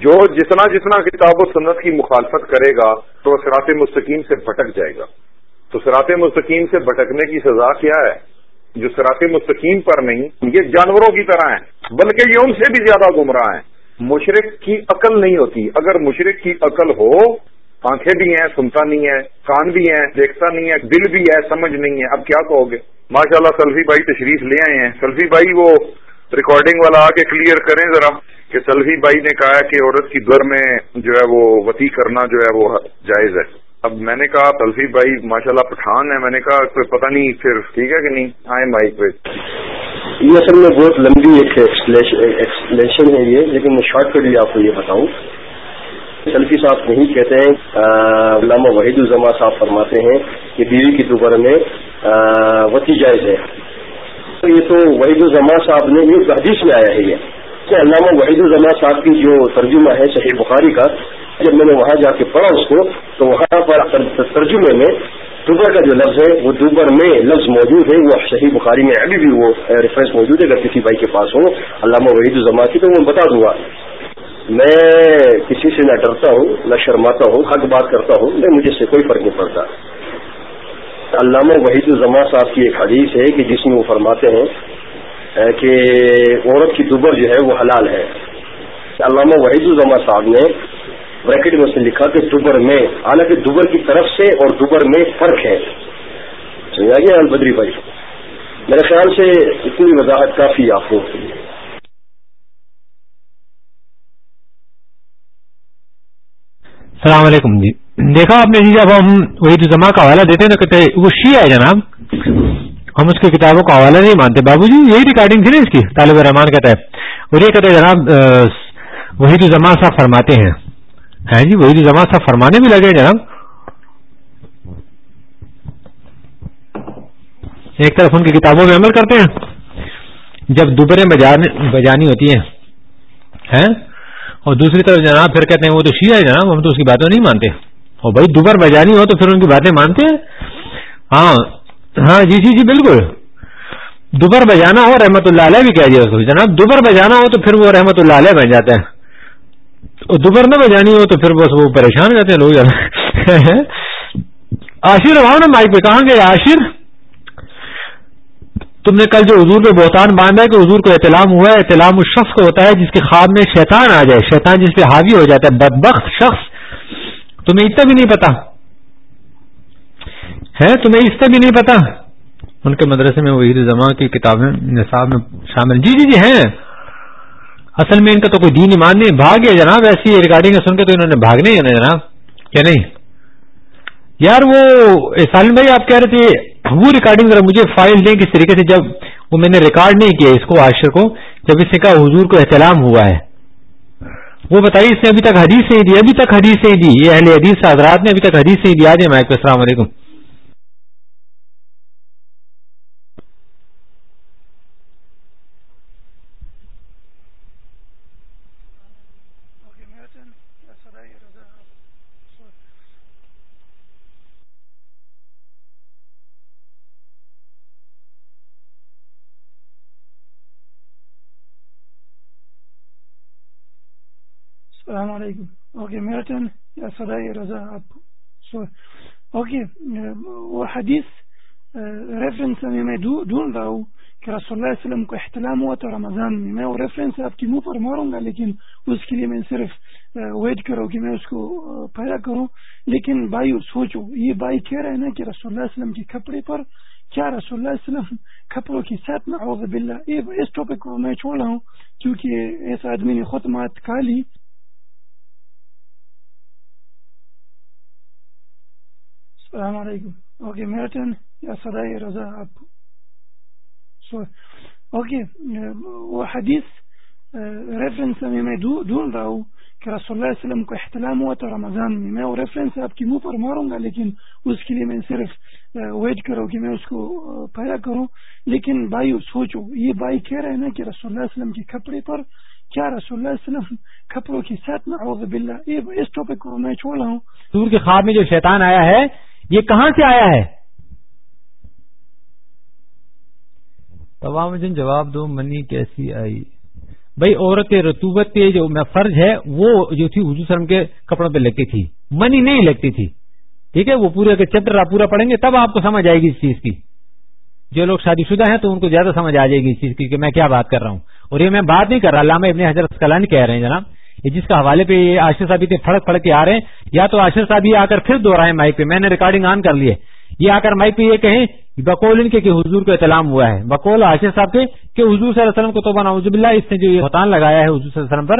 جو جتنا جتنا کتاب و سنت کی مخالفت کرے گا تو سرات مستقیم سے بھٹک جائے گا۔ تو سرات مستقیم سے بھٹکنے کی سزا کیا ہے؟ جو سرات مستقیم پر نہیں، یہ جانوروں کی طرح ہیں، بلکہ یہ ان سے بھی زیادہ گمراہ ہیں۔ مشرق کی عقل نہیں ہوتی۔ اگر مشرق کی عقل ہو، آنکھیں بھی ہیں، سنتا نہیں ہے، کان بھی ہیں، دیکھتا نہیں ہے، دل بھی ہے، سمجھ نہیں ہے۔ اب کیا کہو گے؟ ماشاء اللہ سلفی بھائی تشریف لے آئے ہیں۔ سلفی بھائی وہ ریکارڈنگ والا آ کے کلیئر کریں ذرا۔ کہ سلفی بھائی نے کہا کہ عورت کی در میں جو ہے وہ وتی کرنا جو ہے وہ جائز ہے۔ اب میں نے کہا سلفی بھائی ماشاء اللہ پٹھان ہے۔ میں نے کہا پتہ نہیں پھر ٹھیک ہے کہ نہیں؟ آئے مائک پہ۔ یہ اصل میں بہت لمبی ایک ایکسپلینشن ہے یہ، لیکن میں شارٹ کٹ بھی آپ کو یہ بتاؤں۔ سلفی صاحب نہیں کہتے ہیں۔ علامہ وحید الزما صاحب فرماتے ہیں کہ بیوی کی دوبارہ میں وتی جائز ہے۔ یہ تو وحید الزما صاحب نے یہ حدیث میں آیا ہے یہ۔ کہ علامہ وحید الزما صاحب کی جو ترجمہ ہے صحیح بخاری کا، جب میں نے وہاں جا کے پڑھا اس کو، تو وہاں پر ترجمے میں دوبر کا جو لفظ ہے، وہ دوبر میں لفظ موجود ہے، وہ صحیح بخاری میں ابھی بھی وہ ریفرنس موجود ہے، اگر کسی بھائی کے پاس ہو، علامہ وحید الزما کی، تو میں بتا دوں گا۔ میں کسی سے نہ ڈرتا ہوں، نہ شرماتا ہوں، حق بات کرتا ہوں میں مجھے سے کوئی فرق نہیں پڑتا۔ علامہ وحید الزما صاحب کی ایک حدیث ہے کہ جس میں وہ فرماتے ہیں کہ عورت کی دوبر جو ہے وہ حلال ہے۔ علامہ وحید الزما صاحب نے بریکٹ میں اس نے لکھا کہ دوبر میں، حالانکہ دوبر کی طرف سے اور دوبر میں فرق ہے۔ سمجھا گیا البدری بھائی؟ میرے خیال سے اتنی وضاحت کافی آپ کو۔ السلام علیکم جی۔ دیکھا آپ نے جی جب ہم وہی تو جمع کا حوالہ دیتے ہیں تو کہتے وہ شی ہے جناب۔ ہم اس کی کتابوں کا حوالہ نہیں مانتے۔ بابو جی یہی ریکارڈنگ تھی نا اس کی، طالب رحمان کہتا ہے اور یہ کہتے ہیں جناب وہی تو جمع صاحب فرماتے ہیں۔ ہے جی وہی تو جمع صاحب فرمانے بھی لگے جناب۔ ایک طرف ان کی کتابوں میں عمل کرتے ہیں۔ جب دوبرے بجانی ہوتی ہیں ہاں؟ اور دوسری طرف جناب پھر کہتے ہیں، وہ تو شیعہ ہے جناب، ہم تو اس کی باتیں نہیں مانتے۔ اور بھائی، دوبر بجانی ہو تو پھر ان کی باتیں مانتے ہیں؟ ہاں ہاں جی جی جی بالکل۔ دوبر بجانا ہو، رحمت اللہ علیہ بھی کہہ دیا اس کو۔ جناب، دوبر بجانا ہو تو پھر وہ رحمت اللہ علیہ بن جاتا ہے اور دوبر نہ بجانی ہو تو پھر بس وہ پریشان رہتے ہیں لوگ۔ آشر آؤ نا مائک پہ کہاں گئے آشر تم نے کل جو حضور پہ بہتان باندھا ہے کہ حضور کو احتلام ہوا ہے احتلام اس شخص کو ہوتا ہے جس کے خواب میں شیطان آ جائے، شیطان جس پہ حاوی ہو جاتا ہے، بدبخت شخص۔ تمہیں اتنا بھی نہیں پتا۔ ہے تمہیں اس سے بھی نہیں پتا؟ ان کے مدرسے میں وہی زماں کی کتابیں نصاب میں شامل۔ جی جی جی ہیں۔ اصل میں ان کا تو کوئی دین ایمان نہیں۔ بھاگ گیا جناب، ایسی ریکارڈنگ سن کے تو انہوں نے بھاگنے ہی جناب۔ کیا نہیں؟ یار، وہ سالم بھائی آپ کہہ رہے تھے، وہ ریکارڈنگ ذرا مجھے فائل دیں کس طریقے سے جب وہ میں نے ریکارڈ نہیں کیا اس کو عاشر کو، جب اس نے کہا حضور کو احتلام ہوا ہے۔ وہ بتائیے، اس نے ابھی تک حدیث نہیں دی، ابھی تک حدیث نہیں دی۔ یہ اہل حدیث حضرات نے ابھی تک حدیث نہیں دیا جائے میں السلام علیکم۔ السلام علیکم. اوکے، میرا ٹرن یا سدائی رضا آپ اوکے، وہ حدیث ریفرنس میں ڈھونڈ رہا ہوں کہ رسول اللہ علیہ وسلم کو احتلام ہوا تو رمضان میں. میں وہ ریفرنس آپ کی منہ پر ماروں گا، لیکن اس کے لیے میں صرف ویٹ کروں کہ میں اس کو پیدا کروں. لیکن بھائی سوچو، یہ بھائی کہہ رہے ہیں نا کہ رسول اللہ علیہ وسلم کے کپڑے پر، کیا رسول اللہ علیہ وسلم کپڑوں کی ساتھ میں اوز باللہ اس ٹاپک کو میں چھوڑ رہا ہوں، کیونکہ اس آدمی نے خطمات کھا لی. السلام علیکم۔ اوکے میرا ٹرن یا سدائی رضا آپ اوکے وہ حدیث ریفرنس میں ڈھونڈ رہا ہوں کہ رسول اللہ علیہ وسلم کو احتلام ہوا تو رمضان میں۔ میں وہ ریفرنس آپ کی منہ پر ماروں گا، لیکن اس کے لیے میں صرف ویٹ کروں کہ میں اس کو پیدا کروں۔ لیکن بھائی، سوچو، یہ بھائی کہہ رہے ہیں نا کہ رسول اللہ علیہ وسلم کے کپڑے پر، کیا رسول اللہ علیہ وسلم کپڑوں کی ساتھ میں باللہ، یہ اس ٹاپک کو میں چھوڑ رہا ہوں۔ دور کے خواب میں جو شیطان آیا ہے یہ کہاں سے آیا ہے؟ تمام جن جواب دو منی کیسی آئی؟ بھائی، عورت رتوبت کے جو فرض ہے، وہ جو تھی حضور سلم کے کپڑوں پہ لگتی تھی۔ منی نہیں لگتی تھی۔ ٹھیک ہے؟ وہ پورے چیپٹر آپ پورا پڑھیں گے، تب آپ کو سمجھ آئے گی اس چیز کی۔ جو لوگ شادی شدہ ہیں تو ان کو زیادہ سمجھ آ جائے گی اس چیز کی کہ میں کیا بات کر رہا ہوں۔ اور یہ میں بات نہیں کر رہا، علامہ ابن حضرت کلانی کہہ رہے ہیں جناب۔ یہ جس کا حوالے پہ یہ آشر صاحب اتنے پھڑک پھڑک کے آ رہے ہیں، یا تو آشر صاحب یہ آ کر پھر دوہرائے مائک پہ، میں نے ریکارڈنگ آن کر لی ہے۔ یہ آ کر مائک پہ یہ کہیں بقول ان کے کہ حضور کو اطلام ہوا ہے۔ بقول آشر صاحب کے کہ حضور صلی اللہ علیہ وسلم کو تو نوز اللہ اس نے جو یہ حتان لگایا ہے حضور صلی اللہ علیہ وسلم پر،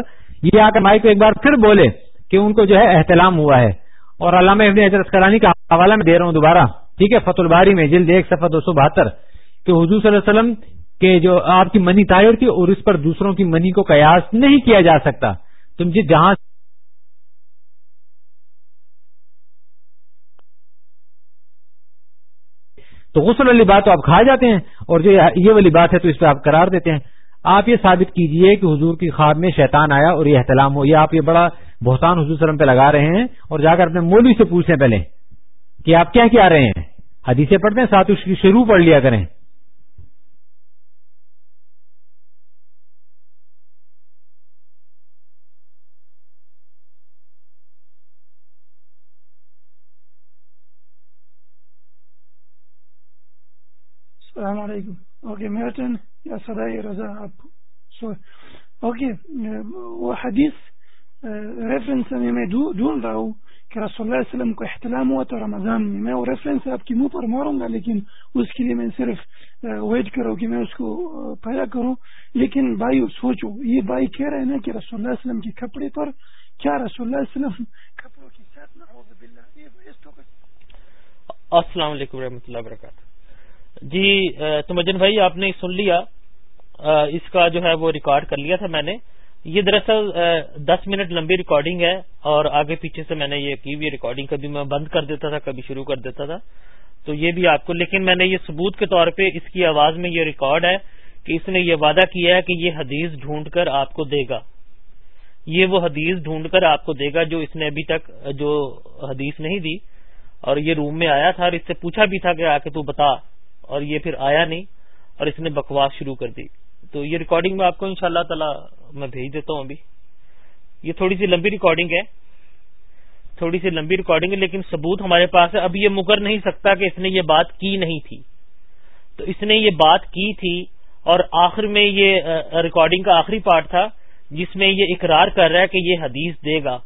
یہ آ کر مائک پہ ایک بار پھر بولے کہ ان کو جو ہے احتلام ہوا ہے۔ اور علامہ ابن حضرت کرانی کا حوالہ میں دے رہا ہوں دوبارہ۔ ٹھیک ہے فت الباری میں جلد ایک سفر دو سو بہتر۔ کہ حضور صلی اللہ علیہ وسلم کے جو آپ کی منی طائر تھی اور اس پر دوسروں کی منی کو قیاس نہیں کیا جا سکتا۔ تم جس جہاں تو غسل والی بات تو آپ کھا جاتے ہیں اور جو یہ والی بات ہے تو اس پہ آپ قرار دیتے ہیں۔ آپ یہ ثابت کیجیے کہ حضور کی خواب میں شیطان آیا اور یہ احتلام ہو۔ یہ آپ یہ بڑا بہتان حضور سلم پہ لگا رہے ہیں اور جا کر اپنے مولوی سے پوچھیں پہلے کہ آپ کیا کیا رہے ہیں؟ حدیثیں پڑھتے ہیں، ساتھ اس کی شروع پڑھ لیا کریں السلام علیکم اوکے میرا یا سدائی رضا آپ اوکے، وہ حدیث ریفرنس میں ڈھونڈ رہا ہوں کہ رسول اللہ علیہ وسلم کو احتلام ہوا تو رمضان میں۔ میں وہ ریفرنس آپ کی منہ پر ماروں گا، لیکن اس کے لیے میں صرف ویٹ کروں کہ میں اس کو پیدا کروں۔ لیکن بھائی، سوچو، یہ بھائی کہہ رہے ہیں نا کہ رسول اللہ علیہ وسلم کے کپڑے پر کیا رسول اللہ علیہ وسلم کپڑوں کی السلام علیکم و رحمۃ اللہ وبرکاتہ۔ جی تمجن بھائی، آپ نے سن لیا اس کا جو ہے وہ ریکارڈ کر لیا تھا میں نے۔ یہ دراصل دس منٹ لمبی ریکارڈنگ ہے اور آگے پیچھے سے میں نے یہ کی ہوئی ریکارڈنگ، کبھی میں بند کر دیتا تھا، کبھی شروع کر دیتا تھا۔ تو یہ بھی آپ کو، لیکن میں نے یہ ثبوت کے طور پہ اس کی آواز میں یہ ریکارڈ ہے کہ اس نے یہ وعدہ کیا ہے کہ یہ حدیث ڈھونڈ کر آپ کو دے گا۔ یہ وہ حدیث ڈھونڈ کر آپ کو دے گا جو اس نے ابھی تک، جو حدیث نہیں دی۔ اور یہ روم میں آیا تھا اور اس سے پوچھا بھی تھا کہ آ کے تو بتا۔ اور یہ پھر آیا نہیں اور اس نے بکواس شروع کر دی۔ تو یہ ریکارڈنگ میں آپ کو ان شاء اللہ تعالی میں بھیج دیتا ہوں ابھی۔ یہ تھوڑی سی لمبی ریکارڈنگ ہے۔ تھوڑی سی لمبی ریکارڈنگ ہے لیکن ثبوت ہمارے پاس ہے۔ اب یہ مکر نہیں سکتا کہ اس نے یہ بات کی نہیں تھی۔ تو اس نے یہ بات کی تھی اور آخر میں یہ ریکارڈنگ کا آخری پارٹ تھا جس میں یہ اقرار کر رہا ہے کہ یہ حدیث دے گا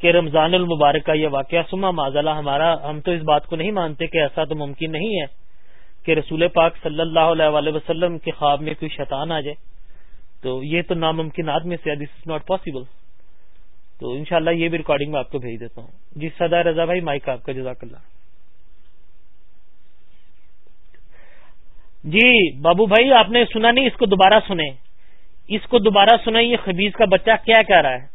کہ رمضان المبارک کا یہ واقعہ سما ماضلہ ہمارا ہم تو اس بات کو نہیں مانتے کہ ایسا تو ممکن نہیں ہے۔ کہ رسول پاک صلی اللہ علیہ وسلم کے خواب میں کوئی شیطان آ جائے، تو یہ تو ناممکنات میں سے دس از ناٹ پاسبل تو انشاءاللہ یہ بھی ریکارڈنگ میں آپ کو بھیج دیتا ہوں۔ جی سدا رضا بھائی مائک آپ کا، جزاک اللہ۔ جی بابو بھائی، آپ نے سنا نہیں، اس کو دوبارہ سنیں۔ اس کو دوبارہ سنیں، یہ خبیز کا بچہ کیا کہہ رہا ہے؟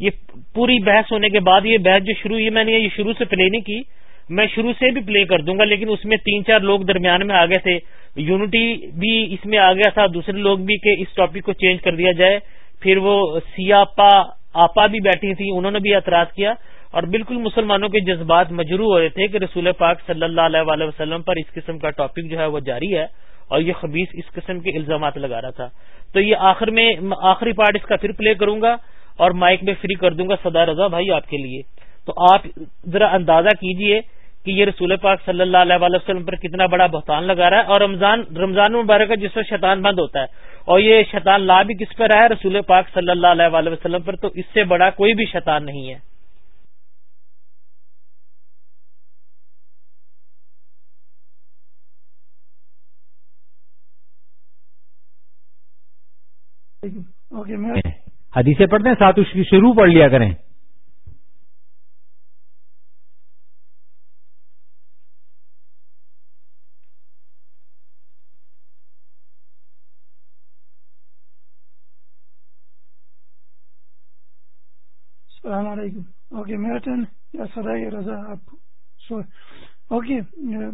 یہ پوری بحث ہونے کے بعد یہ بحث جو شروع یہ میں نے یہ شروع سے پلے نہیں کی۔ میں شروع سے بھی پلے کر دوں گا، لیکن اس میں تین چار لوگ درمیان میں آگے تھے۔ یونٹی بھی اس میں آ گیا تھا، دوسرے لوگ بھی کہ اس ٹاپک کو چینج کر دیا جائے۔ پھر وہ سیاپا، آپا بھی بیٹھی تھی انہوں نے بھی اعتراض کیا۔ اور بالکل مسلمانوں کے جذبات مجرو ہو رہے تھے کہ رسول پاک صلی اللہ علیہ وسلم پر اس قسم کا ٹاپک جو ہے وہ جاری ہے اور یہ خبیص اس قسم کے الزامات لگا رہا تھا۔ تو یہ آخر میں، آخری پارٹ اس کا پھر پلے کروں گا اور مائک میں فری کر دوں گا سدا رضا بھائی آپ کے لیے۔ تو آپ ذرا اندازہ کیجیے کہ یہ رسول پاک صلی اللہ علیہ وسلم پر کتنا بڑا بہتان لگا رہا ہے اور رمضان رمضان مبارک جس پر شیطان بند ہوتا ہے اور یہ شیطان لا بھی کس پر ہے؟ رسول پاک صلی اللہ علیہ وسلم پر تو اس سے بڑا کوئی بھی شیطان نہیں ہے۔ حدیثیں پڑھتے ہیں ساتھ اس کی شروع پڑھ لیا کریں۔ السلام علیکم۔ اوکے، میرا ٹرن یا سدائی رضا آپ اوکے،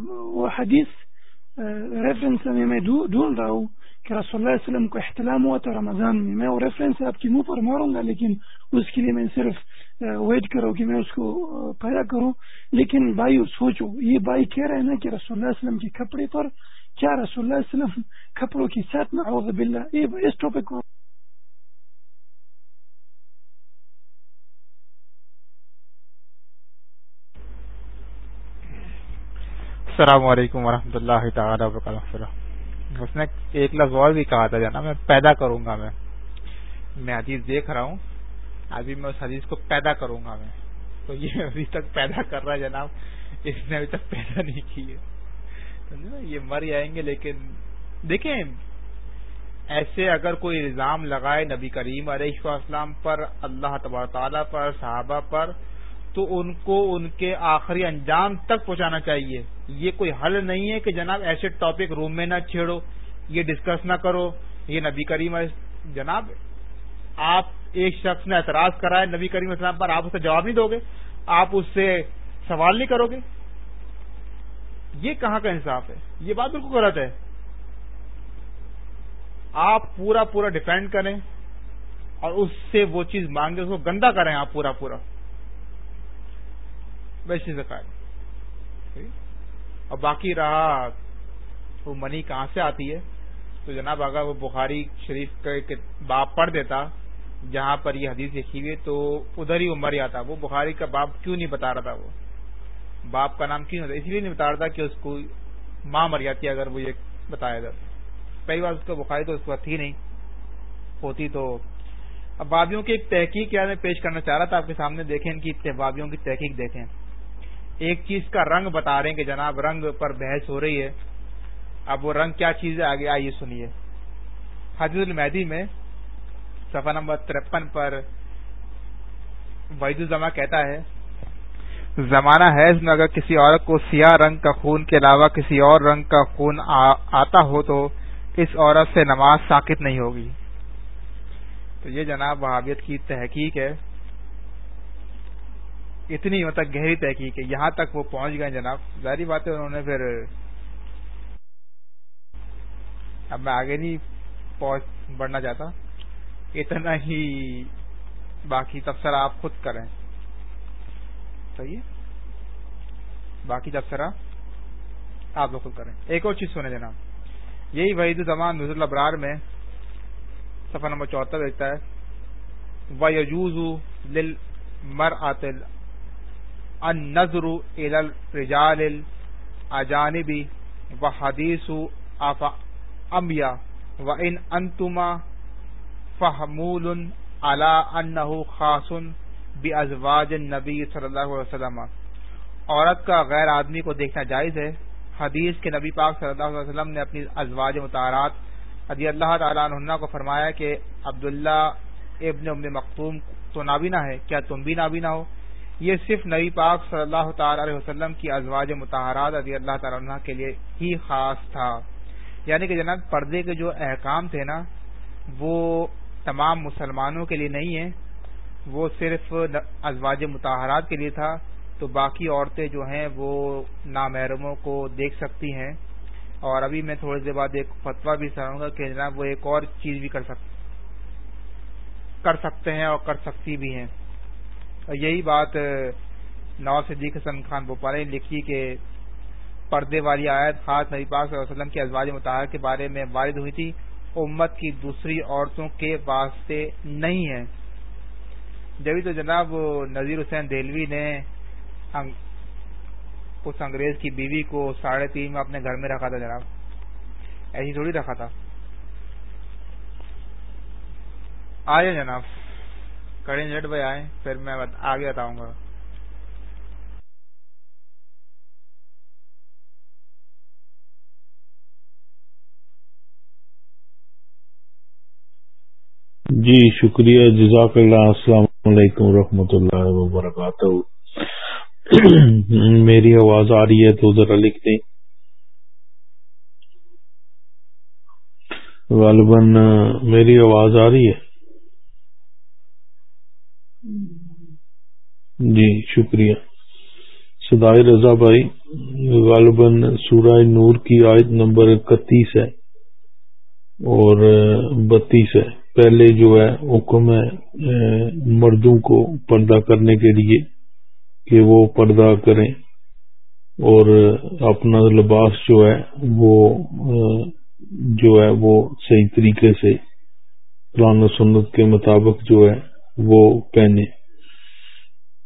وہ حدیث ریفرنس میں میں ڈھونڈ رہا ہوں کہ رسول اللہ علیہ وسلم کو احتلام ہوا تو رمضان میں۔ میں وہ ریفرنس آپ کی منہ پر ماروں گا، لیکن اس کے لیے میں صرف ویٹ کروں کہ میں اس کو پیدا کروں۔ لیکن بھائی، سوچو، یہ بھائی کہہ رہے ہیں نا کہ رسول اللہ علیہ وسلم کے کپڑے پر، کیا رسول اللہ علیہ وسلم کپڑوں کی ساتھ میں اس ٹاپک کو السلام علیکم ورحمۃ اللہ تعالیٰ وبرکاتہ۔ اس نے ایک لفظ اور بھی کہا تھا جانا میں پیدا کروں گا میں۔ میں حدیث دیکھ رہا ہوں، ابھی میں اس حدیث کو پیدا کروں گا میں۔ تو یہ ابھی تک پیدا کر رہا ہے جناب، اس نے ابھی تک پیدا نہیں کی ہے۔ یہ مر جائیں گے، لیکن دیکھیں، ایسے اگر کوئی الزام لگائے نبی کریم علیہ السلام پر، اللہ تبار تعالیٰ پر، صحابہ پر تو ان کو ان کے آخری انجام تک پہنچانا چاہیے۔ یہ کوئی حل نہیں ہے کہ جناب ایسے ٹاپک روم میں نہ چھیڑو، یہ ڈسکس نہ کرو، یہ نبی کریم جناب، آپ ایک شخص نے اعتراض کرا ہے نبی کریم اسلام پر، آپ اسے جواب نہیں دو گے؟ آپ اس سے سوال نہیں کرو گے؟ یہ کہاں کا انصاف ہے؟ یہ بات بالکل غلط ہے۔ آپ پورا پورا ڈیفینڈ کریں اور اس سے وہ چیز مانگے اس کو گندا کریں آپ پورا پورا۔ ویسے اور باقی رہا، وہ منی کہاں سے آتی ہے؟ تو جناب اگر وہ بخاری شریف کا باپ پڑھ دیتا، جہاں پر یہ حدیث لکھی ہوئی تو ادھر ہی وہ مر جاتا۔ وہ بخاری کا باپ کیوں نہیں بتا رہا تھا وہ؟ باپ کا نام کیوں ہوتا اس لیے نہیں بتا رہا تھا کہ اس کو ماں مر جاتی اگر وہ یہ بتایا تھا پہلی بار اس کو بخاری تو اس وقت تھی نہیں ہوتی تو۔ اب بابیوں کی ایک تحقیق کیا میں پیش کرنا چاہ رہا تھا، آپ کے سامنے دیکھیں، ان کی بابیوں کی تحقیق دیکھیں۔ ایک چیز کا رنگ بتا رہے ہیں کہ جناب رنگ پر بحث ہو رہی ہے۔ اب وہ رنگ کیا چیز ہے؟ آگے آئیے سنیے۔ حضرت المہدی میں صفحہ نمبر ترپن پر وحید الزما کہتا ہے، زمانہ حیض میں اگر کسی عورت کو سیاہ رنگ کا خون کے علاوہ کسی اور رنگ کا خون آتا ہو تو اس عورت سے نماز ساکت نہیں ہوگی۔ تو یہ جناب وہابیت کی تحقیق ہے۔ اتنی مطلب گہری تحقیق ہے یہاں تک وہ پہنچ گئے جناب۔ ظاہری بات ہے انہوں نے پھر اب میں آگے نہیں پہنچ بڑھنا چاہتا۔ اتنا ہی باقی تبصرہ آپ خود کریں۔ صحیح باقی تبصرہ آپ لوگ خود کریں۔ ایک اور چیز سنیں جناب۔ یہی وحید الزمان نزل ابرار میں سفر نمبر چوہتر دیکھتا ہے و یجوز لل مر آتل ان نظر رجال اجانبی و حدیث امیا و ان انتما فہمول علا ان خاص بی ازواج نبی صلی اللہ علیہ وسلم. عورت کا غیر آدمی کو دیکھنا جائز ہے۔ حدیث کے نبی پاک صلی اللہ علیہ وسلم نے اپنی ازواج متعارات رضی اللہ تعالیٰ عنہ کو فرمایا کہ عبداللہ ابن ابن مختوم تو نابینا ہے، کیا تم بھی نابینا ہو؟ یہ صرف نبی پاک صلی اللہ تعالی علیہ وسلم کی ازواج متحرات رضی اللہ تعالیٰ عنہ کے لیے ہی خاص تھا۔ یعنی کہ جناب پردے کے جو احکام تھے نا، وہ تمام مسلمانوں کے لیے نہیں ہے وہ صرف ازواج متحرات کے لیے تھا۔ تو باقی عورتیں جو ہیں، وہ نامحرموں کو دیکھ سکتی ہیں۔ اور ابھی میں تھوڑی دیر بعد ایک فتویٰ بھی سناؤں گا کہ جناب وہ ایک اور چیز بھی کر سکتے ہیں اور کر سکتی بھی ہیں۔ یہی بات نواز صدیق حسن خان بوپال نے لکھی کہ پردے والی آیت خاص نبی پاک صلی اللہ علیہ وسلم کے ازواج متحر کے بارے میں وارد ہوئی تھی، امت کی دوسری عورتوں کے واسطے نہیں ہے۔ جبھی تو جناب نذیر حسین دہلوی نے اس انگریز کی بیوی کو ساڑھے تین میں اپنے گھر میں رکھا تھا جناب۔ ایسی تھوڑی رکھا تھا۔ آئے جناب۔ کڑے جٹ بھائی آئے، پھر میں آگے بتاؤں گا۔ جی شکریہ، جزاک اللہ، السلام علیکم ورحمۃ اللہ وبرکاتہ۔ میری آواز آ رہی ہے تو ذرا لکھ دیں۔ غالباً میری آواز آ رہی ہے؟ جی شکریہ۔ سدائے رضا بھائی، غالباً سورہ نور کی آیت نمبر اکتیس ہے اور بتیس ہے۔ پہلے جو ہے، حکم ہے، مردوں کو پردہ کرنے کے لیے کہ وہ پردہ کریں اور اپنا لباس جو ہے، وہ، جو ہے، وہ صحیح طریقے سے قرآن و سنت کے مطابق جو ہے وہ پہنے۔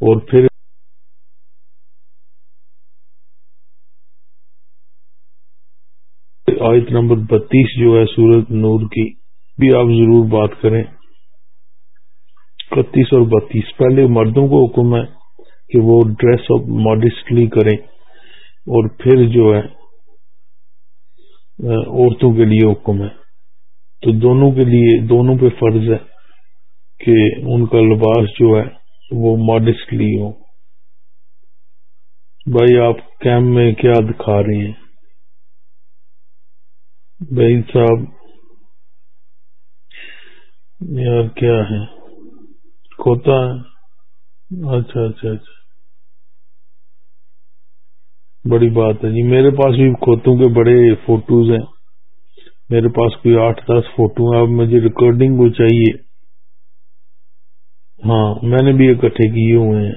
اور پھر آیت نمبر بتیس جو ہے سورت نور کی، بھی آپ ضرور بات کریں۔ اکتیس اور بتیس۔ پہلے مردوں کو حکم ہے کہ وہ ڈریس اپ ماڈسٹلی کریں۔ اور پھر جو ہے عورتوں کے لیے حکم ہے۔ تو دونوں کے لیے، دونوں پہ فرض ہے۔ کہ ان کا لباس جو ہے وہ ماڈسٹلی ہو۔ بھائی آپ کیمپ میں کیا دکھا رہے ہیں؟ بھائی صاحب، یار کیا ہے؟ کھوتا ہے؟ اچھا اچھا اچھا۔ بڑی بات ہے جی۔ میرے پاس بھی کھوتوں کے بڑے فوٹوز ہیں۔ میرے پاس کوئی آٹھ دس فوٹو ہیں۔ اب مجھے ریکارڈنگ کو چاہیے۔ ہاں میں نے بھی اکٹھے کیے ہوئے ہیں۔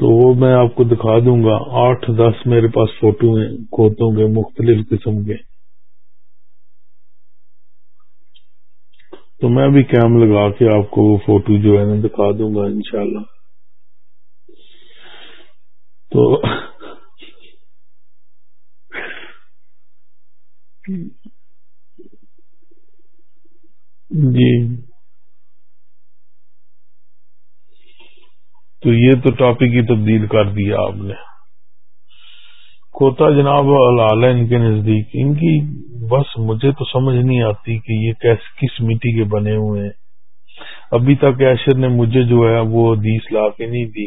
تو وہ میں آپ کو دکھا دوں گا۔ آٹھ دس میرے پاس فوٹو ہیں، کھوتوں کے، مختلف قسم کے۔ تو میں بھی کیم لگا کے آپ کو وہ فوٹو جو ہے نا دکھا دوں گا انشاءاللہ۔ تو جی۔ تو یہ تو ٹاپک ہی تبدیل کر دیا آپ نے۔ کوتا جناب لال ان کے نزدیک۔ ان کی بس مجھے تو سمجھ نہیں آتی کہ یہ کیس کس مٹی کے بنے ہوئے ہیں۔ ابھی تک ایشر نے مجھے جو ہے وہ حدیث لا کے نہیں دی،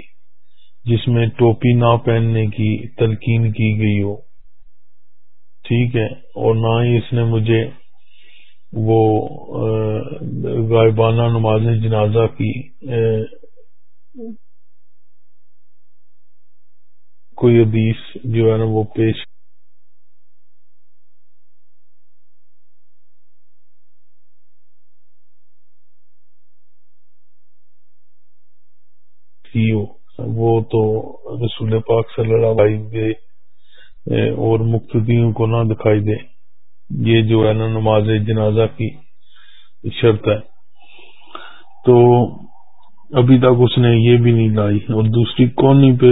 جس میں ٹوپی نہ پہننے کی، تلقین کی گئی ہو۔ ٹھیک ہے، اور نہ ہی اس نے مجھے وہ غائبانہ نماز جنازہ کی کوئی حدیث جو ہے نا وہ پیش کی ہو۔ وہ تو رسول پاک صلی اللہ علیہ وسلم اور مقتدیوں کو نہ دکھائی دے۔ یہ جو ہے نا نماز جنازہ کی شرط ہے۔ تو ابھی تک اس نے یہ بھی نہیں لائی اور دوسری کونی پہ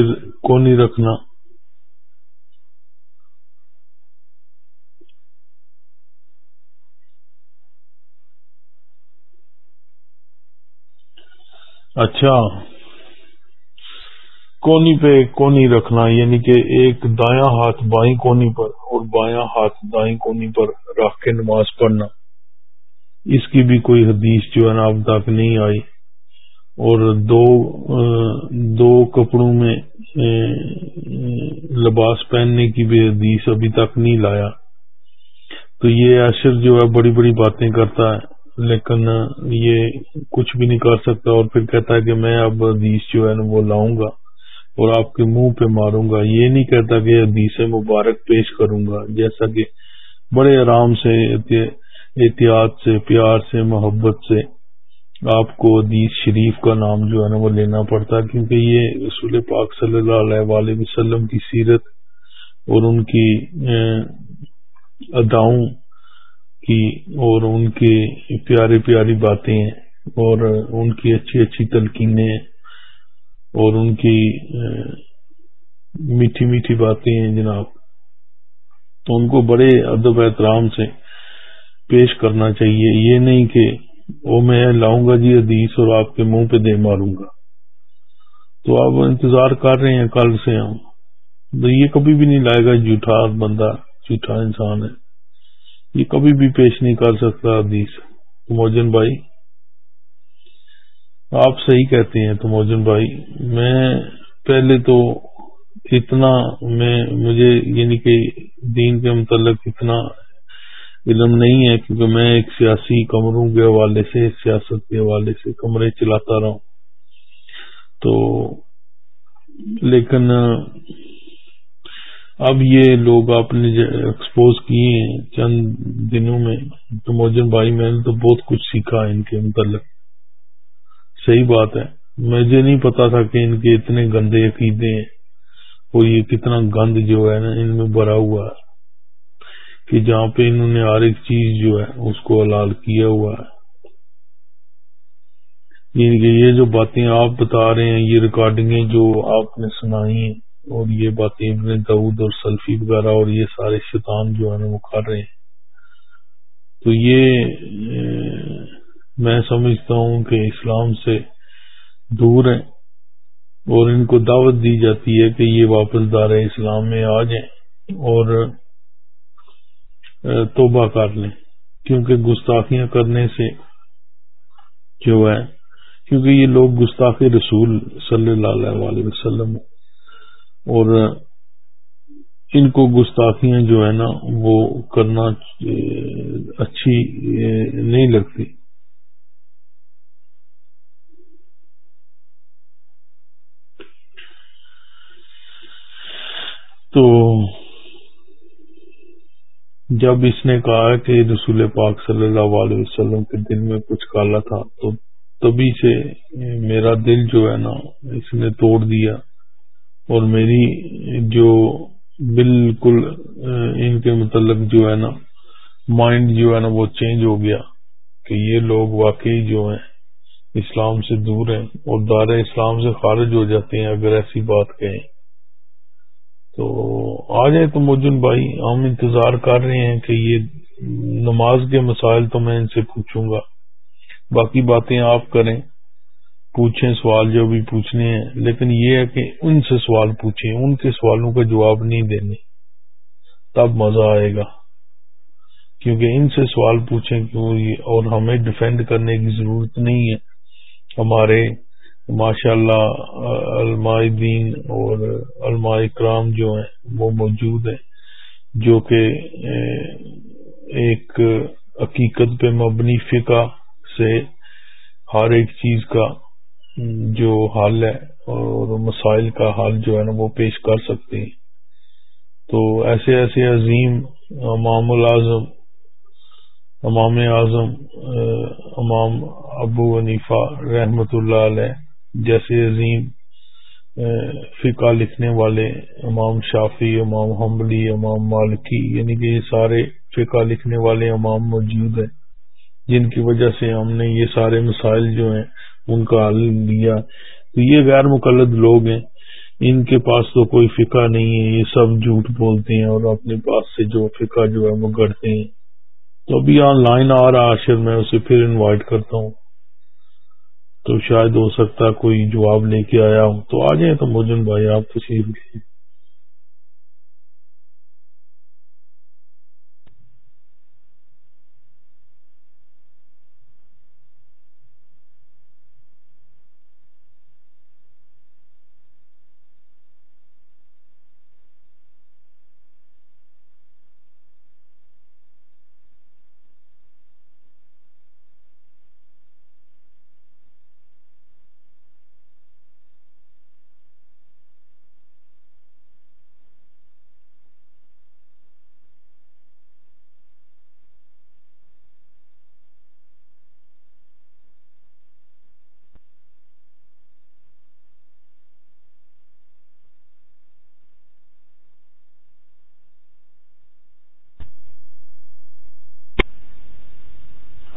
کونی رکھنا۔ اچھا۔ کونی پہ کونی رکھنا یعنی کہ ایک دایاں ہاتھ بائیں کونی پر اور بایاں ہاتھ دائیں کونی پر رکھ کے نماز پڑھنا۔ اس کی بھی کوئی حدیث جو ہے نا اب تک نہیں آئی۔ اور دو دو کپڑوں میں لباس پہننے کی بھی حدیث ابھی تک نہیں لایا۔ تو یہ اشر جو ہے بڑی بڑی باتیں کرتا ہے، لیکن یہ کچھ بھی نہیں کر سکتا اور پھر کہتا ہے کہ میں اب حدیث جو ہے نا وہ لاؤں گا اور آپ کے منہ پہ ماروں گا۔ یہ نہیں کہتا کہ حدیث مبارک پیش کروں گا، جیسا کہ بڑے آرام سے، احتیاط سے، پیار سے، محبت سے آپ کو حدیث شریف کا نام جو ہے نا وہ لینا پڑتا کیونکہ یہ رسول پاک صلی اللہ علیہ وآلہ وسلم کی سیرت اور ان کی اداؤں کی اور ان کی پیاری پیاری باتیں اور ان کی اچھی اچھی تلقینیں اور ان کی میٹھی میٹھی باتیں ہیں جناب۔ تو ان کو بڑے ادب احترام سے پیش کرنا چاہیے۔ یہ نہیں کہ وہ میں لاؤں گا جی حدیث اور آپ کے منہ پہ دے ماروں گا۔ تو آپ انتظار کر رہے ہیں کل سے ہم۔ تو یہ کبھی بھی نہیں لائے گا جھوٹا بندہ، جھوٹا انسان ہے۔ یہ کبھی بھی پیش نہیں کر سکتا حدیث۔ موجن بھائی، آپ صحیح کہتے ہیں تو موجن بھائی، میں پہلے تو اتنا میں، مجھے یعنی کہ دین کے متعلق اتنا علم نہیں ہے کیونکہ میں ایک سیاسی کمروں کے حوالے سے، سیاست کے حوالے سے کمرے چلاتا رہا ہوں۔ تو لیکن، اب یہ لوگ آپ نے ایکسپوز کیے ہیں چند دنوں میں، تو موجن بھائی میں نے تو بہت کچھ سیکھا ان کے متعلق۔ صحیح بات ہے۔ مجھے نہیں پتا تھا کہ ان کے اتنے گندے عقیدے ہیں، اور یہ کتنا گند جو ہے نا، ان میں بھرا ہوا ہے۔ کہ جہاں پہ انہوں نے ہر ایک چیز جو ہے اس کو حلال کیا ہوا ہے۔ یعنی کہ یہ جو باتیں آپ بتا رہے ہیں، یہ ریکارڈنگیں جو آپ نے سنائی ہیں اور یہ باتیں ابن دعود اور سلفی وغیرہ اور یہ سارے شیطان جو ہے وہ کر رہے ہیں۔ تو یہ، میں سمجھتا ہوں کہ اسلام سے دور ہیں اور ان کو دعوت دی جاتی ہے کہ یہ واپس دار اسلام میں آ جائیں اور توبہ کر لیں۔ کیونکہ گستاخیاں کرنے سے جو ہے، کیونکہ یہ لوگ گستاخی رسول صلی اللہ علیہ وسلم اور ان کو گستاخیاں جو ہے نا، وہ کرنا اچھی نہیں لگتی۔ تو جب اس نے کہا کہ رسول پاک صلی اللہ علیہ وسلم کے دل میں کچھ کالا تھا، تو تبھی سے میرا دل جو ہے نا، اس نے توڑ دیا اور میری جو بالکل ان کے متعلق جو ہے نا مائنڈ جو ہے نا، وہ چینج ہو گیا کہ یہ لوگ واقعی جو ہیں، اسلام سے دور ہیں اور دار اسلام سے خارج ہو جاتے ہیں، اگر ایسی بات کہیں۔ تو آ جائے تو موجن بھائی، ہم انتظار کر رہے ہیں کہ یہ نماز کے مسائل تو میں ان سے پوچھوں گا۔ باقی باتیں آپ کریں، پوچھیں، سوال جو بھی پوچھنے ہیں۔ لیکن یہ ہے کہ ان سے سوال پوچھیں، ان کے سوالوں کا جواب نہیں دینے۔ تب مزہ آئے گا۔ کیونکہ ان سے سوال پوچھیں کیوں؟ اور ہمیں ڈیفینڈ کرنے کی ضرورت نہیں ہے۔ ہمارے ماشاء اللہ علماء دین اور علماء اکرام جو ہیں، وہ موجود ہیں، جو کہ ایک حقیقت پہ مبنی فقہ سے ہر ایک چیز کا جو حل ہے اور مسائل کا حل جو ہے نا، وہ پیش کر سکتے ہیں۔ تو ایسے ایسے عظیم امام العظم امام اعظم امام ابو ونیفا رحمت اللہ علیہ جیسے عظیم فقہ لکھنے والے، امام شافی امام حمبلی امام مالکی یعنی کہ یہ سارے فقہ لکھنے والے امام موجود ہیں، جن کی وجہ سے ہم نے یہ سارے مسائل جو ہیں، ان کا حل لیا۔ تو یہ غیر مقلد لوگ ہیں، ان کے پاس تو کوئی فقہ نہیں ہے، یہ سب جھوٹ بولتے ہیں اور اپنے پاس سے جو فقہ جو ہے وہ گڑتے ہیں۔ تو ابھی آن لائن آ رہا آشر میں اسے پھر انوائٹ کرتا ہوں۔ تو شاید ہو سکتا کوئی جواب لے کے آیا ہوں۔ تو آ جائیں تو موجن بھائی، آپ تشریف لیں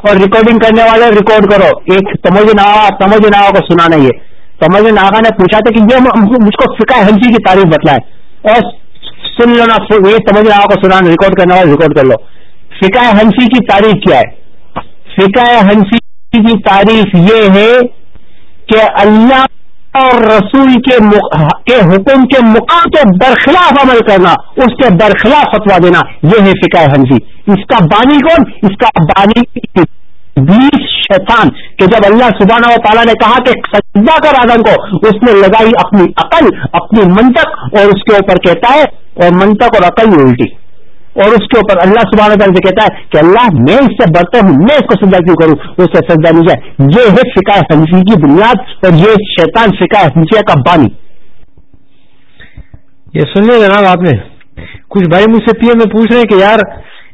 اور ریکارڈنگ کرنے والے ریکارڈ کرو۔ ایک تموج ناوا تموج ناوا کو سنانا یہ تموج ناگا نے پوچھا تھا کہ یہ مجھ کو فکا ہنسی کی تعریف بتلائے اور سن لو نا یہ تموج ناوا کو سنانا ریکارڈ کرنے والا ریکارڈ کر لو۔ فکا ہنسی کی تعریف کیا ہے؟ فکا ہنسی کی تعریف یہ ہے کہ اللہ اور رسول کے کے حکم کے مقام کے برخلاف عمل کرنا، اس کے برخلاف فتوا دینا یہ ہے فکا ہنسی اس کا بانی کون؟ اس کا بانی بیس شیطان، کہ جب اللہ سبحانہ و تعالیٰ نے کہا کہ سجدہ کر آدم کو، اس نے لگائی اپنی عقل، اپنی منطق، اور اس کے اوپر کہتا ہے، اور منطق اور عقل الٹی۔ اور اس کے اوپر اللہ سبحانہ تعالیٰ سے کہتا ہے کہ اللہ میں اس سے بڑھتا ہوں، میں اس کو سجدہ کیوں کروں؟ اس سے سجدہ نہیں جائے یہ ہے فکا حنفی کی بنیاد اور یہ شیطان فکا حنفیہ کا بانی۔ یہ سن لیں جناب آپ نے۔ کچھ بھائی مجھ سے پی میں پوچھ رہے ہیں کہ یار،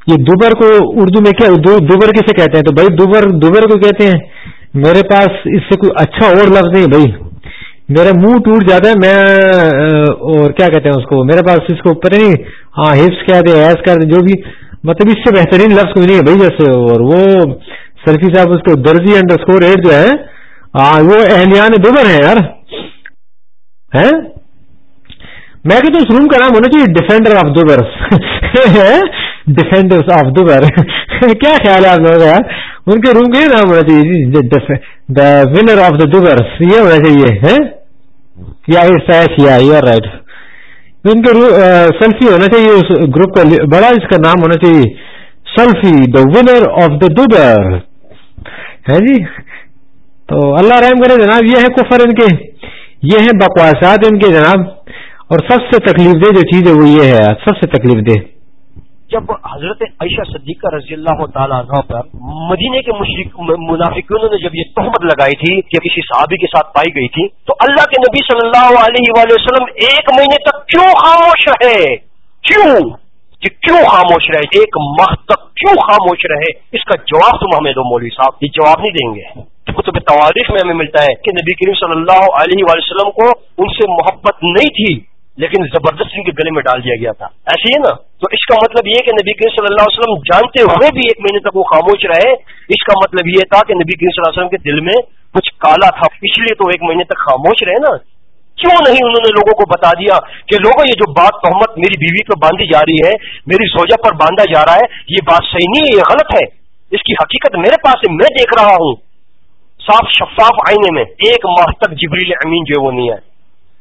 یہ دوبر کو اردو میں کیا دوبر کسے کہتے ہیں؟ تو بھائی دوبر دوبر کو کہتے ہیں۔ میرے پاس اس سے کوئی اچھا اور لفظ نہیں بھائی۔ میرا منہ ٹوٹ جاتا ہے، میں اور کیا کہتے ہیں اس کو؟ میرے پاس اس کو اوپر نہیں ہاں ہپس کہہ دے، ایس کہہ دے، جو بھی مطلب اس سے بہترین لفظ کوئی نہیں ہے بھائی جیسے، اور وہ سلفی صاحب اس کو درزی انڈر اسکور ایٹ جو ہے ہاں وہ اہلیان دوبر ہیں یار میں کہتا ہوں اس روم کا نام ہونا چاہیے ڈیفینڈر آف دوبرس ڈیفینڈر آف دوبر کیا خیال ہے آپ لوگوں کا ان کے روم کا یہ نام ہونا چاہیے دا ونر آف دا دوبرس یہ ہونا چاہیے یا یا یور رائٹ ان کے سیلفی ہونا چاہیے اس گروپ کا بڑا اس کا نام ہونا چاہیے selfie the winner of the دوبر ہے جی تو اللہ رحم کرے جناب یہ ہے کفر ان کے یہ ہیں بکواسات ان کے جناب اور سب سے تکلیف دہ جو چیز ہے وہ یہ ہے سب سے تکلیف دہ جب حضرت عائشہ صدیقہ رضی اللہ تعالیٰ عنہ پر مدینے کے منافقوں نے جب یہ تہمت لگائی تھی کہ کسی صحابی کے ساتھ پائی گئی تھی، تو اللہ کے نبی صلی اللہ علیہ وآلہ وسلم ایک مہینے تک کیوں خاموش رہے؟ کیوں؟ کہ کیوں خاموش رہے؟ ایک ماہ تک کیوں خاموش رہے؟ اس کا جواب تم ہمیں دو مولوی صاحب، یہ جواب نہیں دیں گے۔ کتب تواریخ میں ہمیں ملتا ہے کہ نبی کریم صلی اللہ علیہ وآلہ وسلم کو ان سے محبت نہیں تھی۔ لیکن زبردستی کے گلے میں ڈال دیا گیا تھا۔ ایسے ہی نا؟ تو اس کا مطلب یہ کہ نبی کریم صلی اللہ علیہ وسلم جانتے ہوئے بھی ایک مہینے تک وہ خاموش رہے۔ اس کا مطلب یہ تھا کہ نبی کریم صلی اللہ علیہ وسلم کے دل میں کچھ کالا تھا۔ اس لیے تو ایک مہینے تک خاموش رہے نا۔ کیوں نہیں انہوں نے لوگوں کو بتا دیا کہ لوگوں، یہ جو بات تہمت میری بیوی پہ باندھی جا رہی ہے، میری سوجا پر باندھا جا رہا ہے، یہ بات صحیح نہیں ہے، یہ غلط ہے۔ اس کی حقیقت میرے پاس ہے، میں دیکھ رہا ہوں۔ صاف شفاف آئینے میں، ایک ماہ تک جبریل امین جو ہے وہ نہیں ہے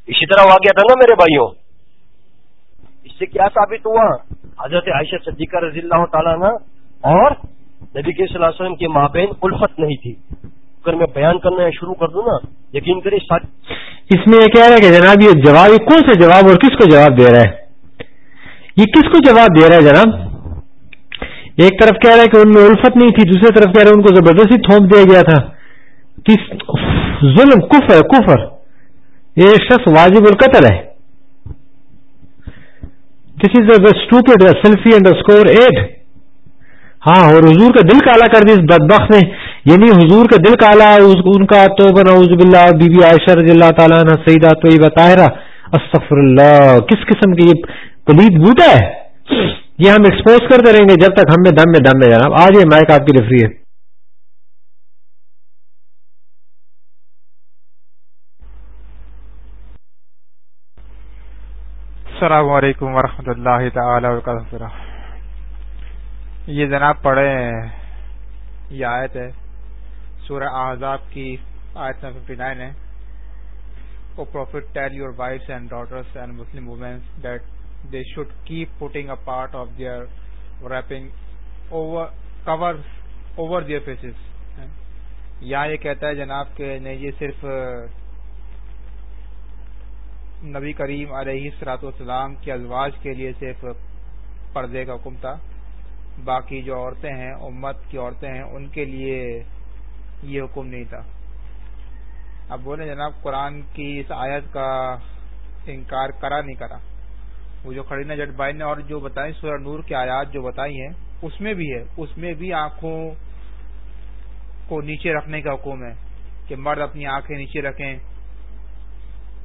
اسی طرح واقعہ تھا نا میرے بھائیوں؟ اس سے کیا ثابت ہوا؟ حضرت عائشہ صدیقہ رضی اللہ تعالیٰ عنہ اور نبی کے صلی اللہ علیہ وسلم کے مابین الفت نہیں تھی۔ اگر میں بیان کرنا شروع کر دوں نا، یقین کرے اس میں یہ کہہ رہا ہے کہ جناب، یہ جواب، یہ کون سا جواب اور کس کو جواب دے رہا ہے؟ یہ کس کو جواب دے رہا ہے جناب؟ ایک طرف کہہ رہا ہے کہ ان میں الفت نہیں تھی دوسری طرف کہہ رہا ہے ان کو زبردستی تھوپ دیا گیا تھا۔ کس ظلم، کفر کفر۔ یہ شخص واجب القتل ہے۔ This is a stupid selfie and score eight ہاں اور حضور کا دل کالا کر دی اس بدبخ نے۔ یعنی حضور کا دل کالا ان کا تو بناؤز بلّہ بی بی عائشہ رضی اللہ تعالیٰ عنہ، سیدہ تو یہ بطاہرہ استغفر اللہ کس قسم کی یہ پلیت بوٹا ہے؟ یہ ہم ایکسپوز کرتے رہیں گے جب تک ہم میں دم میں دم میں جناب۔ آج یہ مائک آپ کی ریفری ہے۔ السلام علیکم ورحمۃ اللہ تعالی وبرکاتہ۔ یہ جناب پڑھے یہ آیت ہے، سورہ احزاب کی آیت نمبر ففٹی نائن ہے O prophet tell your wives and daughters and Muslim womens that they should keep putting a part of their wrapping cover over their faces یہاں یہ کہتا ہے جناب کہ نہیں یہ صرف نبی کریم علیہ سرات والسلام کے ازواج کے لیے صرف پردے کا حکم تھا۔ باقی جو عورتیں ہیں، امت کی عورتیں ہیں، ان کے لیے یہ حکم نہیں تھا۔ اب بولے جناب، قرآن کی اس آیت کا انکار کرا نہیں کرا۔ وہ جو کھڑی جٹ بھائی نے اور جو بتائی سورہ نور کی آیات جو بتائی ہیں، اس میں بھی ہے۔ اس میں بھی آنکھوں کو نیچے رکھنے کا حکم ہے کہ مرد اپنی آنکھیں نیچے رکھیں۔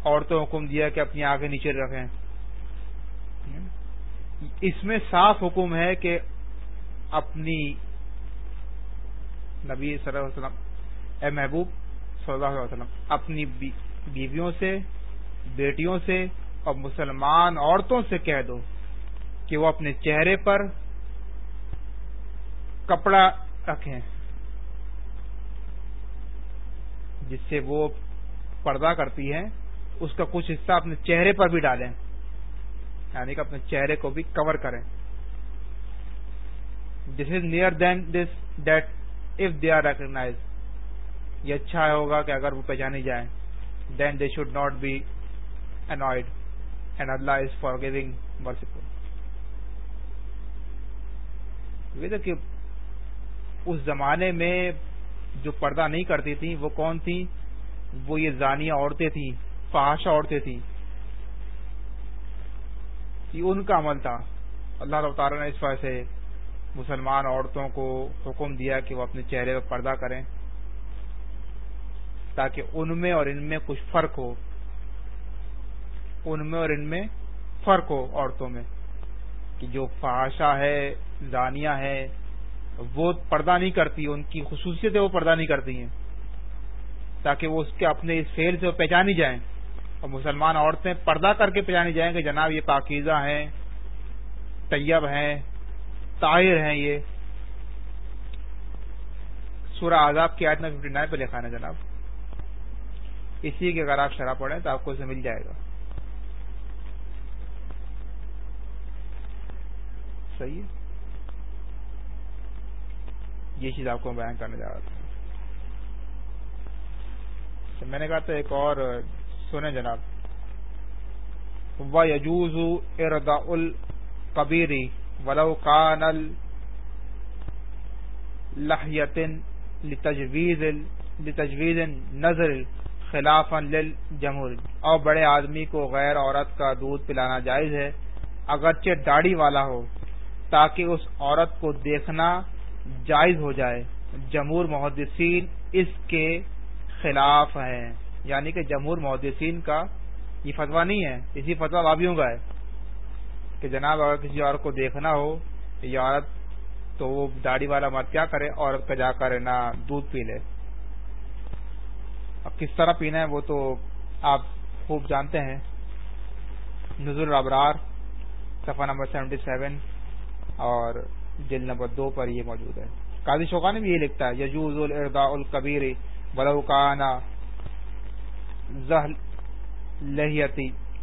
عورتوں حکم دیا کہ اپنی آنکھیں نیچے رکھیں۔ اس میں صاف حکم ہے کہ اپنی نبی صلی اللہ علیہ وسلم، اے محبوب صلی اللہ علیہ وسلم، اپنی بیویوں سے، بیٹیوں سے اور مسلمان عورتوں سے کہہ دو کہ وہ اپنے چہرے پر کپڑا رکھیں، جس سے وہ پردہ کرتی ہیں۔ اس کا کچھ حصہ اپنے چہرے پر بھی ڈالیں۔ یعنی کہ اپنے چہرے کو بھی کور کریں۔ This is nearer than this that if they are recognise یہ اچھا ہوگا کہ اگر وہ پہچانی جائیں۔ Then they should not be annoyed and Allah is forgiving merciful کہ اس زمانے میں جو پردہ نہیں کرتی تھیں، وہ کون تھیں؟ وہ یہ زانیہ عورتیں تھیں۔ فحاشا عورتیں تھیں۔ یہ ان کا عمل تھا۔ اللہ تعالیٰ نے اس وجہ سے مسلمان عورتوں کو حکم دیا کہ وہ اپنے چہرے پر پردہ کریں، تاکہ ان میں اور ان میں کچھ فرق ہو۔ ان میں اور ان میں فرق ہو عورتوں میں، کہ جو فحاشا ہے، زانیہ ہے، وہ پردہ نہیں کرتی، ان کی خصوصیت ہے وہ پردہ نہیں کرتی ہیں، تاکہ وہ اس کے اپنے اس فیل سے وہ پہچانی جائیں۔ اور مسلمان عورتیں پردہ کر کے پہچانی جائیں کہ جناب یہ پاکیزہ ہیں، طیب ہیں، طاہر ہیں یہ۔ سورہ آزاد کی آیت میں ففٹی نائن پہ لکھا ہے جناب؟ اسی کے اگر آپ شراب پڑھیں تو آپ کو اسے مل جائے گا۔ صحیح ہے؟ یہ چیز آپ کو بیان کرنے جا رہا تھا۔ میں نے کہا تھا ایک اور سنیں جناب۔ و یجوز اردا القبیری ولو کان لہیتن لتجویز لتجویز نظر خلاف جمہور اور بڑے آدمی کو غیر عورت کا دودھ پلانا جائز ہے، اگرچہ داڑھی والا ہو، تاکہ اس عورت کو دیکھنا جائز ہو جائے۔ جمہور محدثین اس کے خلاف ہیں۔ یعنی کہ جمہور محدثین کا یہ فتوا نہیں ہے، اسی فتوا بابیوں کا ہے کہ جناب اگر کسی عورت کو دیکھنا ہو یہ عورت تو وہ داڑھی والا مرد کیا کرے، عورت کا جا کر نہ دودھ پی لے۔ اب کس طرح پینا ہے وہ تو آپ خوب جانتے ہیں۔ نظر ابرار صفحہ نمبر سیونٹی سیون اور جل نمبر دو پر یہ موجود ہے۔ قاضی شوقانی بھی یہ لکھتا ہے، یجوز الردا القبیر بلوکانہ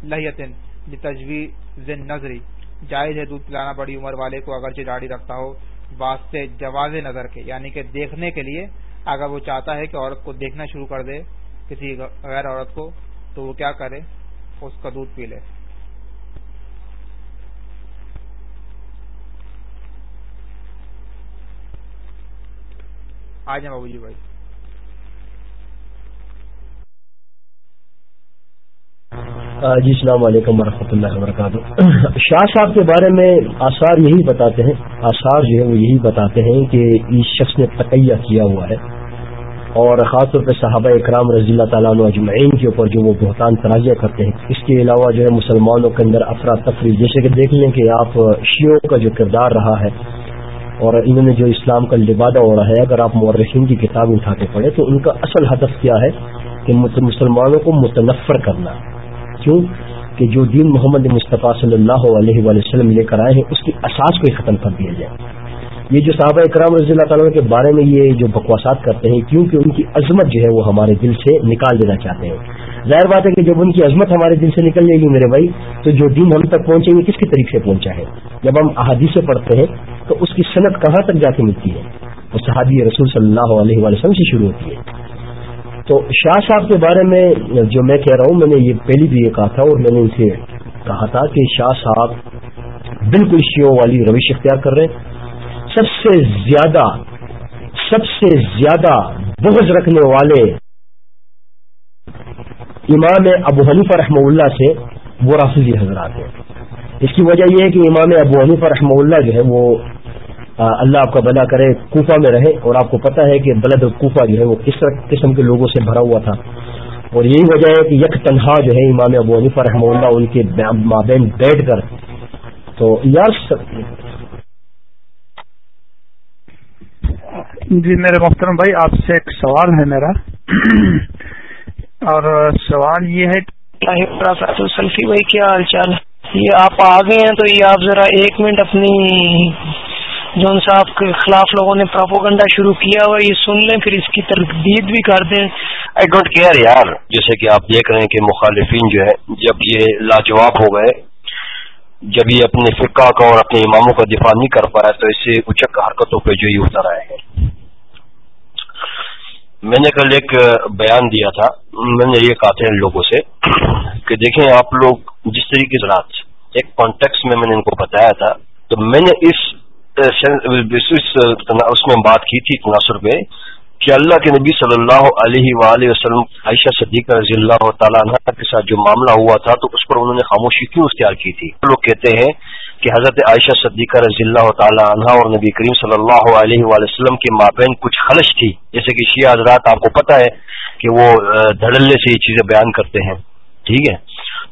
لہیتن تجویز نظری جائز ہے دودھ پلانا بڑی عمر والے کو اگرچہ داڑھی رکھتا ہو، واسطے جواز نظر کے یعنی کہ دیکھنے کے لیے اگر وہ چاہتا ہے کہ عورت کو دیکھنا شروع کر دے کسی غیر عورت کو، تو وہ کیا کرے؟ اس کا دودھ پی لے۔ آ جائیں بابو جی بھائی۔ جی السلام علیکم ورحمۃ اللہ وبرکاتہ۔ شاہ صاحب کے بارے میں آثار یہی بتاتے ہیں، آثار جو ہے وہ یہی بتاتے ہیں کہ اس شخص نے تقیہ کیا ہوا ہے۔ اور خاص طور پہ صحابہ اکرام رضی اللہ تعالیٰ اجمعین کے اوپر جو وہ بہتان تنازع کرتے ہیں۔ اس کے علاوہ جو ہے مسلمانوں کے اندر افراتفری جیسے کہ دیکھ لیں کہ آپ شیعوں کا جو کردار رہا ہے اور انہوں نے جو اسلام کا لبادہ اوڑا ہے، اگر آپ مورخین کی کتاب اٹھا کے پڑھیں تو ان کا اصل ہدف کیا ہے کہ مسلمانوں کو متنفر کرنا۔ کیوں کہ جو دین محمد مصطفیٰ صلی اللہ علیہ وسلم لے کر آئے ہیں، اس کی اساس کو ہی ختم کر دیا جائے۔ یہ جو صحابہ اکرام رضی اللہ تعالیٰ کے بارے میں یہ جو بکواسات کرتے ہیں، کیونکہ ان کی عظمت جو ہے وہ ہمارے دل سے نکال دینا چاہتے ہیں۔ ظاہر بات ہے کہ جب ان کی عظمت ہمارے دل سے نکل جائے گی میرے بھائی، تو جو دین ہم تک پہنچیں گے کس کے طریقے سے پہنچا ہے؟ جب ہم احادیث سے پڑھتے ہیں، تو اس کی صنعت کہاں تک جا کے ملتی ہے؟ وہ صحابی رسول صلی اللہ علیہ وسلم سے شروع ہوتی ہے۔ تو شاہ صاحب کے بارے میں جو میں کہہ رہا ہوں، میں نے یہ پہلی بھی یہ کہا تھا اور میں نے ان سے کہا تھا کہ شاہ صاحب بالکل شیوں والی روش اختیار کر رہے ہیں۔ سب سے زیادہ، سب سے زیادہ بغض رکھنے والے امام ابو حنیفہ رحمہ اللہ سے وہ رافضی حضرات ہیں۔ اس کی وجہ یہ ہے کہ امام ابو حنیفہ رحمہ اللہ جو ہے وہ اللہ آپ کا بنا کرے، کوفہ میں رہے اور آپ کو پتا ہے کہ بلد کوفہ جو ہے وہ کس طرح قسم کے لوگوں سے بھرا ہوا تھا۔ اور یہی وجہ ہے کہ یک تنہا جو ہے امام ابو حنیفہ رحمہ اللہ ان کے مابین بیٹھ کر۔ تو یار جی میرے محترم بھائی، آپ سے ایک سوال ہے میرا۔ اور سوال یہ ہے سلفی بھائی کیا حال چال یہ آپ آ گئے ہیں تو یہ آپ ذرا ایک منٹ اپنی جون صاحب کے خلاف لوگوں نے پراپوگنڈا شروع کیا ہوا، یہ سن لیں، پھر اس کی تردید بھی کر دیں۔ آئی ڈونٹ کیئر یار، جیسے کہ آپ دیکھ رہے ہیں کہ مخالفین جو ہے جب یہ لاجواب ہو گئے، جب یہ اپنے فقہ کا اور اپنے اماموں کا دفاع نہیں کر پا رہا تو اس سے اچک حرکتوں پہ جو یہ اتر آئے ہیں۔ میں نے کل ایک بیان دیا تھا، میں نے یہ کہا تھا ان لوگوں سے کہ دیکھیں آپ لوگ جس طریقے سے رات، ایک کانٹیکس میں میں نے ان کو بتایا تھا، تو میں نے اس اس میں بات کی تھی تناسر پہ کہ اللہ کے نبی صلی اللہ علیہ وآلہ وسلم عائشہ صدیقہ رضی اللہ تعالیٰ عنہ کے ساتھ جو معاملہ ہوا تھا تو اس پر انہوں نے خاموشی کیوں اختیار کی تھی؟ لوگ کہتے ہیں کہ حضرت عائشہ صدیقہ رضی اللہ تعالی عنہ اور نبی کریم صلی اللہ علیہ وآلہ وسلم کے مابین کچھ خلش تھی۔ جیسے کہ شیعہ حضرات، آپ کو پتا ہے کہ وہ دھڑلے سے یہ چیزیں بیان کرتے ہیں۔ ٹھیک ہے؟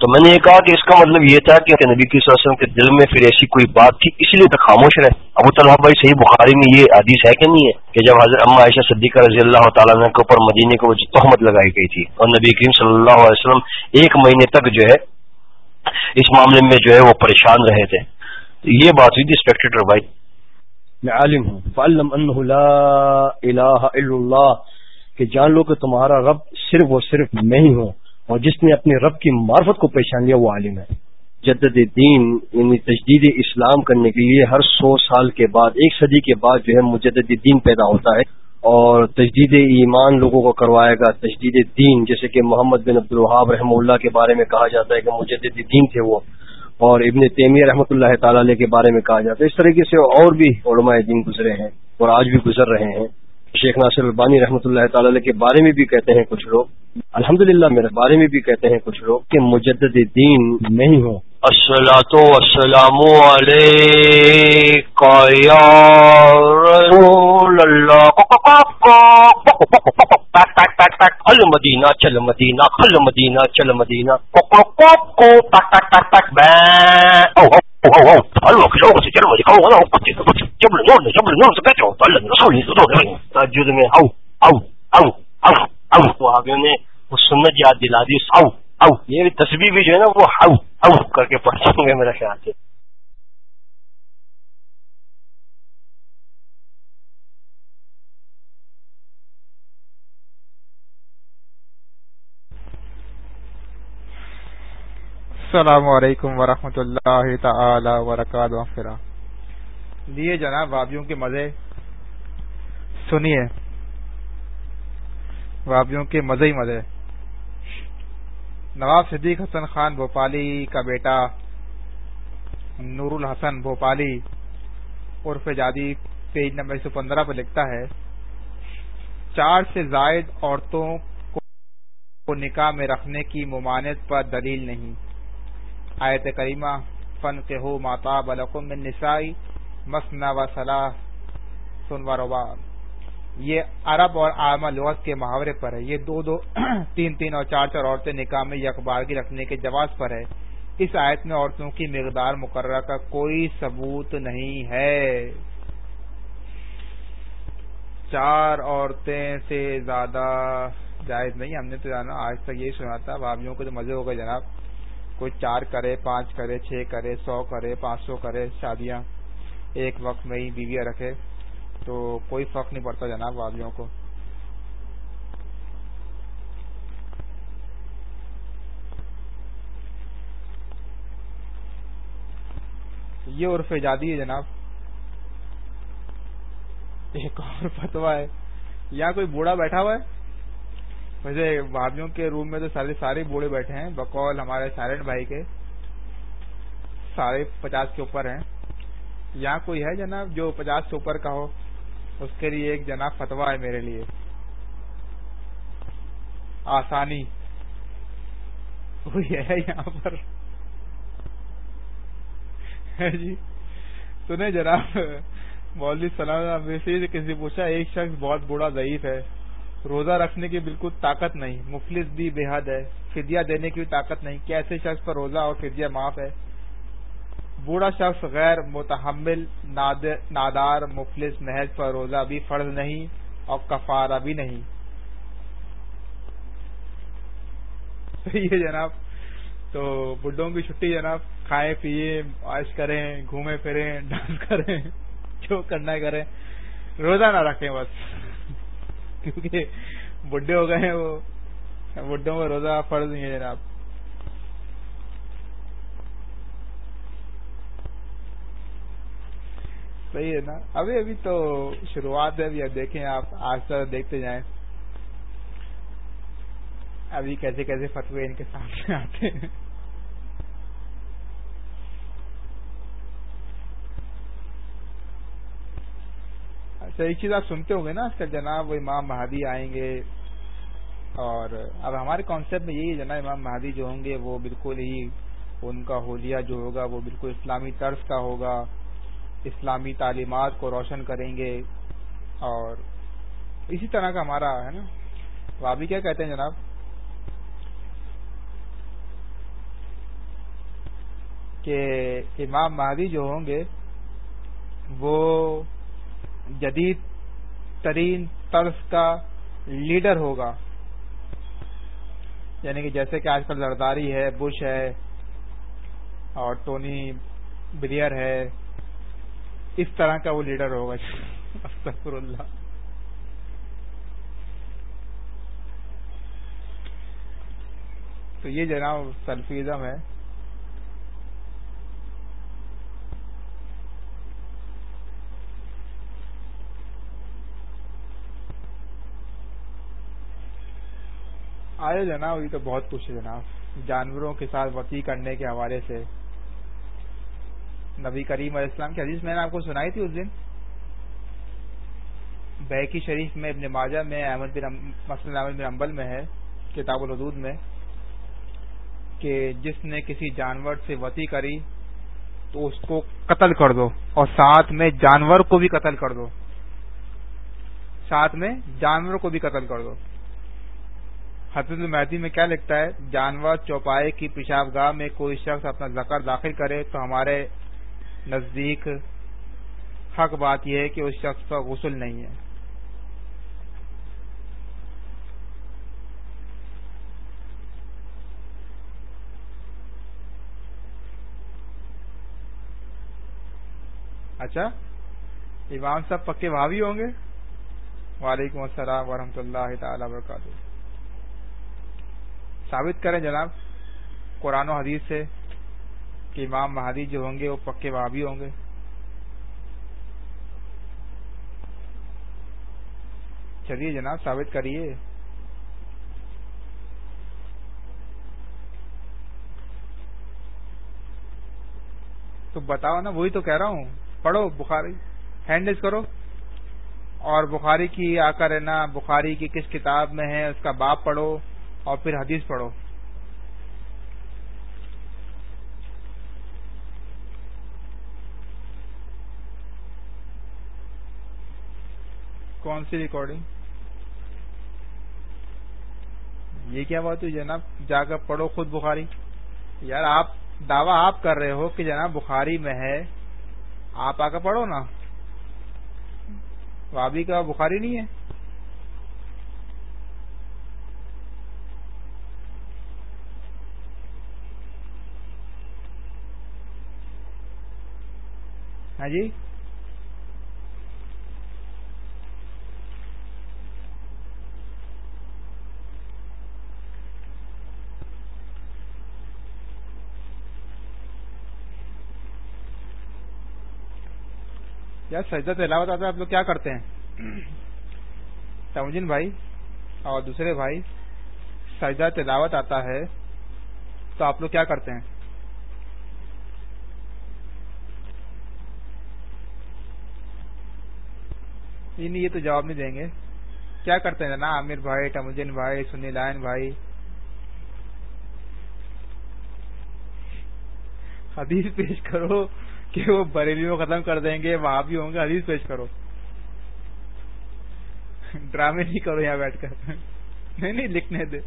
تو میں نے یہ کہا کہ اس کا مطلب یہ تھا کہ نبی کی وسلم کے دل میں پھر ایسی کوئی بات تھی اسی لیے تو خاموش رہے۔ ابو طلحہ بھائی، صحیح بخاری میں یہ حدیث ہے کہ نہیں ہے کہ جب حضرت اما عائشہ صدیقہ رضی اللہ تعالیٰ کے اوپر مدینے کو تہمت لگائی گئی تھی اور نبی کریم صلی اللہ علیہ وسلم ایک مہینے تک جو ہے، اس معاملے میں جو ہے وہ پریشان رہے تھے۔ یہ بات ہوئی تھی اسپیکٹیٹر بھائی۔ میں عالم ہوں۔ فعلم انہ لا الہ الا اللہ کہ جان لو کہ تمہارا رب صرف و صرف میں ہی ہوں۔ اور جس نے اپنے رب کی معرفت کو پہچان لیا، وہ عالم ہے۔ جدد دین یعنی تجدید اسلام کرنے کے لیے ہر سو سال کے بعد، ایک صدی کے بعد جو ہے مجدد دین پیدا ہوتا ہے اور تجدید ایمان لوگوں کو کروائے گا۔ تجدید دین جیسے کہ محمد بن عبد الحاب رحمہ اللہ کے بارے میں کہا جاتا ہے کہ مجدد دین تھے وہ، اور ابن تیمیہ رحمۃ اللہ تعالی علیہ کے بارے میں کہا جاتا ہے۔ اس طریقے سے اور بھی علماء دین گزرے ہیں اور آج بھی گزر رہے ہیں۔ شیخ ناصر البانی رحمۃ اللہ تعالی کے بارے میں بھی کہتے ہیں کچھ لوگ۔ الحمد للہ میرے بارے میں بھی کہتے ہیں کچھ لوگ کہ مجدد دین نہیں ہوں۔ ہو السلام اللہ مدینہ چل مدینہ کل مدینہ چل مدینہ میں او او او صحابیوں نے وہ سنت یاد دلا دی او او یعنی یہ تصویر بھی جو ہے نا وہ او او کر کے پڑھ سکوں گے میرا خیال سے۔ السلام علیکم ورحمۃ اللہ تعالی وبرکاتہ۔ لیے جناب بابیوں کے مزے، سنیے۔ وابیوں کے مزے ہی مزے۔ نواب صدیق حسن خان بھوپالی کا بیٹا نور الحسن بھوپالی، عرف جادی، پیج نمبر ایک سو پندرہ پر لکھتا ہے، چار سے زائد عورتوں کو نکاح میں رکھنے کی ممانت پر دلیل نہیں۔ آیت کریمہ فن کے ہو ماتا بلکم نسائی مسنا و صلاح سن و یہ عرب اور عامہ لغت کے محاورے پر ہے۔ یہ دو دو تین تین اور چار چار عورتیں نکاح میں یکبارگی رکھنے کے جواز پر ہے۔ اس آیت میں عورتوں کی مقدار مقررہ کا کوئی ثبوت نہیں ہے۔ چار عورتیں سے زیادہ جائز نہیں۔ ہم نے تو جانا، آج تک یہی سنا تھا، بھابھیوں کو تو مزے ہو گئے جناب۔ کوئی چار کرے، پانچ کرے، چھ کرے، سو کرے، پانچ سو کرے شادیاں۔ ایک وقت میں ہی بیویاں رکھے۔ تو کوئی فرق نہیں پڑتا جناب وادیوں کو۔ یہ عرف ایجادی ہے جناب۔ ایک اور فتوا ہے۔ یہاں کوئی بوڑھا بیٹھا ہوا ہے؟ ویسے وادیوں کے روم میں تو سارے سارے بوڑھے بیٹھے ہیں۔ بقول ہمارے سائلنٹ بھائی کے سارے پچاس کے اوپر ہیں۔ یہاں کوئی ہے جناب جو پچاس سے اوپر کا ہو؟ اس کے لیے ایک جناب فتوا ہے میرے لیے۔ آسانی۔ وہی ہے یہاں پر۔ جی۔ سنے جناب، مولوی سلام سے کسی پوچھا، ایک شخص بہت بڑا ضعیف ہے۔ روزہ رکھنے کی بالکل طاقت نہیں، مفلس بھی بے حد ہے۔ فدیہ دینے کی بھی طاقت نہیں۔ کیسے شخص پر روزہ اور فدیہ معاف ہے؟ بوڑھا شخص غیر متحمل نادار، مفلس، محض پر روزہ بھی فرض نہیں اور کفارہ بھی نہیں۔ صحیح ہے جناب، تو بڈوں کی چھٹی جناب، کھائیں پیئے عائش کریں، گھومیں پھریں، ڈانس کریں، جو کرنا کریں، روزہ نہ رکھیں بس۔ کیونکہ بڈھے ہو گئے ہیں وہ، بڈھوں میں روزہ فرض نہیں ہے جناب۔ صحیح ہے نا؟ ابھی ابھی تو شروعات ہے، ابھی اب دیکھیں، آپ آج تک دیکھتے جائیں۔ ابھی کیسے کیسے فتوے ان کے سامنے آتے ہیں۔ اچھا ایک چیز آپ سنتے ہوں گے نا آج کل جناب، وہ امام مہادی آئیں گے۔ اور اب ہمارے کانسیپٹ میں یہی ہے جناب، امام مہادی جو ہوں گے وہ بالکل ہی ان کا ہولیا جو ہوگا، وہ بالکل اسلامی طرز کا ہوگا۔ اسلامی تعلیمات کو روشن کریں گے اور اسی طرح کا ہمارا ہے نا؟ وہ ابھی کیا کہتے ہیں جناب؟ کہ امام مہدی جو ہوں گے، وہ جدید ترین طرز کا لیڈر ہوگا۔ یعنی کہ جیسے کہ آج کل زرداری ہے، بش ہے اور ٹونی بلیئر ہے۔ اس طرح کا وہ لیڈر ہوگا استغفر اللہ۔ تو یہ جناب سلفیزم ہے۔ آئے جناب، یہ تو بہت کچھ ہے جناب۔ جانوروں کے ساتھ وسیع کرنے کے حوالے سے نبی کریم علیہ السلام کی حدیث میں نے آپ کو سنائی تھی اس دن۔ بیکی شریف میں ابن ماجہ میں احمد بن مسلم احمد بن امبل میں ہے، کتاب الحدود میں، کہ جس نے کسی جانور سے وتی کری تو اس کو قتل کر دو اور ساتھ میں جانور کو بھی قتل کر دو۔ ساتھ میں جانور کو بھی قتل کر دو۔ حضرت المہدی میں کیا لکھتا ہے؟ جانور چوپائے کی پیشاب گاہ میں کوئی شخص اپنا زکر داخل کرے تو ہمارے نزدیک حق بات یہ ہے کہ اس شخص کا غسل نہیں ہے۔ اچھا امام صاحب پکے بھاوی ہوں گے؟ وعلیکم السلام ورحمۃ اللہ تعالی وبرکاتہ۔ ثابت کریں جناب، قرآن و حدیث سے کہ امام مہادی جو ہوں گے وہ پکے بھابی ہوں گے۔ چلیے جناب، ثابت کریے۔ تو بتاؤ نا، وہی تو کہہ رہا ہوں۔ پڑھو بخاری ہینڈز کرو۔ اور بخاری کی آ کر ہے نا، بخاری کی کس کتاب میں ہے، اس کا باپ پڑھو اور پھر حدیث پڑھو۔ کون سی ریکارڈنگ یہ کیا بات ہوئی جناب؟ جا کر پڑھو خود بخاری۔ یار آپ دعویٰ آپ کر رہے ہو کہ جناب بخاری میں ہے۔ آپ آ کر پڑھو نا۔ وابی کا بخاری نہیں ہے؟ ہاں جی یار سجدہ تلاوت آتا ہے، آپ لوگ کیا کرتے ہیں؟ تمجن بھائی اور دوسرے بھائی، سجدہ تلاوت آتا ہے، تو آپ لوگ کیا کرتے ہیں؟ یہ تو جواب نہیں دیں گے۔ کیا کرتے ہیں؟ نا، عامر بھائی ٹمجن بھائی سنی لائن بھائی۔ حدیث پیش کرو۔ کہ وہ بریلی میں ختم کر دیں گے، وہاں بھی ہوں گے، حدیث پیش کرو۔ ڈرامے نہیں کرو یہاں بیٹھ کر۔ نہیں نہیں، لکھنے دے۔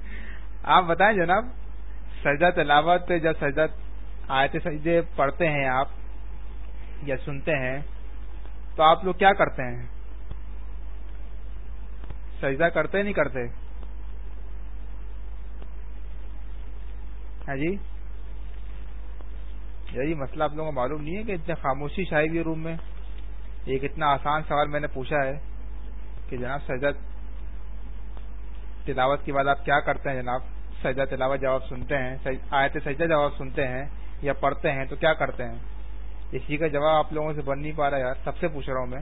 آپ بتائیں جناب، سجدہ تلاوت جب سجدہ آئے سجدے پڑھتے ہیں آپ یا سنتے ہیں، تو آپ لوگ کیا کرتے ہیں؟ سجدہ کرتے نہیں کرتے؟ ہاں جی؟ یہی مسئلہ آپ لوگوں کو معلوم نہیں ہے کہ اتنے خاموشی شاہی ہوئی روم میں؟ ایک اتنا آسان سوال میں نے پوچھا ہے کہ جناب سجدہ تلاوت کے بعد آپ کیا کرتے ہیں جناب؟ سجدہ تلاوت جواب سنتے ہیں آئے تھے سجدہ جواب سنتے ہیں یا پڑھتے ہیں تو کیا کرتے ہیں؟ اسی کا جواب آپ لوگوں سے بن نہیں پا رہا یار، سب سے پوچھ رہا ہوں میں۔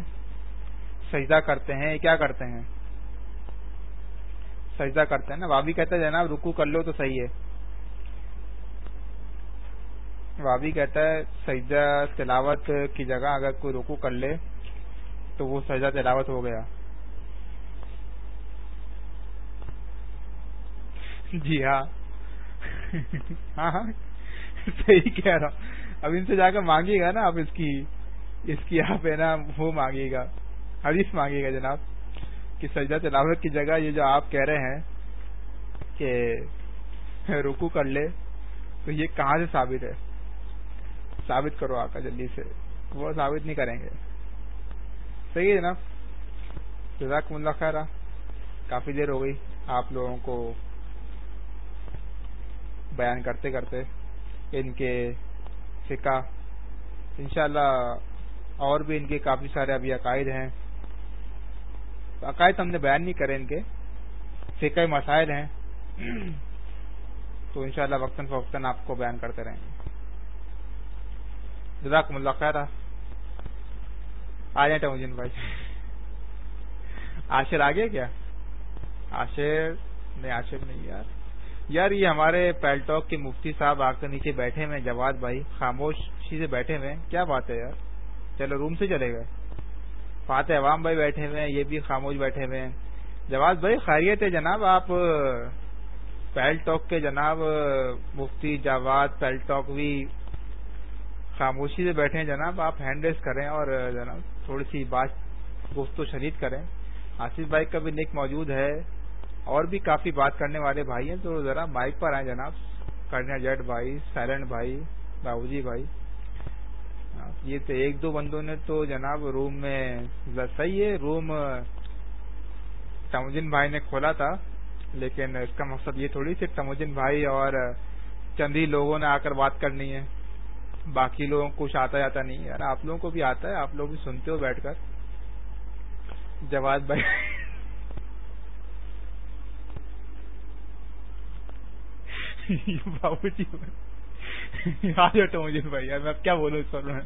سجدہ کرتے ہیں، کیا کرتے ہیں؟ سجدہ کرتے ہیں نا؟ وابی کہتا ہے جناب رکو کر لو تو صحیح ہے۔ وابی کہتا ہے سجدہ تلاوت کی جگہ اگر کوئی رکو کر لے تو وہ سجدہ تلاوت ہو گیا۔ جی ہاں۔ ہاں ہاں۔ صحیح کہہ رہا۔ اب ان سے جا کر مانگیے گا نا آپ اس کی اس کی آپ ہے نا، وہ مانگیے گا۔ حدیث مانگیے گا جناب کہ سجدہ تلاوت کی جگہ یہ جو آپ کہہ رہے ہیں کہ رکو کر لے تو یہ کہاں سے ثابت ہے؟ ثابت کرو آقا جلدی سے، وہ ثابت نہیں کریں گے۔ صحیح ہے جناب۔ جزاک اللہ خیر کافی دیر ہو گئی۔ آپ لوگوں کو بیان کرتے کرتے ان کے فقہ، انشاءاللہ اور بھی ان کے کافی سارے ابھی عقائد ہیں۔ عقائد ہم نے بیان نہیں کرے ان کے، فقہ مسائل ہیں۔ تو انشاءاللہ وقتاً فوقتاً آپ کو بیان کرتے رہیں گے۔ جزاکم اللہ خیر آ جائیں ٹموجن بھائی۔ آشر آگے کیا؟ آشر نہیں آشر نہیں یار۔ یار، یہ ہمارے پیلٹاک کے مفتی صاحب آ کر نیچے بیٹھے ہوئے جواد بھائی خاموشی سے بیٹھے ہوئے کیا بات ہے یار؟ چلو، روم سے چلے گئے۔ فاتح عوام بھائی بیٹھے ہوئے ہیں، یہ بھی خاموش بیٹھے ہوئے ہیں۔ جواد بھائی، خیریت ہے جناب آپ؟ پیل ٹاک کے جناب مفتی جواد پیل ٹاک بھی خاموشی سے بیٹھے ہیں جناب، آپ ہینڈ ریس کریں اور جناب تھوڑی سی بات گفت و شدید کریں۔ آصف بھائی کا بھی نک موجود ہے، اور بھی کافی بات کرنے والے بھائی ہیں، تو ذرا مائک پر آئیں جناب۔ کرنل جٹ بھائی سائلنٹ بھائی بابو جی بھائی۔ یہ تو ایک دو بندوں نے تو جناب روم میں صحیح ہے روم تموجن بھائی نے کھولا تھا، لیکن اس کا مقصد یہ تھوڑی سی تموجن بھائی اور چند ہی لوگوں نے آ کر بات کرنی ہے۔ باقی لوگوں کو کچھ آتا جاتا نہیں یار، آپ لوگوں کو بھی آتا ہے، آپ لوگ بھی سنتے ہو بیٹھ کر۔ جواد بھائی۔ بابو جی آ جاتا مجھے بھائی یار میں کیا بولوں اس پر؟ میں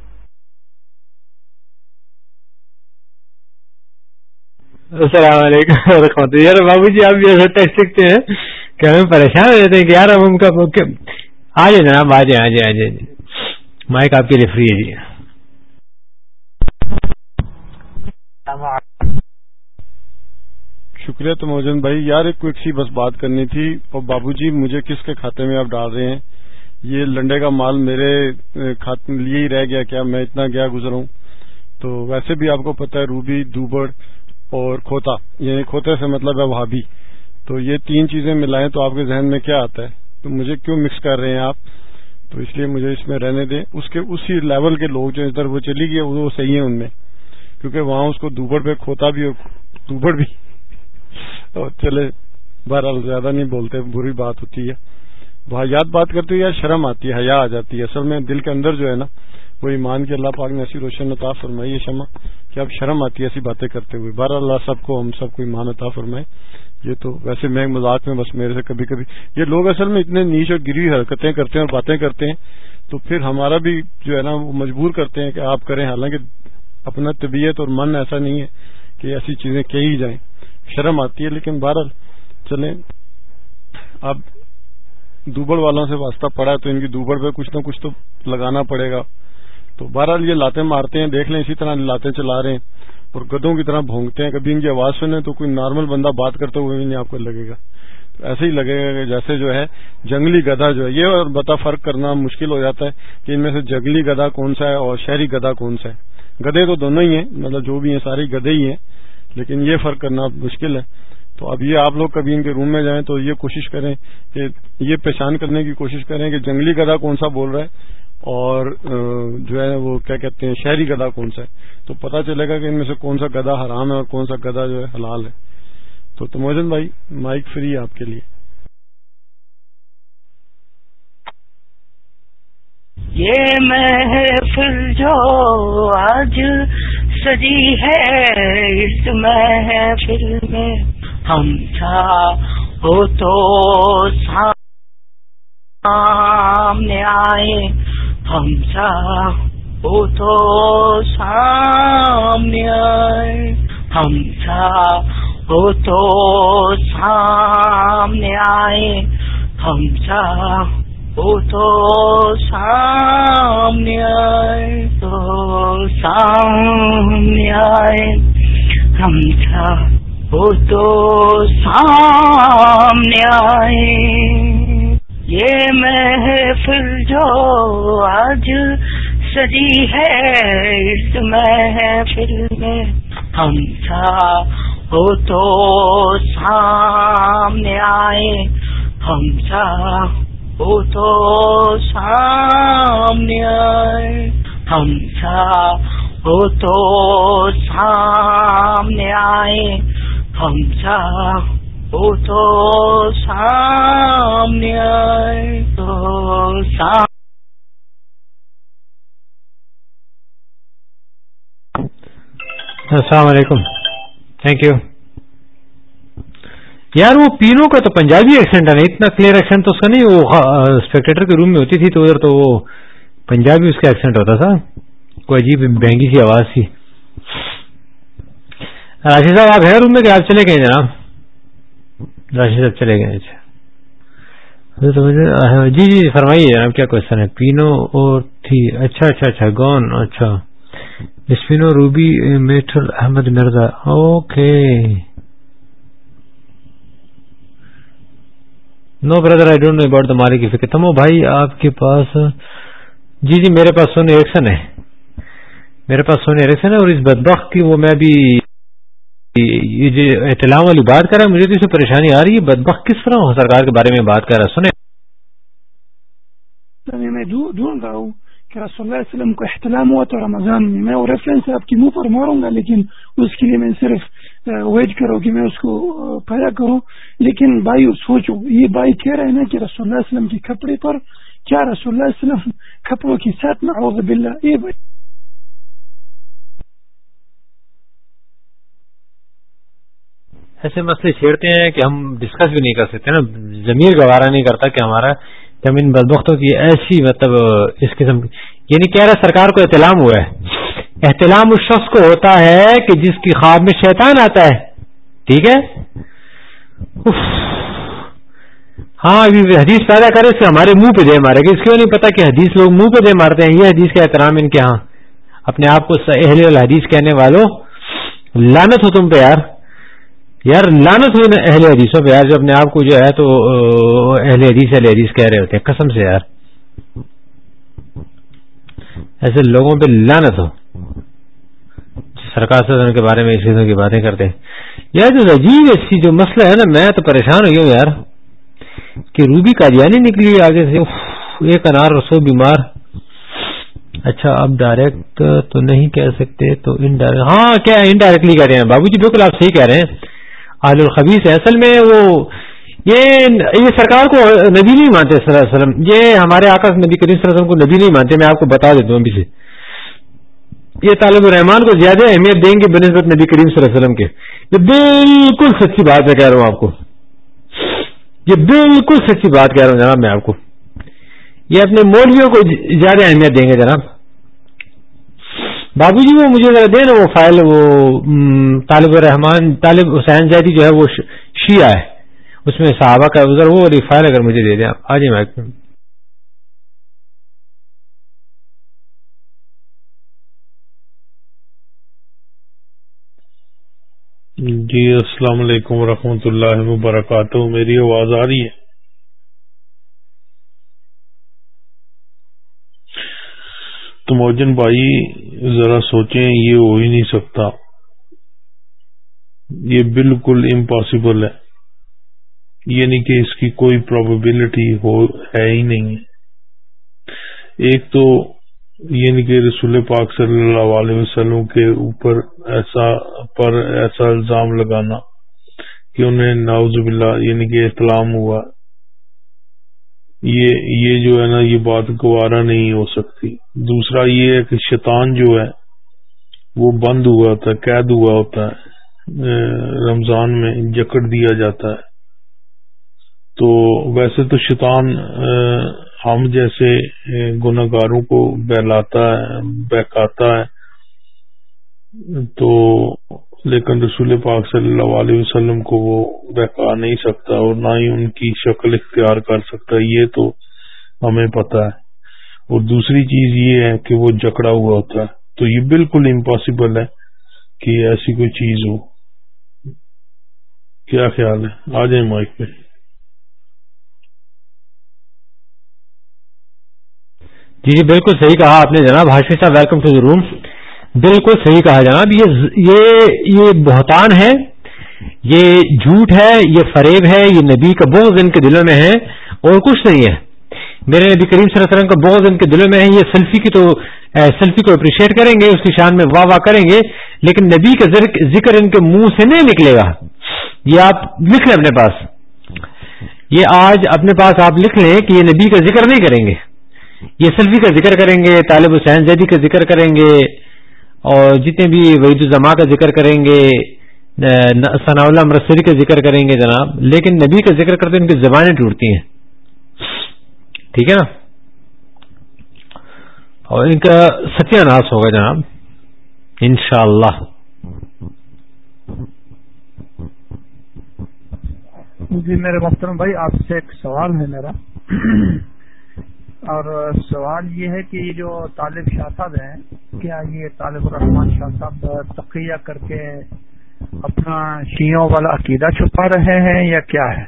السلام علیکم ورحمۃ یار بابو جی آپ بھی ایسا ٹیکس سکتے ہیں کہ ہمیں پریشان ہو جاتے ہیں کہ یار اب ان کا آ جائے جناب، آ جائیں آ جائیں آ جائیں۔ مائک آپ کے لیے فری ہے جی۔ شکریہ تو موجن بھائی۔ یار، ایک کوئی سی بس بات کرنی تھی۔ اور بابو جی مجھے کس کے کھاتے میں آپ ڈال رہے ہیں؟ یہ لنڈے کا مال میرے لیے ہی رہ گیا۔ کیا میں اتنا گیا گزروں تو ویسے بھی آپ کو پتا ہے، روبی دوبڑ اور کھوتا یعنی کھوتے سے مطلب ہے بھابھی تو یہ تین چیزیں ملائیں تو آپ کے ذہن میں کیا آتا ہے؟ تو مجھے کیوں مکس کر رہے ہیں آپ؟ تو اس لیے مجھے اس میں رہنے دیں۔ اس کے اسی لیول کے لوگ جو ادھر وہ چلی گئے وہ صحیح ہیں ان میں۔ کیونکہ وہاں اس کو دوبڑ پہ کھوتا بھی اور دوبڑ بھی چلے، بہرحال زیادہ نہیں بولتے، بری بات ہوتی ہے۔ یاد بات کرتے یا شرم آتی ہے، حیا آ جاتی ہے۔ اصل میں دل کے اندر جو ہے نا، وہ ایمان کے اللہ پاک نے ایسی روشن عطا فرمائی ہے شمع، کہ اب شرم آتی ہے ایسی باتیں کرتے ہوئے۔ بہر اللہ سب کو، ہم سب کو ایمان عطا فرمائے۔ یہ تو ویسے میں مذاق میں بس میرے سے کبھی کبھی یہ لوگ اصل میں اتنے نیچ اور گری حرکتیں کرتے ہیں اور باتیں کرتے ہیں، تو پھر ہمارا بھی جو ہے نا وہ مجبور کرتے ہیں کہ آپ کریں، حالانکہ اپنا طبیعت اور من ایسا نہیں ہے کہ ایسی چیزیں کہی جائیں۔ شرم آتی ہے، لیکن بہرحال چلیں۔ اب دوبڑ والوں سے واسطہ پڑا ہے تو ان کی دوبڑ پہ کچھ نہ کچھ تو لگانا پڑے گا۔ تو بہرحال یہ لاتے مارتے ہیں، دیکھ لیں اسی طرح لاتے چلا رہے ہیں۔ اور گدوں کی طرح بھونگتے ہیں، کبھی ان کی آواز سنیں تو کوئی نارمل بندہ بات کرتے ہوئے بھی نہیں آپ کو لگے گا۔ ایسے ہی لگے گا کہ جیسے جو ہے، جنگلی گدا جو ہے، یہ اور بتا فرق کرنا مشکل ہو جاتا ہے کہ ان میں سے جنگلی گدا کون سا ہے اور شہری گدا کون سا ہے۔ گدے تو دونوں ہی ہیں مطلب جو بھی ہیں سارے گدے ہی ہیں، لیکن یہ فرق کرنا مشکل ہے۔ تو اب یہ آپ لوگ کبھی ان کے روم میں جائیں تو یہ کوشش کریں کہ یہ پہچان کرنے کی کوشش کریں کہ جنگلی گدا کون سا بول رہا ہے۔ اور جو ہے وہ کیا کہتے ہیں، شہری گدا کون سا ہے؟ تو پتا چلے گا کہ ان میں سے کون سا گدا حرام ہے اور کون سا گدا جو ہے حلال ہے۔ تو تموجن بھائی، مائک فری ہے آپ کے لیے۔ یہ محفل جو آج سجی ہے، اس محفل میں ہم تھا ہو تو سامنے آئے۔ ہم سا ہو تو سامنے آئے۔ ہم سا ہو تو سامنے آئے۔ ہم وہ تو سامنے آئے۔ تو سامنے آئے۔ ہم وہ تو سامنے آئے۔ یہ محفل جو آج سجی ہے، اس محفل میں ہم تھا وہ تو سامنے آئے۔ ہم تھا وہ تو سامنے آئے۔ ہم سا وہ تو سامنے آئے۔ ہم سا وہ تو سامنے آئے، تو سام السلام علیکم۔ تھینک یو یار وہ پینوں کا تو پنجابی ایکسینٹ ہے نا، اتنا کلیئر ایکسینٹ تو اس کا نہیں، وہ اسپیکٹر کے روم میں ہوتی تھی تو ادھر تو وہ پنجابی اس کا ایکسینٹ ہوتا تھا۔ کوئی عجیب بہنگی سی آواز تھی راشد صاحب، آپ ہیں روم میں کہ آپ چلے گئے جناب؟ راشد صاحب چلے گئے اچھا جی جی فرمائیے جناب کیا کوشچن ہے پینو اور تھی۔ اچھا اچھا اچھا گون اچھا۔ اسپینو روبی metal Ahmad Mirza. Okay. No brother I don't know about the مالک کی فکر تمو بھائی، آپ کے پاس جی جی میرے پاس سونی ایکسن ہے۔ میرے پاس سونی ایکسن ہے اور اس بدبخت کی وہ میں بھی یہ جو اطلاع والی بات کر رہا ہے، مجھے تو اسے پریشانی آ رہی ہے۔ بدبخت کس طرح سرکار کے بارے میں بات کر رہا ہے۔ میں ڈھونڈ رہا ہوں کہ رسول اللہ علیہ وسلم کو احتلام ہوا تو رمضان میں۔ میں وہ ریفرنس آپ کی منہ پر ماروں گا، لیکن اس کے لیے میں صرف ویٹ کرو کہ میں اس کو پیدا کروں۔ لیکن بھائی، سوچو، یہ بھائی کہہ رہے ہیں نا کہ رسول اللہ علیہ وسلم کے کپڑے پر کیا رسول اللہ علیہ وسلم کپڑوں کی ساتھ میں باللہ، یہ بھائی ایسے مسئلے چھیڑتے ہیں کہ ہم ڈسکس بھی نہیں کر سکتے نا، ضمیر گوارا نہیں کرتا کہ ہمارا کہ ہم ان بدبختوں کی ایسی مطلب اس قسم کی یعنی کہہ رہا سرکار کو احتلام ہوا ہے۔ احتلام اس شخص کو ہوتا ہے کہ جس کی خواب میں شیطان آتا ہے۔ ٹھیک ہے؟ ہاں ابھی حدیث پیدا کرے، اس سے ہمارے منہ پہ دے مارے گا۔ اس کو نہیں پتا کہ حدیث لوگ منہ پہ دے مارتے ہیں؟ یہ حدیث کا احترام ان کے ہاں۔ اپنے آپ کو اہل الحدیث کہنے والوں لانت ہو تم پہ یار۔ یار لانت ہو اہل حدیثوں پہ، یار جو اپنے آپ کو جو ہے تو اہل حدیث اہل حدیث کہہ رہے ہوتے ہیں۔ قسم سے یار۔ ایسے لوگوں پہ لانت ہو۔ سرکار سے کے بارے میں اس چیزوں کی باتیں کرتے ہیں۔ یار جو عجیب ایسی جو مسئلہ ہے نا، میں تو پریشان ہوئی ہوں یار۔ کہ روبی قادیانی نکلی آگے سے۔ ایک انار رسو بیمار۔ اچھا اب ڈائریکٹ تو نہیں کہہ سکتے، تو انڈائریکٹ ہاں کیا انڈائریکٹلی کہہ رہے ہیں؟ بابو جی بالکل آپ صحیح کہہ رہے ہیں۔ آل الخبیس ہے۔ اصل میں وہ یہ سرکار کو نبی نہیں مانتے صلی اللہ علیہ وسلم۔ یہ ہمارے آکاش نبی کریم صلی اللہ علیہ وسلم کو نبی نہیں مانتے۔ میں آپ کو بتا دیتا ہوں ابھی سے۔ یہ طالب الرحمان کو زیادہ اہمیت دیں گے بنسبت نبی کریم صلی اللہ علیہ وسلم کے۔ یہ بالکل سچی بات میں کہہ رہا ہوں آپ کو۔ یہ بالکل سچی بات کہہ رہا ہوں جناب میں آپ کو۔ یہ اپنے مولویوں کو زیادہ اہمیت دیں گے جناب۔ بابو جی وہ مجھے ذرا دیں نا وہ فائل، وہ طالب الرحمان طالب حسین زیدی جو ہے وہ شیعہ ہے۔ اس میں صحابہ کا ادھر وہ والی فائل اگر مجھے دے دیں۔ آ جائیں مائک جی السلام علیکم ورحمۃ اللہ وبرکاتہ۔ میری آواز آ رہی ہے؟ تو موجن بھائی، ذرا سوچیں، یہ ہو ہی نہیں سکتا۔ یہ بالکل امپاسبل ہے۔ یعنی کہ اس کی کوئی پروبیبلٹی ہو، ہے ہی نہیں۔ ایک تو یعنی کہ رسول پاک صلی اللہ علیہ وسلم کے اوپر ایسا، پر ایسا الزام لگانا کہ انہیں ناوز باللہ یعنی کہ احتلام ہوا۔ یہ یہ جو ہے نا، یہ بات گوارا نہیں ہو سکتی۔ دوسرا یہ ہے کہ شیطان جو ہے، وہ بند ہوا ہوتا ہے، قید ہوا ہوتا ہے۔ رمضان میں جکڑ دیا جاتا ہے۔ تو ویسے تو شیطان ہم جیسے گناگاروں کو بہلاتا ہے، بہکاتا ہے۔ تو لیکن رسول پاک صلی اللہ علیہ وسلم کو وہ بہکا نہیں سکتا اور نہ ہی ان کی شکل اختیار کر سکتا، یہ تو ہمیں پتا ہے۔ اور دوسری چیز یہ ہے کہ وہ جکڑا ہوا ہوتا ہے۔ تو یہ بالکل امپاسبل ہے کہ ایسی کوئی چیز ہو۔ کیا خیال ہے؟ آ جائیں مائک پہ۔ جی جی بالکل صحیح کہا آپ نے جناب۔ ہاشمی صاحب ویلکم ٹو دا روم بالکل صحیح کہا جناب، یہ یہ یہ بہتان ہے، یہ جھوٹ ہے، یہ فریب ہے، یہ نبی کا بہت ان کے دلوں میں ہے اور کچھ نہیں ہے۔ میرے نبی کریم صلی اللہ علیہ وسلم کا بہت ان کے دلوں میں ہے، یہ سیلفی کی تو سیلفی کو اپریشیٹ کریں گے، اس کی شان میں واہ واہ کریں گے، لیکن نبی کا ذکر ان کے منہ سے نہیں نکلے گا۔ یہ آپ لکھ لیں اپنے پاس۔ یہ آج اپنے پاس آپ لکھ لیں کہ یہ نبی کا ذکر نہیں کریں گے۔ یہ سیلفی کا ذکر کریں گے، طالب حسین زیدی کا ذکر کریں گے اور جتنے بھی وحید الزما کا ذکر کریں گے ثناء اللہ مرسری کا ذکر کریں گے جناب، لیکن نبی کا ذکر کرتے ان کی زبانیں ٹوٹتی ہیں۔ ٹھیک ہے نا؟ اور ان کا ستیہ ناش ہوگا جناب، انشاءاللہ۔ جی میرے محترم بھائی، آپ سے ایک سوال ہے میرا۔ اور سوال یہ ہے کہ جو طالب شاہ صاحب ہیں، کیا یہ طالب الرحمان شاہ صاحب تقیہ کر کے اپنا شیوں والا عقیدہ چھپا رہے ہیں یا کیا ہے؟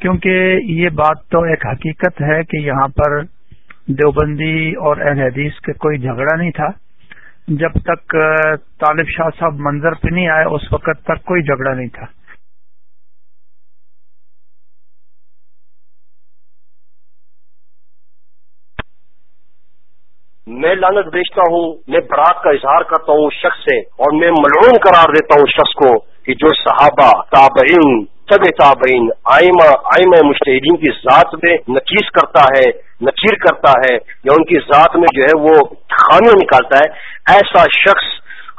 کیونکہ یہ بات تو ایک حقیقت ہے کہ یہاں پر دیوبندی اور اہل حدیث کے کوئی جھگڑا نہیں تھا۔ جب تک طالب شاہ صاحب منظر پہ نہیں آئے، اس وقت تک کوئی جھگڑا نہیں تھا۔ میں لانت بیچتا ہوں، میں برات کا اظہار کرتا ہوں شخص سے اور میں ملعون قرار دیتا ہوں شخص کو کہ جو صحابہ، تابعین طب تابعین، آئمہ آئمہ مشتحدین کی ذات میں نچیز کرتا ہے، نچیر کرتا ہے یا ان کی ذات میں جو ہے وہ خامیاں نکالتا ہے، ایسا شخص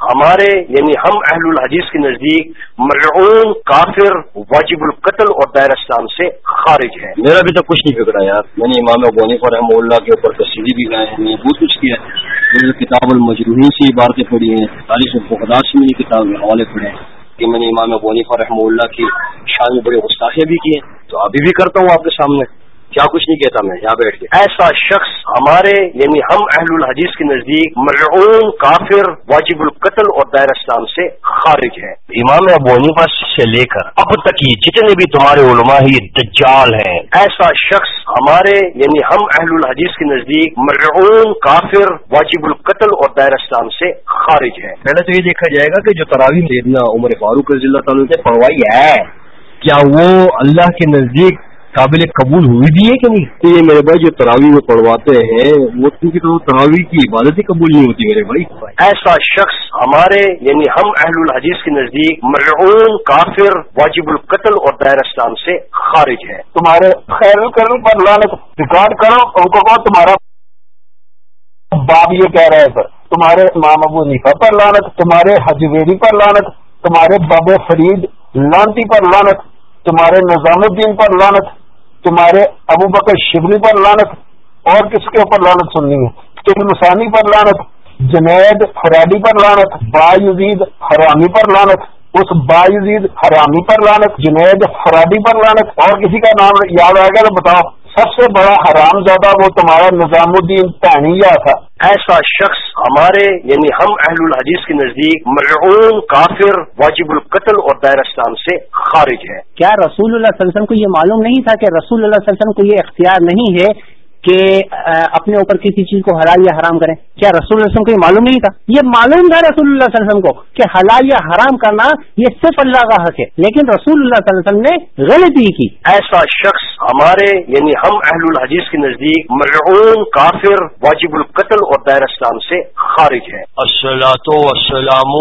ہمارے یعنی ہم اہل الحدیث کے نزدیک مرعون کافر واجب القتل اور دائر اسلام سے خارج ہے میرا بھی تو کچھ نہیں بگڑا یار۔ میں نے امام ابونی پر رحم اللہ کے اوپر تصویری بھی گائے ہیں بہت کچھ کیا ہے۔ کتاب المجروحین سے عبارتیں پڑھی ہیں، تاریخ بغداد سے میری کتاب حوالے پڑھے ہیں کہ میں نے امام ابونی پر رحم اللہ کی شان میں بڑے گستاخیاں بھی کی ہیں۔ تو ابھی بھی کرتا ہوں آپ کے سامنے۔ کیا کچھ نہیں کہتا میں یہاں بیٹھ کے۔ ایسا شخص ہمارے یعنی ہم اہل الحدیث کے نزدیک مرعون کافر واجب القتل اور دائر اسلام سے خارج ہے امام ابونی پاس سے لے کر اب تک یہ جتنے بھی تمہارے علماء ہی دجال ہیں۔ ایسا شخص ہمارے یعنی ہم اہل الحدیث کے نزدیک مرعون کافر واجب القتل اور دائر اسلام سے خارج ہے پہلے تو یہ دیکھا جائے گا کہ جو تراوی سیدنا عمر فاروق رضی اللہ تعالیٰ نے پڑھوائی ہے کیا وہ اللہ کے نزدیک قابل قبول ہوئی بھی ہے کہ نہیں؟ تو یہ میرے بھائی جو تراوی میں پڑھواتے ہیں وہ کیونکہ تو تراوی کی عبادت ہی قبول نہیں ہوتی میرے بھائی۔ ایسا شخص ہمارے یعنی ہم اہل الحدیث کے نزدیک مرعون کافر واجب القتل اور دائر اسلام سے خارج ہے۔ تمہارے خیر الکرم پر لانت ریکارڈ کرو ان کو کہو تمہارا باپ یہ کہہ رہے سر تمہارے امام ابو نیفا پر لانت تمہارے حجویری پر لانت تمہارے باب فرید لانتی پر لانت تمہارے نظام الدین پر لانت تمہارے ابو بکر شبری پر لانت اور کس کے اوپر لانت سننی ہے؟ تم مسانی پر لانت جنید فرادی پر لانت با یزید حرامی پر لانت اس با یزید حرامی پر لانت جنید فرادی پر لانت اور کسی کا نام یاد آئے گا تو بتاؤ۔ سب سے بڑا حرام زیادہ وہ تمہارا نظام الدین پہنیا تھا۔ ایسا شخص ہمارے یعنی ہم اہل الحدیث کے نزدیک مرعون کافر واجب القتل اور دائر اسلام سے خارج ہے۔ کیا رسول اللہ صلی اللہ علیہ وسلم کو یہ معلوم نہیں تھا کہ رسول اللہ صلی اللہ علیہ وسلم کو یہ اختیار نہیں ہے کہ اپنے اوپر کسی چیز کو حلال یا حرام کریں کیا رسول اللہ علیہ وسلم کو یہ معلوم نہیں تھا یہ معلوم تھا رسول اللہ صلی اللہ علیہ وسلم کو کہ حلال یا حرام کرنا یہ صرف اللہ کا حق ہے لیکن رسول اللہ صلی اللہ علیہ وسلم نے غلطی کی ایسا شخص ہمارے یعنی ہم اہل الحدیث کے نزدیک مرعون کافر واجب القتل اور دائر اسلام سے خارج ہے السلام السلام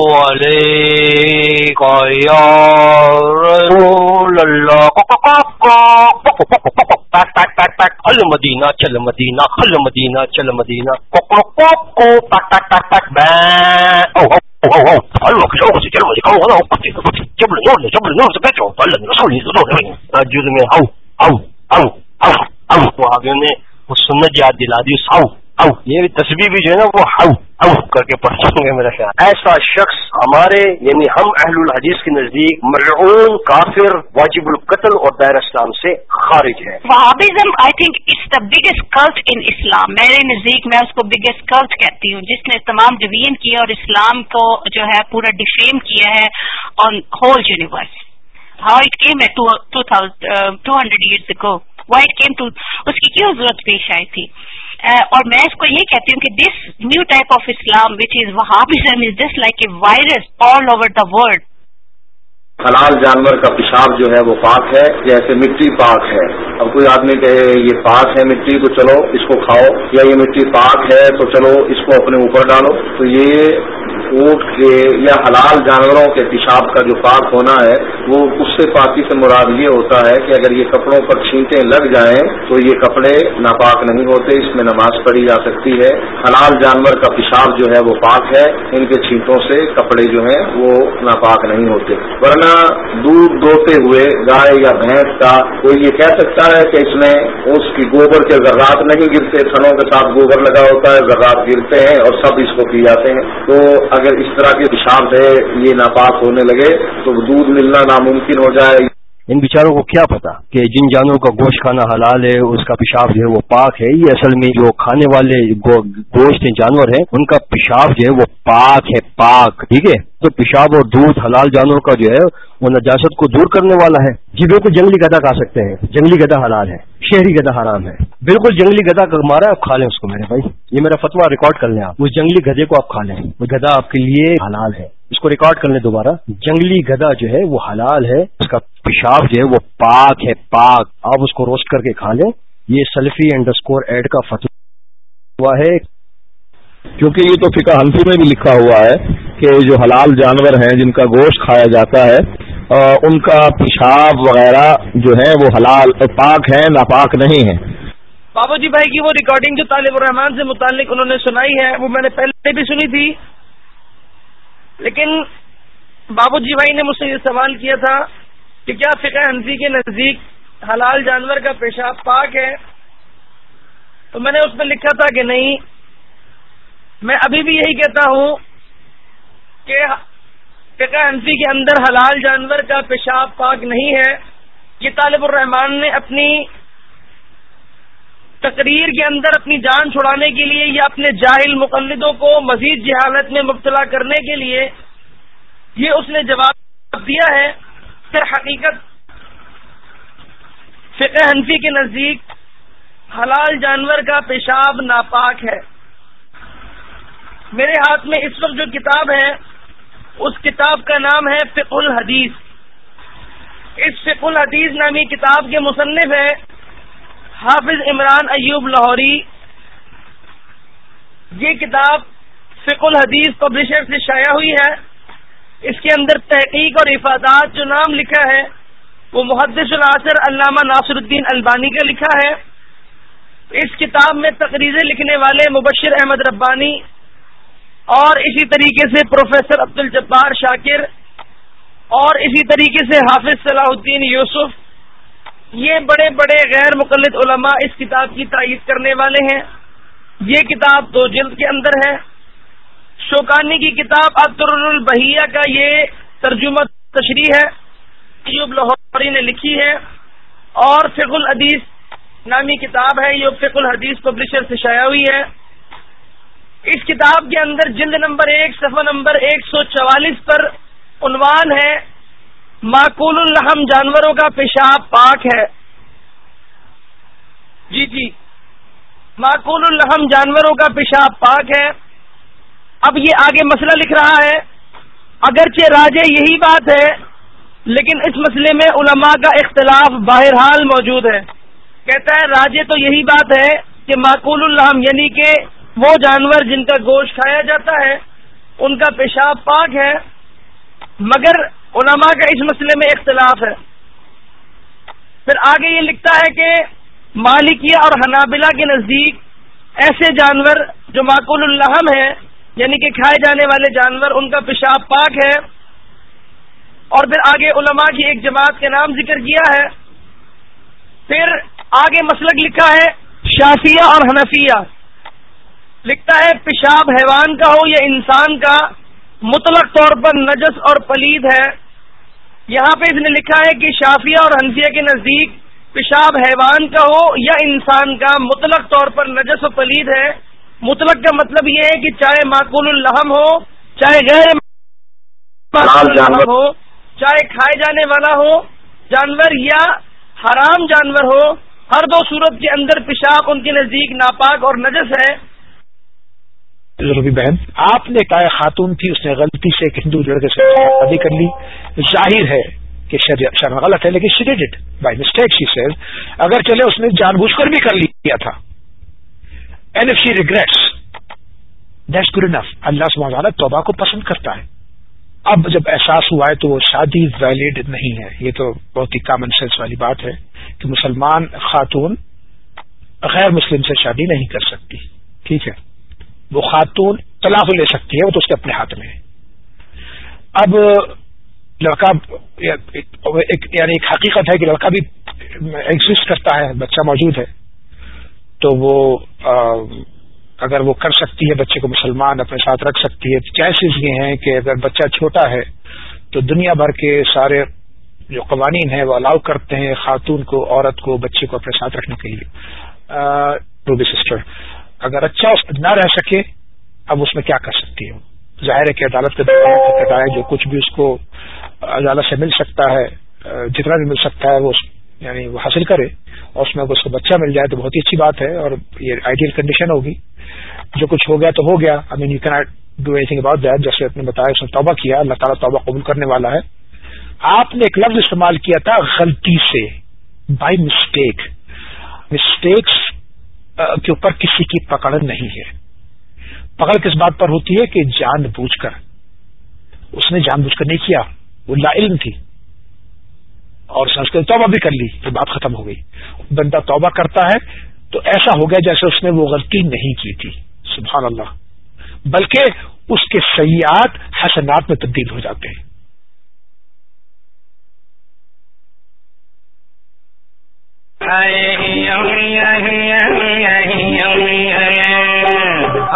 المدینہ چل مدینہ خل مدینہ چل مدینہ سنت یاد دلا دی او یہ تصویر بھی جو ہے نا وہ ہاؤ او کر کے پڑھ سکوں گے میرا خیال۔ ایسا شخص ہمارے یعنی ہم اہل الحدیث کے نزدیک مرعون کافر واجب القتل اور دائر اسلام سے خارج ہے۔ Wahhabism I think it's the biggest cult in Islam میرے نزدیک میں اس کو بگیسٹ کلٹ کہتی ہوں جس نے تمام ڈویژن کیا اور اسلام کو جو ہے پورا ڈیفیم کیا ہے on whole universe how it came ہے two hundred years ago why it came to اس کی کیوں ضرورت پیش آئی تھی؟ اور میں اس کو یہ کہتی ہوں کہ this new type of Islam which is Wahhabism is just like a virus all over the world حلال جانور کا پیشاب جو ہے وہ پاک ہے، جیسے مٹی پاک ہے۔ اب کوئی آدمی کہے یہ پاک ہے مٹی، تو چلو اس کو کھاؤ۔ یا یہ مٹی پاک ہے، تو چلو اس کو اپنے اوپر ڈالو۔ تو یہ اونٹ کے یا حلال جانوروں کے پیشاب کا جو پاک ہونا ہے، وہ اس سے پاکی سے مراد یہ ہوتا ہے کہ اگر یہ کپڑوں پر چھینٹیں لگ جائیں، تو یہ کپڑے ناپاک نہیں ہوتے، اس میں نماز پڑھی جا سکتی ہے۔ حلال جانور کا پیشاب جو ہے وہ پاک ہے، ان کے چھینٹوں سے کپڑے جو ہیں وہ ناپاک نہیں ہوتے۔ ورنہ دودھ دوتے ہوئے گائے یا بھینس کا کوئی یہ کہہ سکتا ہے کہ اس میں اس کی گوبر کے ذرات نہیں گرتے، تھنوں کے ساتھ گوبر لگا ہوتا ہے، ذرات گرتے ہیں اور سب اس کو پی جاتے ہیں۔ تو اگر اس طرح کے پیشاب ہے، یہ ناپاک ہونے لگے تو دودھ ملنا ناممکن ہو جائے۔ ان بیچاروں کو کیا پتا کہ جن جانوروں کا گوشت کھانا حلال ہے، اس کا پیشاب جو ہے وہ پاک ہے، یہ اصل میں جو کھانے والے گوشت جانور ہیں، ان کا پیشاب جو ہے وہ پاک ہے، پاک، ٹھیک ہے؟ تو پیشاب اور دودھ حلال جانوروں کا جو ہے وہ نجاست کو دور کرنے والا ہے۔ جی بالکل جنگلی گدا کھا سکتے ہیں، جنگلی گدا حلال ہے، شہری گدا حرام ہے۔ بالکل جنگلی گدا مارا آپ کھا لیں اس کو میرے بھائی۔ یہ میرا فتوا ریکارڈ کر لیں آپ۔ اس جنگلی گدے کو آپ کھا لیں۔ وہ گدا آپ کے لیے حلال ہے۔ اس کو ریکارڈ کر لیں دوبارہ۔ جنگلی گدا جو ہے وہ حلال ہے اس کا پیشاب جو ہے وہ پاک ہے پاک۔ آپ اس کو روسٹ کر کے کھا لیں۔ یہ سیلفی انڈر ایڈ کا فتوا ہے۔ کیونکہ یہ تو فقہ حنفی میں بھی لکھا ہوا ہے کہ جو حلال جانور ہیں جن کا گوشت کھایا جاتا ہے ان کا پیشاب وغیرہ جو ہے وہ حلال پاک ہے ناپاک نہیں ہے بابو جی بھائی کی وہ ریکارڈنگ جو طالب الرحمان سے متعلق انہوں نے سنائی ہے وہ میں نے پہلے بھی سنی تھی۔ لیکن بابو جی بھائی نے مجھ سے یہ سوال کیا تھا کہ کیا فقہ حنفی کے نزدیک حلال جانور کا پیشاب پاک ہے؟ تو میں نے اس میں لکھا تھا کہ نہیں۔ میں ابھی بھی یہی کہتا ہوں کہ فقہ انفی کے اندر حلال جانور کا پیشاب پاک نہیں ہے۔ یہ طالب الرحمان نے اپنی تقریر کے اندر اپنی جان چھڑانے کے لیے یا اپنے جاہل مقلدوں کو مزید جہالت میں مبتلا کرنے کے لیے یہ اس نے جواب دیا ہے کہ حقیقت فقہ حنفی کے نزدیک حلال جانور کا پیشاب ناپاک ہے۔ میرے ہاتھ میں اس وقت جو کتاب ہے، اس کتاب کا نام ہے فق الحدیث۔ اس فق الحدیث نامی کتاب کے مصنف ہے حافظ عمران ایوب لاہوری۔ یہ کتاب فق الحدیث پبلشر سے شائع ہوئی ہے۔ اس کے اندر تحقیق اور افادات جو نام لکھا ہے، وہ محدث العصر علامہ ناصر الدین البانی کا لکھا ہے۔ اس کتاب میں تقریریں لکھنے والے مبشر احمد ربانی اور اسی طریقے سے پروفیسر عبد الجبار شاکر اور اسی طریقے سے حافظ صلاح الدین یوسف یہ بڑے بڑے غیر مقلد علماء اس کتاب کی تائید کرنے والے ہیں۔ یہ کتاب دو جلد کے اندر ہے۔ شوکانی کی کتاب عطر البحیہ کا یہ ترجمہ تشریح ہے، ایوب لاہوری نے لکھی ہے۔ اور فق الحدیث نامی کتاب ہے، یہ فق الحدیث پبلشر سے شائع ہوئی ہے۔ اس کتاب کے اندر جلد نمبر ایک، صفحہ نمبر ایک سو چوالیس پر عنوان ہے۔ معقول الحم جانوروں کا پیشاب پاک ہے۔ جی جی۔ معقول الحم جانوروں کا پیشاب پاک ہے۔ اب یہ آگے مسئلہ لکھ رہا ہے۔ اگرچہ راجے یہی بات ہے، لیکن اس مسئلے میں علماء کا اختلاف بہرحال موجود ہے۔ کہتا ہے، راجے تو یہی بات ہے کہ معقول الحم یعنی کہ وہ جانور جن کا گوشت کھایا جاتا ہے، ان کا پیشاب پاک ہے۔ مگر علماء کا اس مسئلے میں اختلاف ہے۔ پھر آگے یہ لکھتا ہے کہ مالکیہ اور حنابلہ کے نزدیک ایسے جانور جو معقول الحم ہیں یعنی کہ کھائے جانے والے جانور، ان کا پیشاب پاک ہے۔ اور پھر آگے علماء کی ایک جماعت کے نام ذکر کیا ہے۔ پھر آگے مسلک لکھا ہے، شافیہ اور حنفیہ۔ لکھتا ہے، پیشاب حیوان کا ہو یا انسان کا، مطلق طور پر نجس اور پلید ہے۔ یہاں پہ اس نے لکھا ہے کہ شافیہ اور حنفیہ کے نزدیک پیشاب حیوان کا ہو یا انسان کا مطلق طور پر نجس و پلید ہے۔ مطلق کا مطلب یہ ہے کہ چاہے معقول الحم ہو چاہے غیر ہو چاہے کھائے جانے والا ہو جانور یا حرام جانور ہو ہر دو صورت کے اندر پیشاب ان کے نزدیک ناپاک اور نجس ہے۔ ضروری بہن، آپ نے کہا خاتون تھی، اس نے غلطی سے ایک ہندو لڑکے سے شادی کر لی۔ ظاہر ہے کہ شرم غلط ہے، لیکن she did it by mistake she says اگر چلے، اس نے جان بوجھ کر بھی کر لیا تھا۔ And if she regrets that's good enough اللہ سبحانہ توبہ کو پسند کرتا ہے۔ اب جب احساس ہوا ہے تو وہ شادی ویلڈ نہیں ہے۔ یہ تو بہت ہی کامن سینس والی بات ہے کہ مسلمان خاتون غیر مسلم سے شادی نہیں کر سکتی۔ ٹھیک ہے۔ وہ خاتون طلاق لے سکتی ہے، وہ تو اس کے اپنے ہاتھ میں ہے۔ اب لڑکا یعنی ایک حقیقت ہے کہ لڑکا بھی ایگزٹ کرتا ہے، بچہ موجود ہے۔ تو وہ اگر وہ کر سکتی ہے، بچے کو مسلمان اپنے ساتھ رکھ سکتی ہے چانسز یہ ہیں کہ اگر بچہ چھوٹا ہے تو دنیا بھر کے سارے جو قوانین ہیں، وہ الاؤ کرتے ہیں خاتون کو، عورت کو، بچے کو اپنے ساتھ رکھنے کے لیے۔ سسٹر اگر اچھا نہ رہ سکے، اب اس میں کیا کر سکتی ہے ظاہر ہے کہ عدالت کے دوران جو کچھ بھی اس کو عدالت سے مل سکتا ہے جتنا بھی مل سکتا ہے، وہ یعنی وہ حاصل کرے اور اس میں اگر اس کو بچہ مل جائے تو بہت ہی اچھی بات ہے اور یہ آئیڈیل کنڈیشن ہوگی۔ جو کچھ ہو گیا تو ہو گیا۔ I mean you can't do anything about that جیسے آپ نے بتایا، اس نے توبہ کیا، اللہ تعالیٰ توبہ قبول کرنے والا ہے۔ آپ نے ایک لفظ استعمال کیا تھا، غلطی سے بائی مسٹیک مسٹیکس کے اوپر کسی کی پکڑ نہیں ہے۔ پکڑ کس بات پر ہوتی ہے کہ جان بوجھ کر۔ اس نے جان بوجھ کر نہیں کیا، وہ لا علم تھی۔ اور سنسکرت توبہ بھی کر لی تو بات ختم ہو گئی۔ بندہ توبہ کرتا ہے تو ایسا ہو گیا جیسے اس نے وہ غلطی نہیں کی تھی۔ سبحان اللہ۔ بلکہ اس کے سیاحت حسنات میں تبدیل ہو جاتے ہیں۔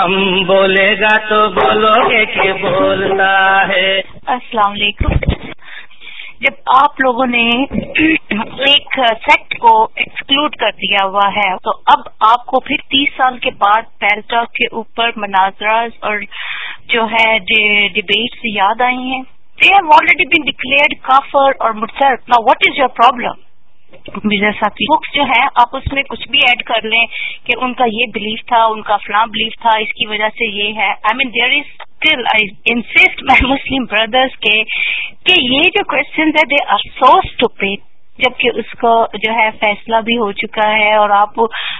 ہم بولے گا تو بولو گے کہ بولتا ہے۔ السلام علیکم۔ جب آپ لوگوں نے ایک سیکٹ کو ایکسکلوڈ کر دیا ہوا ہے، تو اب آپ کو پھر تیس سال کے بعد پیرٹاک کے اوپر مناظر اور جو ہے ڈبیٹس یاد آئی ہیں۔ They have already been declared کافر اور مرسر نا واٹ از یور پرابلم بکس جو ہے آپ اس میں کچھ بھی ایڈ کر لیں کہ ان کا یہ بلیف تھا، ان کا فلاں بلیف تھا، اس کی وجہ سے یہ ہے۔ I mean there is still I insist my Muslim brothers کے کہ یہ جو کوشچنز ہے دے آر سو اسٹوپیڈ جبکہ اس کا جو ہے فیصلہ بھی ہو چکا ہے اور آپ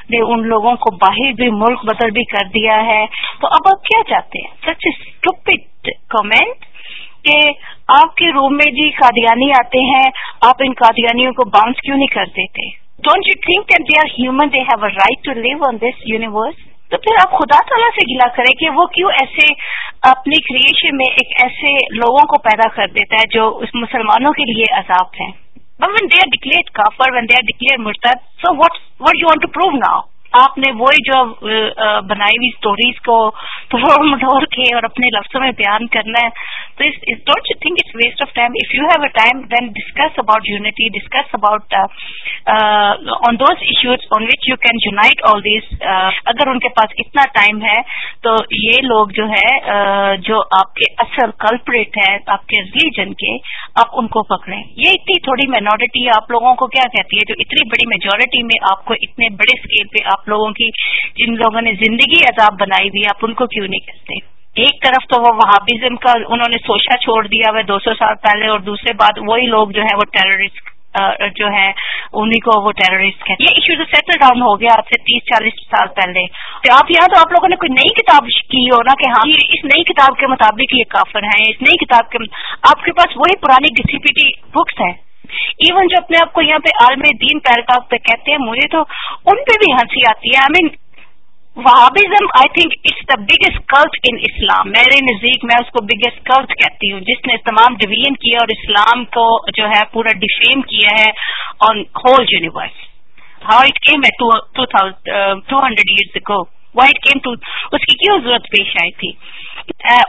نے ان لوگوں کو باہر بھی ملک بدل بھی کر دیا ہے۔ تو اب آپ کیا چاہتے ہیں؟ سچ اسٹوپڈ کامنٹ کہ آپ کے روم میں جی قادیانی آتے ہیں، آپ ان قادیانیوں کو باؤنس کیوں نہیں کر دیتے don't you think they are human they have a right to live on this universe تو پھر آپ خدا تعالیٰ سے گلا کریں کہ وہ کیوں ایسے اپنی کریشن میں ایک ایسے لوگوں کو پیدا کر دیتا ہے جو اس مسلمانوں کے لیے عذاب ہیں؟ وین دے آر ڈکلیئر کافر وین دے آر ڈکلیئر مرتد so what what you want to prove now آپ نے وہی جو بنائی ہوئی اسٹوریز کو توڑ مٹوڑ کے اور اپنے لفظوں میں بیان کرنا ہے don't you think it's waste of time if you have a time then discuss about unity discuss about on those issues on which you can unite all these اگر ان کے پاس اتنا ٹائم ہے تو یہ لوگ جو ہے جو آپ کے اصل کلپریٹ ہے آپ کے ریلیجن کے آپ ان کو پکڑیں یہ اتنی تھوڑی مائنورٹی آپ لوگوں کو کیا کہتی ہے جو اتنی بڑی میجورٹی میں آپ کو اتنے بڑے اسکیل پہ آپ لوگوں کی جن لوگوں نے زندگی عذاب بنائی ہوئی آپ ان کو کیوں نہیں کرتے ایک طرف تو وہ وہابزم کا انہوں نے سوچا چھوڑ دیا ہوا دو سو سال پہلے، اور دوسرے بات وہی لوگ جو ہے وہ ٹیررسٹ جو ہے انہیں کو وہ ٹیررسٹ کہتے یہ ایشو تو سیٹل ڈاؤن ہو گیا آپ سے تیس، چالیس سال پہلے۔ تو آپ یہاں تو آپ لوگوں نے کوئی نئی کتاب کی ہو نا کہ ہاں اس نئی کتاب کے مطابق یہ کافر ہیں، اس نئی کتاب کے آپ کے پاس وہی پرانی ڈسپیٹی بکس ہیں۔ ایون جو اپنے آپ کو یہاں پہ عالم دین پیراگراف پہ کہتے ہیں، مجھے تو ان پہ بھی ہنسی آتی ہے۔ I mean Wahhabism I think it's the biggest cult in Islam میرے نزدیک میں اس کو بگیسٹ کلٹ کہتی ہوں، جس نے تمام ڈویژن کیا اور اسلام کو جو ہے پورا ڈیفیم کیا ہے on whole universe how it came ہے two hundred years ago why it came to اس کی کیوں ضرورت پیش آئی تھی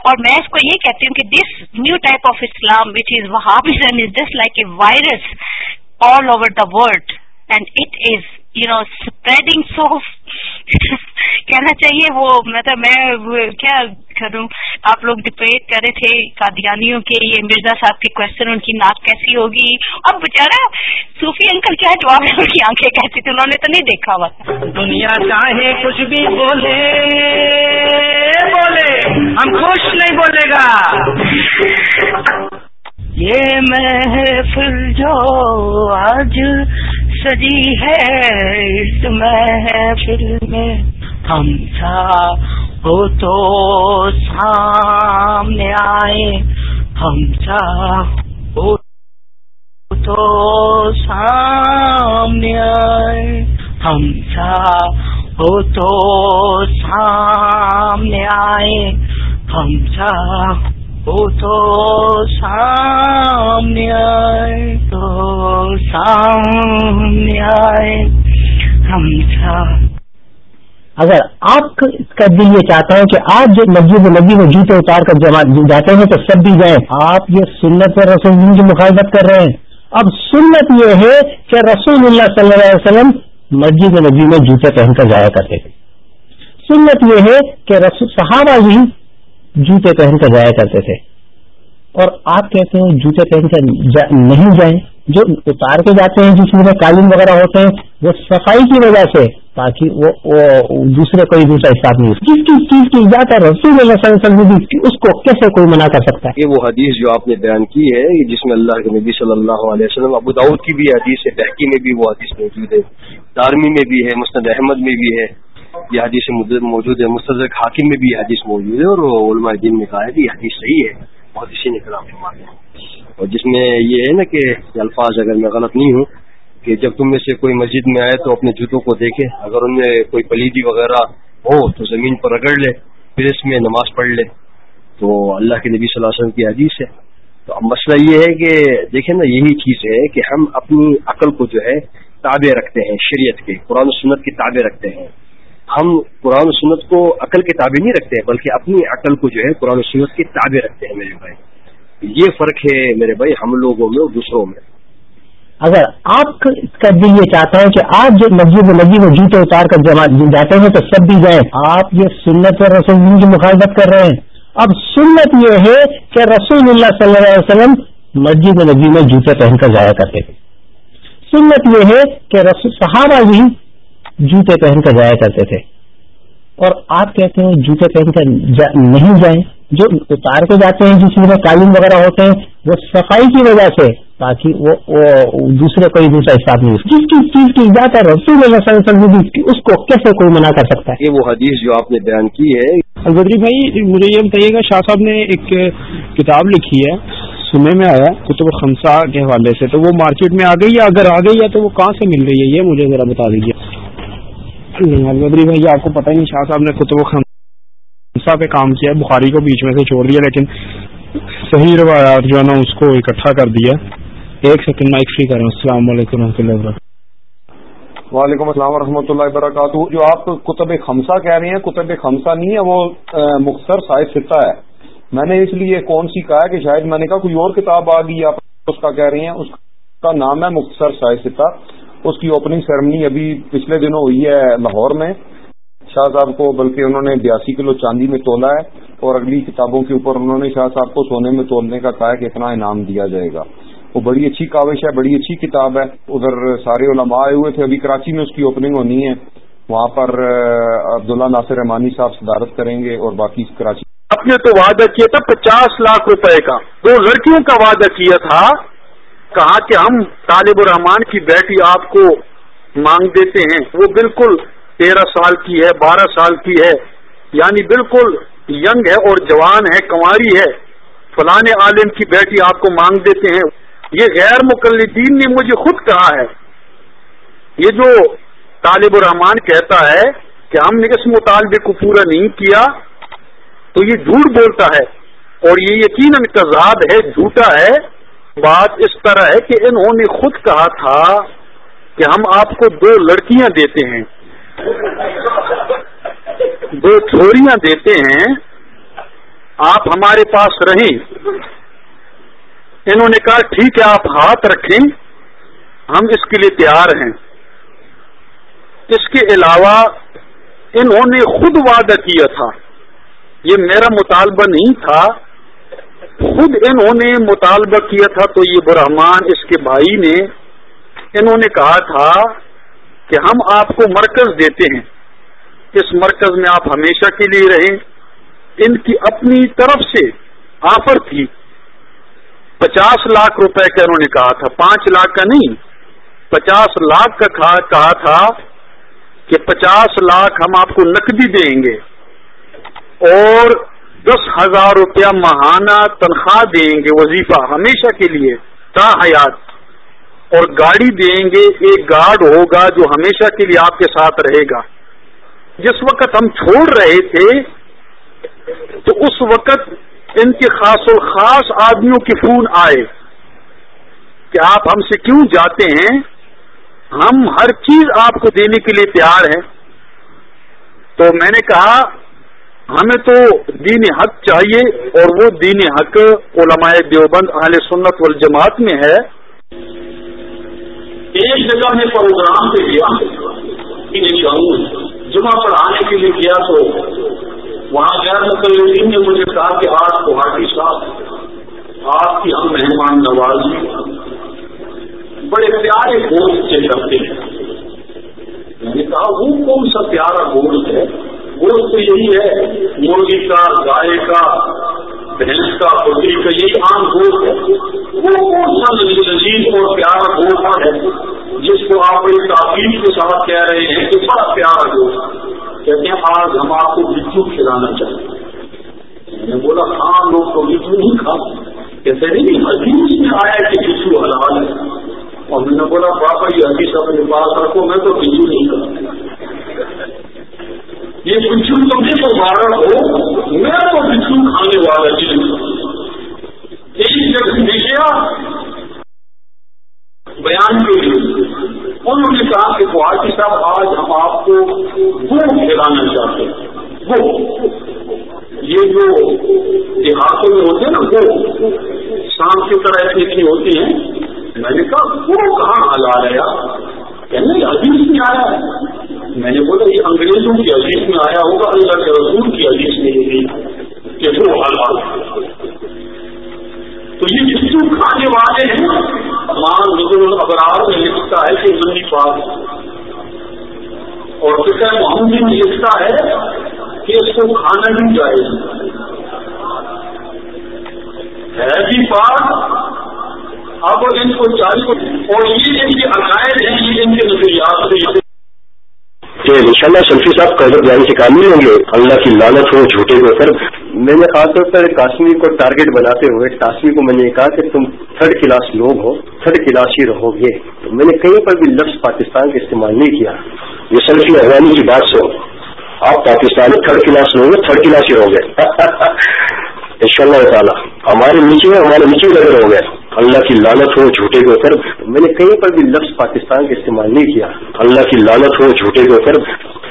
اور میں اس کو یہ کہتی ہوں کہ this new type of Islam which is Wahhabism is just like a virus all over the world and it is you know spreading so کہنا چاہیے وہ مطلب میں کیا کروں آپ لوگ ڈپیٹ کر رہے تھے قادیانیوں کے یہ مرزا صاحب کے کوشچن ان کی ناک کیسی ہوگی اب بےچارا صوفی انکل کیا جواب ہے ان کی آنکھیں کیسی تھی انہوں نے تو نہیں دیکھا ہوا دنیا چاہے کچھ بھی بولے بولے ہم خوش نہیں بولے گا یہ محفل جو آج سجی ہے اس محفل میں۔ ہم سا ہو تو سامنے آئے۔ ہم سا ہو تو سامنے آئے۔ ہم سا ہو تو سامنے آئے۔ ہم سا تو سامنے آئے تو سامنے آئے ہم سا اگر آپ کا دل یہ چاہتا ہے کہ آپ جو مسجد نبی میں جوتے اتار کر جاتے ہیں تو سب بھی جائیں۔ آپ یہ سنت اور رسول اللہ کی مخالفت کر رہے ہیں۔ اب سنت یہ ہے کہ رسول اللہ صلی اللہ علیہ وسلم مسجد نبی میں جوتے پہن کر جایا کرتے تھے۔ سنت یہ ہے کہ رسول صحابہ بھی جوتے پہن کر جایا کرتے تھے۔ اور آپ کہتے ہیں جوتے پہن کر جا نہیں جائیں جو اتار کے جاتے ہیں جس میں قالین وغیرہ ہوتے ہیں وہ صفائی کی وجہ سے تاکہ وہ, وہ دوسرے کوئی دوسرا حساب نہیں جس کس چیز کی ایجاد ہے رسول اللہ صلی اللہ علیہ وسلم اس کو کیسے کوئی منع کر سکتا ہے؟ یہ وہ حدیث جو آپ نے بیان کی ہے جس میں اللہ کے نبی صلی اللہ علیہ وسلم ابو داود کی بھی حدیث ہے بحقی میں بھی وہ حدیث موجود ہے دارمی میں بھی ہے مستد احمد میں بھی ہے۔ یہ حدیث موجود ہے مستدق حاکم میں بھی یہ حدیث موجود ہے اور علماء دین نے کہا ہے کہ یہ حدیث صحیح ہے۔ بہت اسی نے کلام فرمایا اور جس میں یہ ہے نا کہ الفاظ اگر میں غلط نہیں ہوں کہ جب تم میں سے کوئی مسجد میں آئے تو اپنے جوتوں کو دیکھے، اگر ان میں کوئی پلیدی وغیرہ ہو تو زمین پر رگڑ لے، پھر اس میں نماز پڑھ لے۔ تو اللہ کے نبی صلی اللہ علیہ وسلم کی حدیث ہے۔ تو اب مسئلہ یہ ہے کہ دیکھیں نا، یہی چیز ہے کہ ہم اپنی عقل کو جو ہے تابع رکھتے ہیں، شریعت کے، قرآن و سنت کی تابع رکھتے ہیں۔ ہم قرآن و سنت کو عقل کے تابع نہیں رکھتے ہیں بلکہ اپنی عقل کو جو ہے قرآن و سنت کی تابع رکھتے ہیں میرے بھائی۔ یہ فرق ہے میرے بھائی ہم لوگوں میں اور دوسروں میں۔ اگر آپ کا دل یہ چاہتا ہے کہ آپ جو مسجد نبی میں جوتے اتار کر جمع جاتے ہیں تو سب بھی جائیں۔ آپ یہ سنت اور رسول اللہ کی مخالفت کر رہے ہیں۔ اب سنت یہ ہے کہ رسول اللہ صلی اللہ علیہ وسلم مسجد نبی میں جوتے پہن کر جایا کرتے تھے۔ سنت یہ ہے کہ رسول صحابہ بھی جوتے پہن کر جایا کرتے تھے۔ اور آپ کہتے ہیں جوتے پہن کر جا نہیں جائیں۔ جو اتار کے جاتے ہیں جس میں قالین وغیرہ ہوتے ہیں وہ صفائی کی وجہ سے تاکہ وہ, وہ دوسرے کوئی دوسرا حساب نہیں جس کس چیز کی ایجاد ہے رسول اللہ صلی اللہ علیہ وسلم اس کو کیسے کوئی منع کر سکتا ہے؟ یہ وہ حدیث جو آپ نے بیان کی ہے۔ البدری بھائی مجھے یہ بتائیے گا شاہ صاحب نے ایک کتاب لکھی ہے سننے میں آیا کتب خمسہ کے حوالے سے۔ تو وہ مارکیٹ میں آ گئی یا اگر آ گئی ہے تو وہ کہاں سے مل رہی ہے؟ یہ مجھے ذرا بتا دیجیے۔ البدری بھائی آپ کو پتہ ہی نہیں، شاہ صاحب نے کتب خمسہ پہ کام کیا، بخاری کو بیچ میں سے چھوڑ دیا، لیکن صحیح روایات جو ہے نا، اس کو اکٹھا کر دیا۔ ایک سیکنڈ مائک فری کریں۔ السلام علیکم رحمۃ اللہ وبرکاتہ۔ وعلیکم السلام ورحمۃ اللہ وبرکاتہ۔ جو آپ کتب خمسہ کہہ رہے ہیں، کتب خمسہ نہیں ہے، وہ مختصر سائز ستا ہے۔ میں نے اس لیے کون سی کہا کہ شاید میں نے کہا کوئی اور کتاب آ گئی، آپ اس کا کہہ رہی ہیں، اس کا نام ہے مختصر سائز ستا اس کی اوپننگ سیرمنی ابھی پچھلے دنوں ہوئی ہے لاہور میں۔ شاہ صاحب کو بلکہ انہوں نے بیاسی کلو چاندی میں تولا ہے اور اگلی کتابوں کے اوپر انہوں نے شاہ صاحب کو سونے میں تولنے کا کہا کہ اتنا انعام دیا جائے گا۔ وہ بڑی اچھی کاوش ہے، بڑی اچھی کتاب ہے۔ ادھر سارے علماء آئے ہوئے تھے، ابھی کراچی میں اس کی اوپننگ ہونی ہے۔ وہاں پر عبداللہ ناصر رحمانی صاحب صدارت کریں گے اور باقی کراچی۔ آپ نے تو وعدہ کیا تھا پچاس لاکھ روپے کا۔ دو لڑکیوں کا وعدہ کیا تھا کہا کہ ہم طالب الرحمان کی بیٹی آپ کو مانگ دیتے ہیں۔ وہ بالکل تیرہ سال کی ہے، بارہ سال کی ہے۔ یعنی بالکل ینگ ہے اور جوان ہے، کنواری ہے۔ فلاں عالم کی بیٹی آپ کو مانگ دیتے ہیں۔ یہ غیر مقلدین نے مجھے خود کہا ہے۔ یہ جو طالب الرحمان کہتا ہے کہ ہم نے اس مطالبے کو پورا نہیں کیا، تو یہ جھوٹ بولتا ہے۔ اور یہ یقیناً تضاد ہے، جھوٹا ہے۔ بات اس طرح ہے کہ انہوں نے خود کہا تھا کہ ہم آپ کو دو لڑکیاں دیتے ہیں۔ دو چھوڑیاں دیتے ہیں۔ آپ ہمارے پاس رہیں۔ انہوں نے کہا، ٹھیک ہے، آپ ہاتھ رکھیں۔ ہم اس کے لیے تیار ہیں۔ اس کے علاوہ انہوں نے خود وعدہ کیا تھا۔ یہ میرا مطالبہ نہیں تھا خود انہوں نے مطالبہ کیا تھا تو یہ برہمان اس کے بھائی نے انہوں نے کہا تھا کہ ہم آپ کو مرکز دیتے ہیں۔ اس مرکز میں آپ ہمیشہ کے لیے رہیں۔ ان کی اپنی طرف سے آفر تھی۔ پچاس لاکھ روپے کا انہوں نے کہا تھا۔ پانچ لاکھ کا نہیں، پچاس لاکھ کا کہا تھا کہ پچاس لاکھ ہم آپ کو نقدی دیں گے۔ اور دس ہزار روپیہ ماہانہ تنخواہ دیں گے وظیفہ ہمیشہ کے لیے تا حیات، اور گاڑی دیں گے، ایک گارڈ ہوگا جو ہمیشہ کے لیے آپ کے ساتھ رہے گا۔ جس وقت ہم چھوڑ رہے تھے، تو اس وقت ان کے خاص الخاص آدمیوں کے فون آئے کہ آپ ہم سے کیوں جاتے ہیں؟ ہم ہر چیز آپ کو دینے کے لیے تیار ہیں۔ تو میں نے کہا ہمیں تو دین حق چاہیے اور وہ دین حق علماء دیوبند اہل سنت والجماعت میں ہے۔ ایک جگہ میں پروگرام پہ گیا جمعہ پر آنے کے لیے گیا تو وہاں غیر مقلدین نے مجھے کہا کہ آج گوہاٹی صاحب، آپ کی ہم مہمان نوازی بڑے پیارے گوشت سے کرتے ہیں۔ میں نے کہا، وہ کون سا پیارا گوشت ہے؟ گوشت تو یہی ہے مرغی کا گائے کا بھینس کا بکری کا یہی عام گوشت ہے۔ وہ کون سا لذیذ اور پیارا گوشت ہے، جس کو آپ بڑی تعقیب کے ساتھ کہہ رہے ہیں کہ بڑا پیارا گوشت کہتے ہیں، آج ہم آپ کو بچو کھلانا چاہتے ہیں۔ میں نے بولا ہاں لوگ تو بچو نہیں کھاتے۔ کہتے نہیں، حدیث میں آیا کہ بچو حلال ہے۔ اور میں نے بولا، بابا، یہ حدیث اپنے پاس رکھو، میں تو بچو نہیں کرتا یہ بچو تمہیں کو مارا ہو، میں تو بچو کھانے والا چیز ایک جگہ دیکھا بیان کے لیے انہوں نے کہا کہ گوہاٹی صاحب، آج ہم آپ کو وہ کھلانا چاہتے ہیں۔ وہ، یہ جو دیہاتوں میں ہوتے ہیں نا، وہ شام کی طرح اتنی ہوتی ہیں۔ میں نے کہا، وہ کہاں ہلا رہا کہنے حدیث میں آیا ہے. میں نے بولا، یہ انگریزوں کی عزیز میں آیا ہوگا، اللہ کے رسول کی عزیز میں یہ کہ وہ حلال تو یہ جس کھانے والے ہیں مان نظر الابرار میں لکھتا ہے کہ منی پاک اور فکر محمد میں لکھتا ہے کہ اس کو کھانا نہیں چاہیے ہے بھی پاک اب ان کو چاہیے اور یہ ان کے عقائد ہیں، یہ ان کے نظریات کہ ان شاء اللہ شمفی صاحب قدر جانے سے کامل ہوں گے۔ اللہ کی لالت ہو جھوٹے کو سر۔ میں نے خاص طور پر کاشمی کو ٹارگیٹ بناتے ہوئے کاشمی کو میں نے کہا کہ تم تھرڈ کلاس لوگ ہو تھرڈ کلاس ہی رہو گے۔ تو میں نے کہیں پر بھی لفظ پاکستان کا استعمال نہیں کیا۔ یہ سلفی افغانی کی بات سو آپ پاکستانی تھرڈ کلاس لوگ تھرڈ کلاس ہی رہو گے۔ ان شاء اللہ تعالیٰ. ہمارے نیچے ہمارے نیچے لگے رہو گے اللہ کی لالت ہو، جھوٹے کے اوپر. میں نے کہیں پر بھی لفظ پاکستان کا استعمال نہیں کیا. اللہ کی لالت ہو، جھوٹے کے اوپر.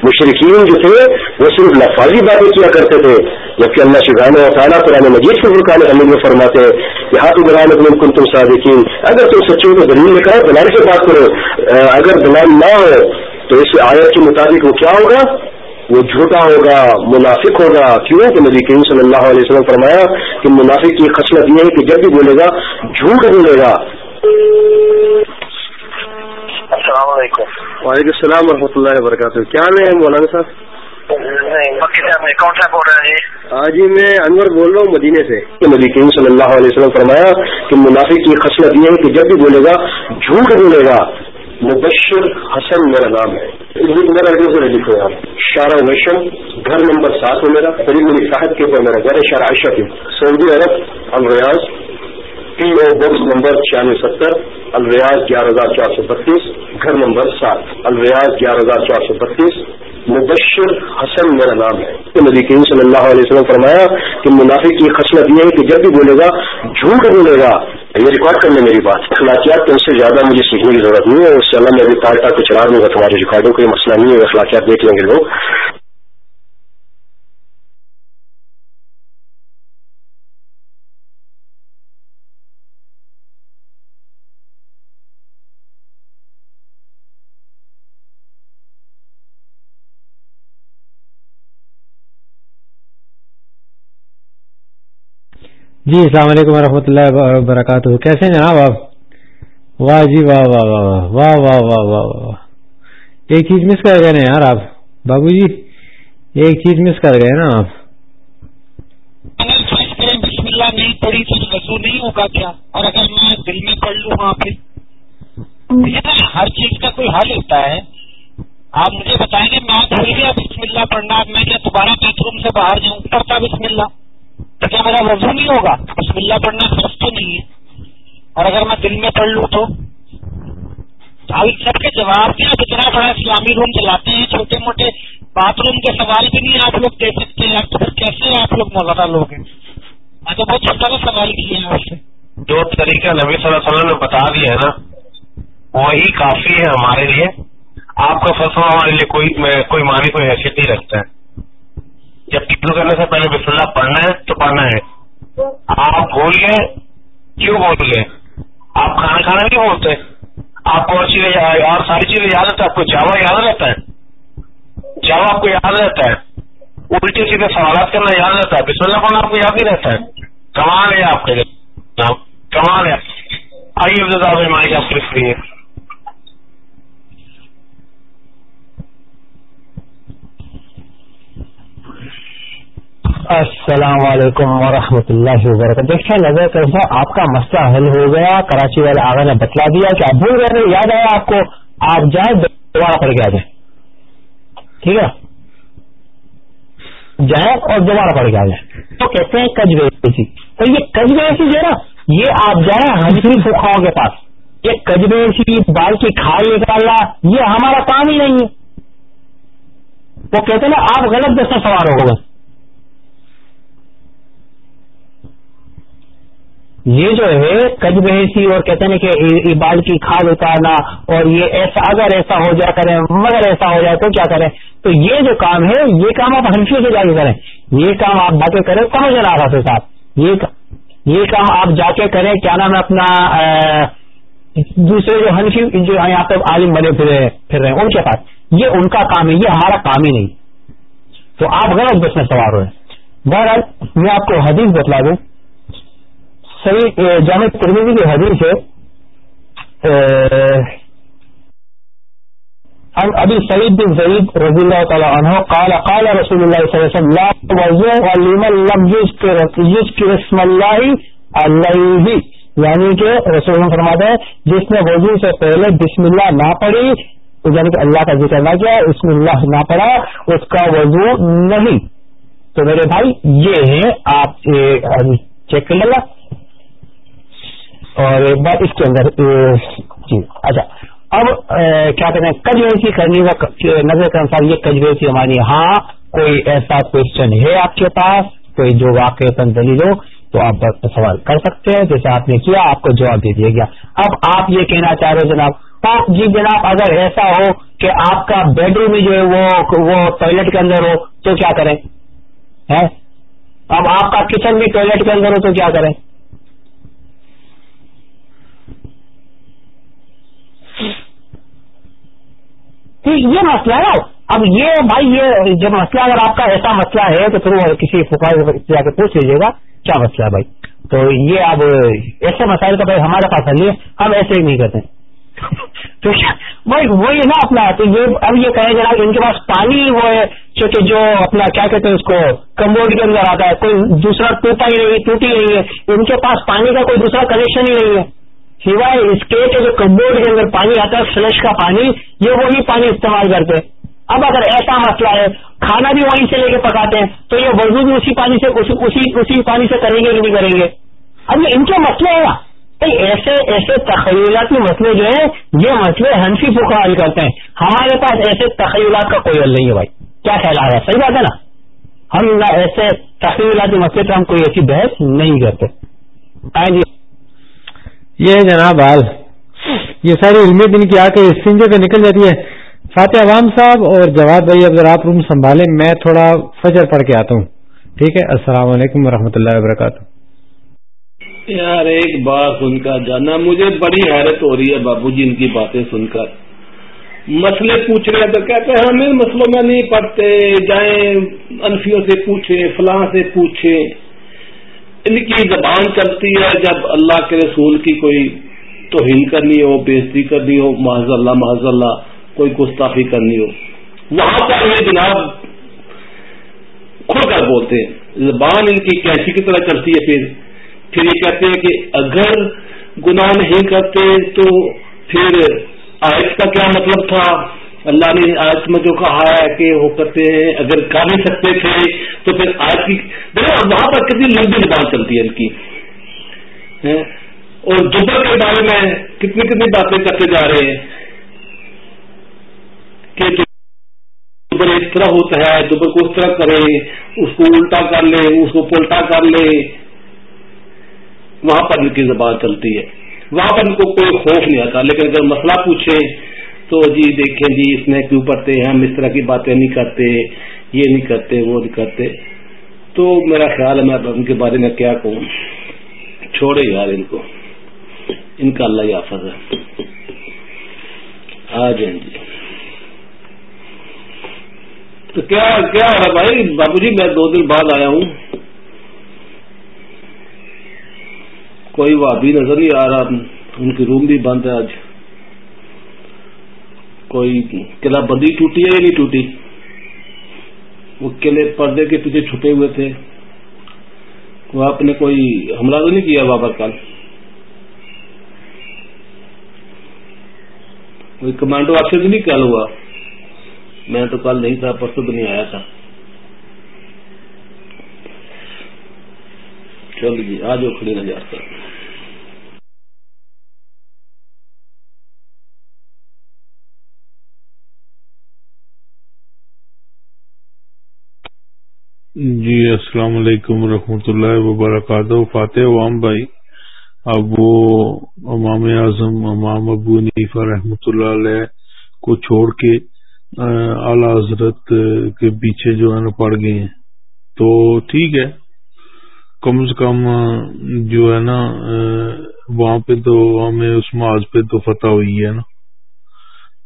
مشرقین جو تھے، وہ صرف لفاظی باتیں کیا کرتے تھے. جبکہ اللہ شبحان و تعالیٰ قرآن مجید کے فرقان حمید میں فرماتے ہیں کہ ہاتھ بران کن تم صادقین. اگر تم سچوں کو دلیل لکھا ہے دلال سے بات کرو، اگر دلال نہ ہو، تو اس آیت کے مطابق وہ کیا ہوگا؟ وہ جھوٹا ہوگا منافق ہوگا۔ کیوں؟ کہ نبی کریم صلی اللہ علیہ وسلم فرمایا کہ منافق کی خصلت یہ ہے کہ جب بھی بولے گا جھوٹ بولے گا۔ السلام علیکم۔ وعلیکم السلام و رحمۃ اللہ وبرکاتہ۔ کیا ہے مولانا صاحب؟ ہاں جی میں انور بول رہا ہوں مدینے سے۔ نبی کریم صلی اللہ علیہ وسلم فرمایا کہ منافق کی خصلت یہ ہے کہ جب بھی بولے گا جھوٹ بولے گا۔ مبشر حسن میرا نام ہے۔ میرا ایڈریس میں لکھو یار شارہ ویشم گھر نمبر سات ہے میرا۔ قریب میری صاحب کے اوپر میرا گھر ہے شارہ عائشہ کی سعودی عرب، الریاض پی او باکس نمبر چھیانوے ستر، الریاض گیارہ ہزار چار سو بتیس، گھر نمبر سات، الریاض گیارہ ہزار چار سو بتیس۔ مبشر حسن میرا نام ہے۔ نبی کریم صلی اللہ علیہ وسلم فرمایا کہ منافع کی خصلت یہ ہے کہ جب بھی بولے گا، جھوٹ بولے گا۔ یہ ریکارڈ کر لیں میری بات۔ اخلاقیات تو ان سے زیادہ مجھے سیکھنے کی ضرورت نہیں ہے۔ اس سے اللہ میں ابھی پارٹا کو چلا دوں گا تمہارے ریکارڈوں کو یہ مسئلہ نہیں ہے اخلاقیات دیکھ لیں گے لوگ۔ جی السلام علیکم ورحمۃ اللہ وبرکاتہ۔ کیسے ہیں جناب آپ؟ واہ جی واہ واہ واہ واہ واہ واہ واہ واہ واہ ایک چیز مس کر گئے نا یار آپ۔ بابو جی ایک چیز مس کر گئے نا آپ۔ اللہ، نہیں پڑھی تو وضو نہیں ہوگا کیا؟ اور اگر میں دل میں پڑھ لوں وہاں پہ ہر چیز کا کوئی حل ہوتا ہے۔ آپ مجھے بتائیں گے میں بھول گیا بسم اللہ پڑھنا میں کیا دوبارہ بیتھ روم سے باہر جاؤں؟ پڑھتا بسم اللہ۔ تو کیا میرا وضو نہیں ہوگا؟ بسم اللہ پڑھنا فرض تو نہیں ہے۔ اور اگر میں دل میں پڑھ لوں تو؟ سب کے جواب دیا اتنا بڑا اسلامی روم چلاتے ہیں، چھوٹے موٹے باتھ روم کے سوال بھی نہیں آپ لوگ دے سکتے ہیں۔ کیسے آپ لوگ موزہ لوگ ہیں؟ میں تو بہت چھوٹا سا سوال کیا ہے آپ سے۔ جو طریقہ نبی صلی اللہ علیہ وسلم نے بتا دیا ہے نا، وہی کافی ہے ہمارے لیے۔ آپ کا فیصلہ ہمارے لیے کوئی کوئی معنی کوئی حیثیت نہیں رکھتا ہے۔ جب ٹکلو کرنے سے پہلے بسم اللہ پڑھنا ہے تو پڑھنا ہے۔ آپ بھول گئے کیوں بھول گئے آپ کھانا کھانا نہیں بولتے؟ آپ کو اور چیزیں اور ساری چیزیں یاد رہتا ہے؟ آپ کو جاوا یاد رہتا ہے؟ جاوا آپ کو یاد رہتا ہے؟ الٹے سیدھے سوالات کرنا یاد رہتا ہے؟ بسم اللہ پڑھنا آپ کو یاد نہیں رہتا ہے؟ کمال ہے آپ کے کمال ہے۔ آئیے آپ کے لیے السلام علیکم ورحمۃ اللہ وبرکاتہ۔ دیکھیں نظر کرتا آپ کا مسئلہ حل ہو گیا، کراچی والے آگے نے بتلا دیا کہ آپ بھول گئے یاد آیا آپ کو، آپ جائیں دوبارہ پڑھ کے آ جائیں۔ ٹھیک ہے؟ جائیں اور دوبارہ پڑھ کے آ جائیں۔ تو کہتے ہیں کج بیسی تو یہ کج بیسی جو ہے نا، یہ آپ جائیں ہنسی سکھاؤں کے پاس۔ یہ کج بیسی بال کی کھائی نکالنا یہ ہمارا کام ہی نہیں ہے۔ وہ کہتے ہیں نا، آپ غلط دس سوار ہو گئے۔ یہ جو ہے کج بحثی اور کہتے ہیں کہ بال کی کھاد اتارنا اور یہ ایسا اگر ایسا ہو جائے کریں مگر ایسا ہو جائے تو کیا کریں تو یہ جو کام ہے، یہ کام آپ ہنفیوں سے جا کے کریں۔ یہ کام آپ جا کے کریں سمجھ آ رہا تھا صاحب یہ کام آپ جا کے کریں، کیا نام ہے اپنا دوسرے جو ہنفی جو یہاں پہ عالم بنے پھر پھر رہے ہیں، ان کے پاس۔ یہ ان کا کام ہے، یہ ہمارا کام ہی نہیں۔ تو آپ غلط بس میں سوار ہوئے۔ بہرحال، میں آپ کو حدیث بتلا دوں۔ صحیح جامع ترمیزی کی حدیث ہے۔ ابھی سعید بن زعید رضی اللہ تعالیٰ عنہ قال قال رسول اللہ صلی اللہ علیہ وسلم، لا وضوء لمن لم يذكر اسم اللہ علیہ. یعنی کہ رسول اللہ فرماتا ہے جس نے وضو سے پہلے بسم اللہ نہ پڑھی یعنی کہ اللہ کا ذکر نہ کیا، اسم اللہ نہ پڑھا، اس کا وضو نہیں۔ تو میرے بھائی، یہ ہے آپ چیک کر لگا اور ایک بات اس کے اندر جی اچھا۔ اب کیا کہتے ہیں کج ویسی کرنی نظر کے انسان یہ کج ویسی ہماری ہاں کوئی ایسا کوشچن ہے آپ کے پاس، کوئی جو واقع دلیل ہو، تو آپ سوال کر سکتے ہیں۔ جیسے آپ نے کیا، آپ کو جواب دے دیا گیا۔ اب آپ یہ کہنا چاہ رہے جناب جی جناب، اگر ایسا ہو کہ آپ کا بیڈ روم جو ہے وہ ٹوائلٹ کے اندر ہو، تو کیا کریں؟ اب آپ کا کچن بھی ٹوائلٹ کے اندر ہو، تو کیا کریں؟ یہ مسئلہ ہے۔ اب یہ بھائی، یہ جب مسئلہ اگر آپ کا ایسا مسئلہ ہے تو پھر کسی جا کے پوچھ لیجیے گا۔ کیا مسئلہ ہے بھائی؟ تو یہ اب ایسے مسائل کا بھائی ہمارے پاس حل ہے، ہم ایسے ہی نہیں کرتے۔ تو بھائی وہی نا اپنا تو یہ اب یہ کہیں جناب ان کے پاس پانی وہ ہے، چونکہ جو اپنا کیا کہتے ہیں اس کو، کمبوڈ کے اندر آتا ہے، کوئی دوسرا ٹوٹا ہی نہیں، ٹوٹی نہیں ہے۔ ان کے پاس پانی کا کوئی دوسرا کنیکشن ہی نہیں ہے۔ سوائے اس کے کہ جو کمبوڈ کے اندر پانی آتا ہے، فلش کا پانی، یہ وہی پانی استعمال کرتے ہیں۔ اب اگر ایسا مسئلہ ہے، کھانا بھی وہیں سے لے کے پکاتے ہیں، تو یہ وضو بھی اسی پانی سے، اسی اسی پانی سے کریں گے کہ نہیں کریں گے؟ اب یہ ان کے مسئلے ہیں نا۔ ایسے ایسے تخیلاتی مسئلے جو ہیں، یہ مسئلے ہنسی پھوکا حل کرتے ہیں۔ ہمارے پاس ایسے تخیلات کا کوئی حل نہیں ہے بھائی۔ کیا خیال آ رہا ہے؟ صحیح بات ہے نا؟ ہم نہ ایسے تخیلاتی مسئلے پہ ہم کوئی ایسی بحث نہیں کرتے۔ جی یہ ہے جناب حال یہ ساری علمیت ان کی آ کے سنجے پہ نکل جاتی ہے فاتح عوام صاحب اور جواد بھائی، اگر آپ روم سنبھالیں، میں تھوڑا فجر پڑھ کے آتا ہوں۔ ٹھیک ہے؟ السلام علیکم ورحمۃ اللہ وبرکاتہ۔ یار، ایک بار سن کر جانا۔ مجھے بڑی حیرت ہو رہی ہے بابو جی ان کی باتیں سن کر۔ مسئلے پوچھ رہے ہیں تو کہتے ہیں ہم ان مسئلوں میں نہیں پڑھتے، جائیں، انفیوں سے پوچھیں، فلاں سے پوچھیں۔ ان کی زبان چلتی ہے، جب اللہ کے رسول کی کوئی توہین کرنی ہو، بےزتی کرنی ہو محض اللہ محض اللہ، کوئی گستاخی کرنی ہو، وہاں پر یہ جناب کھل کر بولتے ہیں۔ زبان ان کی کیسی کی طرح چلتی ہے پھر؟ پھر یہ کہتے ہیں کہ اگر گناہ نہیں کرتے تو پھر آیت کا کیا مطلب تھا؟ اللہ نے آیت میں جو کہا ہے کہ وہ کرتے ہیں، اگر کر نہیں سکتے تھے، تو پھر آج کی دیکھو وہاں پر کتنی لمبی زبان چلتی ہے ان کی۔ اور دوبر کے بارے میں کتنی کتنی باتیں کرتے جا رہے ہیں۔ کہ دوبر اس طرح ہوتا ہے دوبر کو اس طرح کرے، اس کو الٹا کر لے، اس کو پلٹا کر لے۔ وہاں پر ان کی زبان چلتی ہے۔ وہاں پر ان کو کوئی خوف نہیں آتا، لیکن اگر مسئلہ پوچھے تو جی دیکھیں جی اس میں کیوں پڑھتے ہیں؟ ہم اس طرح کی باتیں نہیں کرتے، یہ نہیں کرتے، وہ نہیں کرتے۔ تو میرا خیال ہے، میں ان کے بارے میں کیا کہوں؟ چھوڑے یار ان کو۔ ان کا اللہ حافظ ہے۔ آ جائیں جی۔ تو کیا کیا ہو رہا بھائی؟ بابو جی میں دو دن بعد آیا ہوں۔ کوئی وابی نظر نہیں آ رہا، ان کی روم بھی بند ہے آج۔ کوئی قلعہ بندی ٹوٹی ہے یا نہیں ٹوٹی؟ وہ قلعے پردے کے پیچھے چھپے ہوئے تھے۔ وہ آپ نے کوئی حملہ تو نہیں کیا بابا کل؟ کوئی کمانڈو آپ سے تو نہیں کل ہوا؟ میں تو کل نہیں تھا، پرسوں تو نہیں آیا تھا۔ چل جی آج وہ کھڑی نہ جاتا جی السلام علیکم ورحمۃ اللہ وبرکاتہ۔ فاتح عوام بھائی، اب وہ امام اعظم، امام ابو نیفا رحمۃ اللہ علیہ کو چھوڑ کے اعلی حضرت کے پیچھے جو ہے نا پڑ گئے ہیں۔ تو ٹھیک ہے، کم از کم جو ہے نا وہاں پہ تو ہمیں اس محاذ پہ تو فتح ہوئی ہے نا۔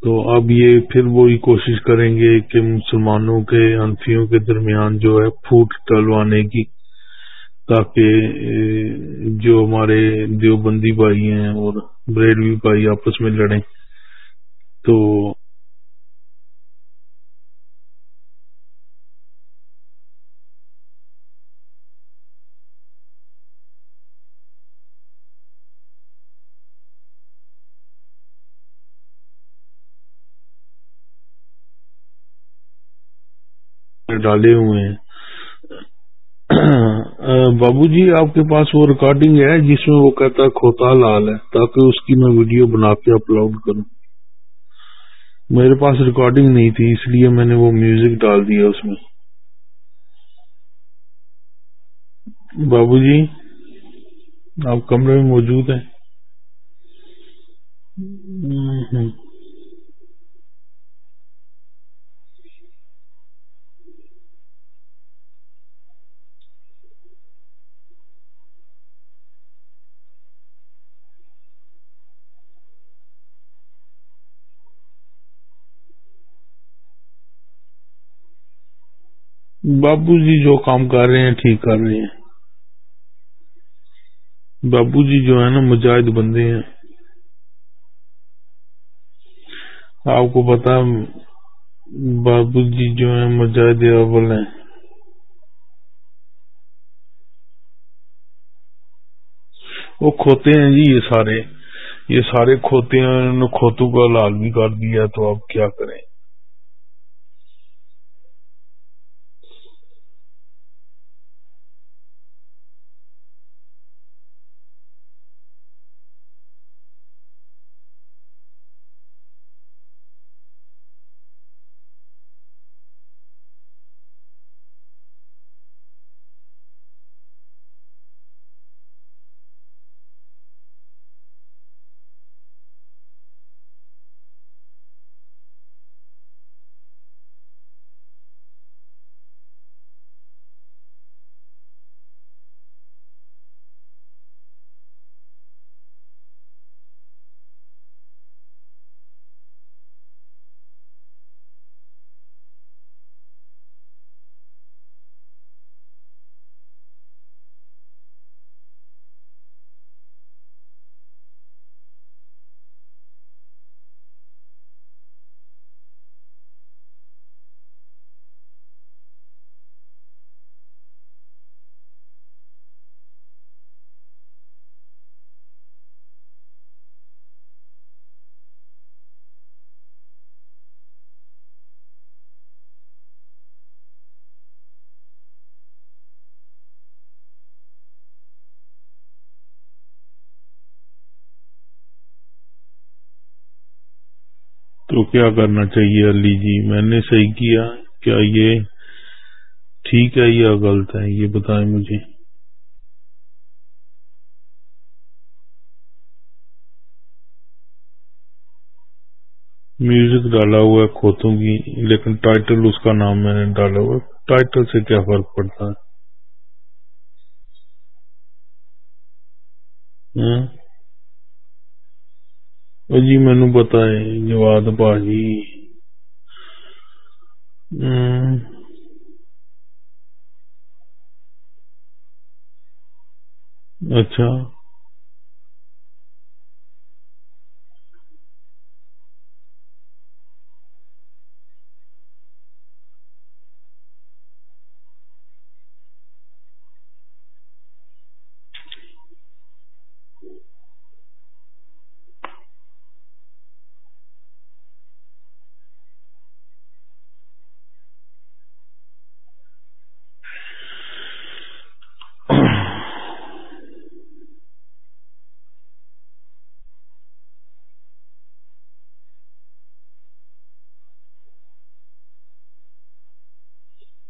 تو اب یہ پھر وہی کوشش کریں گے کہ مسلمانوں کے انفیوں کے درمیان جو ہے پھوٹ ٹلوانے کی، تاکہ جو ہمارے دیوبندی بھائی ہیں اور بریلوی بھائی آپس میں لڑیں۔ تو ڈالے ہوئے ہیں۔ بابو جی آپ کے پاس وہ ریکارڈنگ ہے جس میں وہ کہتا ہے کھوتا لال ہے، تاکہ اس کی میں ویڈیو بنا کے اپلوڈ کروں۔ میرے پاس ریکارڈنگ نہیں تھی، اس لیے میں نے وہ میوزک ڈال دیا اس میں۔ بابو جی آپ کمرے میں موجود ہیں۔ بابو جی جو کام کر رہے ہیں، ٹھیک کر رہے ہیں۔ بابو جی جو ہے نا، مجاہد بندے ہیں۔ آپ کو پتا بابو جی جو ہے مجاہد اول ہیں۔ وہ کھوتے ہیں جی یہ سارے یہ سارے کھوتے ہیں، انہوں نے کھوتوں کا لال بھی کر دیا، تو آپ کیا کریں؟ کیا کرنا چاہیے علی جی؟ میں نے صحیح کیا۔ کیا یہ ٹھیک ہے یا غلط ہے؟ یہ بتائیں مجھے۔ میوزک ڈالا ہوا ہے کھوتوں کی، لیکن ٹائٹل اس کا نام میں نے ڈالا ہوا ہے۔ ٹائٹل سے کیا فرق پڑتا ہے؟ ہاں۔ جی مینو پتا ہے جواد جی اچھا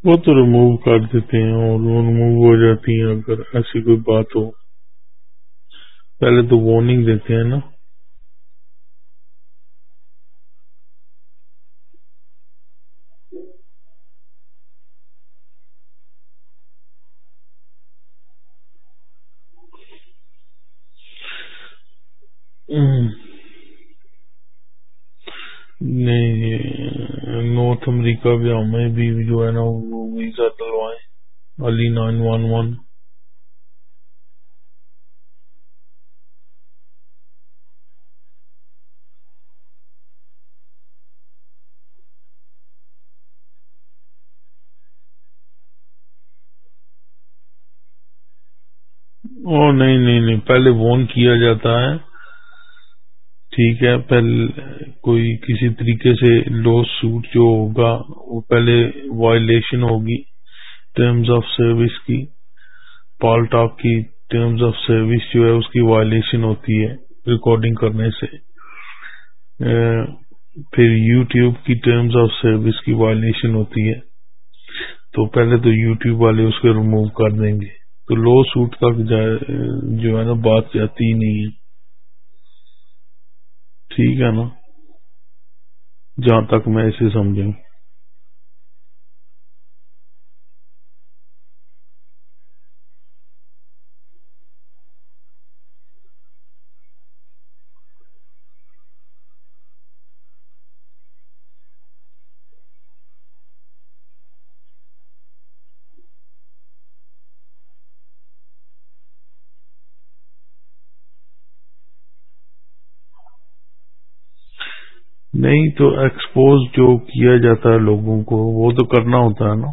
وہ تو ریموو کر دیتے ہیں اور وہ ریموو ہو جاتی ہیں اگر ایسی کوئی بات ہو۔ پہلے تو وارننگ دیتے ہیں نا نہیں نارتھ امریکہ بھی ہمیں بھی جو ہے نا وہ ویزا ڈلوائیں علی نائن ون ون او نہیں نہیں نہیں. پہلے وون کیا جاتا ہے ٹھیک ہے پہلے کوئی کسی طریقے سے لو سوٹ جو ہوگا، وہ پہلے وائلیشن ہوگی ٹرمز آف سروس کی پال ٹاک کی ٹرمز آف سروس جو ہے اس کی وائلیشن ہوتی ہے ریکارڈنگ کرنے سے۔ پھر یوٹیوب کی ٹرمز آف سروس کی وائلیشن ہوتی ہے۔ تو پہلے تو یوٹیوب والے اس کو ریموو کر دیں گے۔ تو لو سوٹ تک جو ہے نا، بات جاتی ہی نہیں ہے۔ ٹھیک ہے نا؟ جہاں تک میں اسے سمجھوں۔ نہیں تو ایکسپوز جو کیا جاتا ہے لوگوں کو، وہ تو کرنا ہوتا ہے نا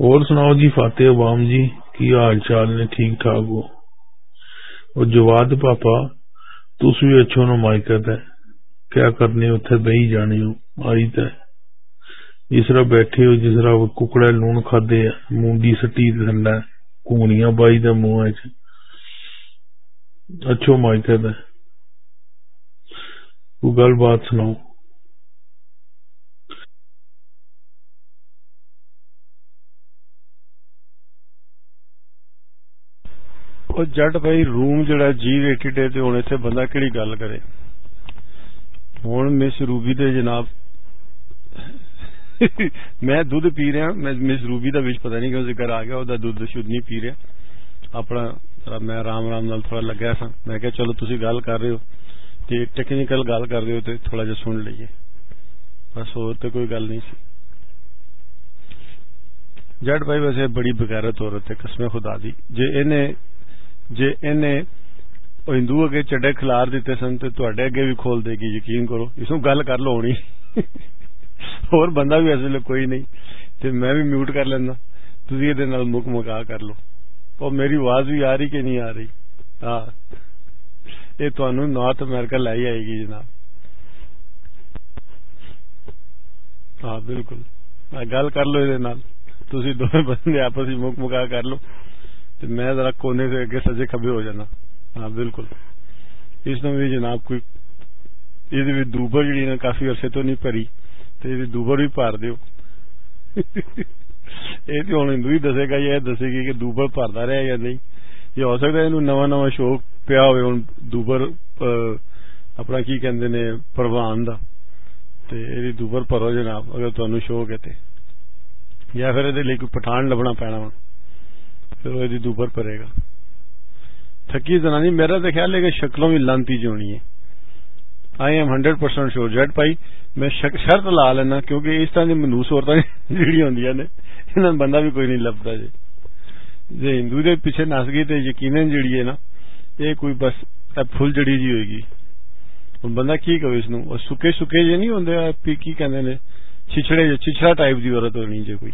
اور سناؤ جی فاتح عوام جی کی حال چال نے ٹھیک ٹھاک ہو؟ اور جواد پاپا تس بھی اچھو نمائکت ہے کیا کرنے اتنے بہی جانے ہو؟ آئی تے۔ جس طرح بیٹھے ہو، جس طرح ککڑے لون کھدے مونڈی سٹی تھلا کونیاں بائی دے منہ اچھو مائکت ہے کوئی گل بات سناؤ۔ ਉਹ ਜੱਟ ਭਾਈ ਰੂਮ ਜਿਹੜਾ ਜੀ ਰੇਟਡ ਹੈ ਤੇ ਹੁਣ ਇੱਥੇ ਬੰਦਾ ਕਿਹੜੀ ਗੱਲ ਕਰੇ ਹੁਣ ਮਿਸ ਰੂਬੀ ਤੇ ਜਨਾਬ میں دودھ پی رہا میں مس روبی کا بھی پتا نہیں کہ ذکر آ گیا وہ دودھ شدھ نہیں پی رہا اپنا میں آرام آرام نال تھوڑا لگیا سا میں کہ چلو تھی گل کر رہے ہو تے ٹیکنیکل گل کر رہے ہو تو تھوڑا جا سن لیے بس اور تو کوئی گل نہیں سی جٹ بھائی ویسے بڑی بغیرت عورت ہے قسم خدا دی جے انہیں جے انہیں ہندو اگے چڈے کھلار دیتے سن تو اگے بھی کھول دے گی، یقین کرو، اس گل کر لو ہونی۔ اور بندہ بھی اس کوئی نہیں۔ تو میں بھی میوٹ کر لینا۔ تھی یہ مک مکا کر لو۔ اور میری آواز بھی آ رہی کہ نہیں آ رہی؟ ہاں یہ تہن نارتھ امیرکا لائی آئے گی جناب۔ ہاں بالکل۔ گل کر لو یہ تھی دونوں بندے آپس مک مکا کر لو۔ تو میں ذرا کونے سے اگے سجے کبھی ہو جانا۔ ہاں بالکل۔ اس میں بھی جناب کوئی یہ دوبر جی کافی عرصے تو نہیں پری۔ تو یہ دوبر بھی پار دیو۔ یہ تو ہوں ہندو ہی دسے گا یا دسے گی کہ دوبر پارتا رہا یا نہیں۔ یہ ہو سکتا ہے نواں نواں شوق پیا ہو دوبر اپنا کی کہندے نے، پروان دا۔ تے یہ دوبر پرو جناب، اگر تمہیں شوق ہے تے۔ یا پھر یہ کوئی پٹھان لبنا پینا ہوں پھر وہ جی دوبر پرے گا۔ تھکی زنانی میرا تو خیال ہے کہ شکلوں بھی لانتی جو ہونی ہے۔ I am hundred percent sure جٹ پائی میں شرط لا لینا کیونکہ اس طرح کی منوس عورتیں جیڑی ہوں نے۔ انہوں بندہ بھی کوئی نہیں لبتا جی۔ جی ہندو دے پیچھے نس گئی تو یقین جیڑی ہے نا، یہ کوئی بس فل جڑی جی ہوئے گی۔ بندہ کی کرو اس سکے سکے جی نہیں ہوں کی کہ چچڑے چچڑا ٹائپ کی عورت ہونی جی کوئی۔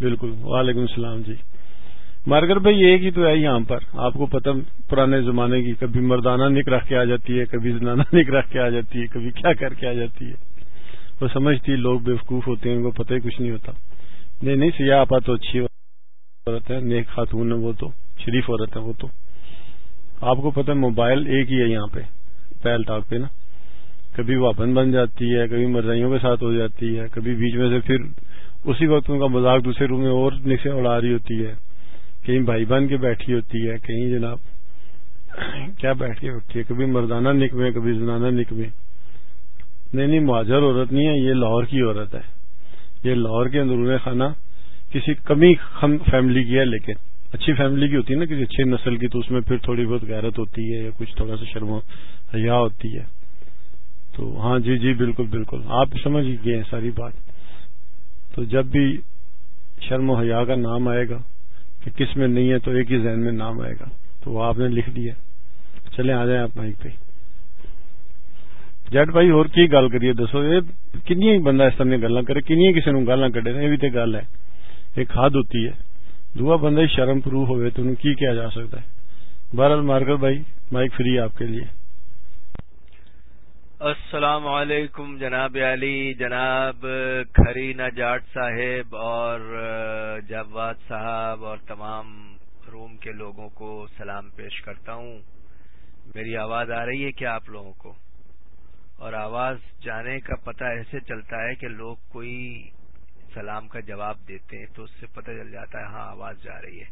بالکل، وعلیکم السلام جی۔ مارگر بھائی ایک ہی تو ہے یہاں پر۔ آپ کو پتہ، پرانے زمانے کی کبھی مردانہ نک رکھ کے آ جاتی ہے، کبھی زنانہ نک رکھ کے آ جاتی ہے، کبھی کیا کر کے آ جاتی ہے۔ وہ سمجھتی ہے، لوگ بیوقوف ہوتے ہیں، ان کو پتہ ہی کچھ نہیں ہوتا۔ نہیں نہیں سیاح آپا تو اچھی عورت ہے نیک خاتون ہے وہ تو شریف عورت ہے وہ تو۔ آپ کو پتہ، موبائل ایک ہی ہے یہاں پہ، پہل ٹاک پہ نا۔ کبھی واپن بن جاتی ہے، کبھی مرزائیوں کے ساتھ ہو جاتی ہے، کبھی بیچ میں سے پھر اسی وقت ان کا مذاق دوسرے روم میں اور نکسے اڑا رہی ہوتی ہے۔ کہیں بھائی بہن کے بیٹھی ہوتی ہے، کہیں جناب کیا بیٹھی ہوتی ہے؟ کبھی مردانہ نک میں کبھی زنانہ نک میں نہیں نہیں، مہاجر عورت نہیں ہے، یہ لاہور کی عورت ہے۔ یہ لاہور کے اندرون خانہ کسی کمی فیملی کی ہے، لیکن اچھی فیملی کی ہوتی ہے نا، کسی اچھی نسل کی، تو اس میں پھر تھوڑی بہت غیرت ہوتی ہے یا کچھ تھوڑا سا شرم حیا ہوتی ہے۔ تو ہاں جی جی بالکل بالکل۔ آپ سمجھ گئے ہیں ساری بات۔ تو جب بھی شرم و حیا کا نام آئے گا کہ کس میں نہیں ہے تو ایک ہی ذہن میں نام آئے گا۔ تو وہ آپ نے لکھ دیا۔ چلے آ جائیں آپ مائک پہ۔ جٹ بھائی، اور کی گل کریے؟ دسو، یہ کنیا بندہ اس طرح گلا کرے؟ کنیا کسی نو گالا کڈے؟ یہ بھی تو گل ہے۔ ایک حد ہوتی ہے۔ دعا بندہ شرم پروف ہوئے تو انہوں کی کیا جا سکتا ہے؟ بہرحال مارکر بھائی، مائک فری آپ کے لیے۔ السلام علیکم جناب علی، جناب کھرینا جاٹ صاحب اور جواد صاحب اور تمام روم کے لوگوں کو سلام پیش کرتا ہوں۔ میری آواز آ رہی ہے کیا آپ لوگوں کو؟ اور آواز جانے کا پتہ ایسے چلتا ہے کہ لوگ کوئی سلام کا جواب دیتے ہیں تو اس سے پتہ چل جاتا ہے ہاں آواز جا رہی ہے۔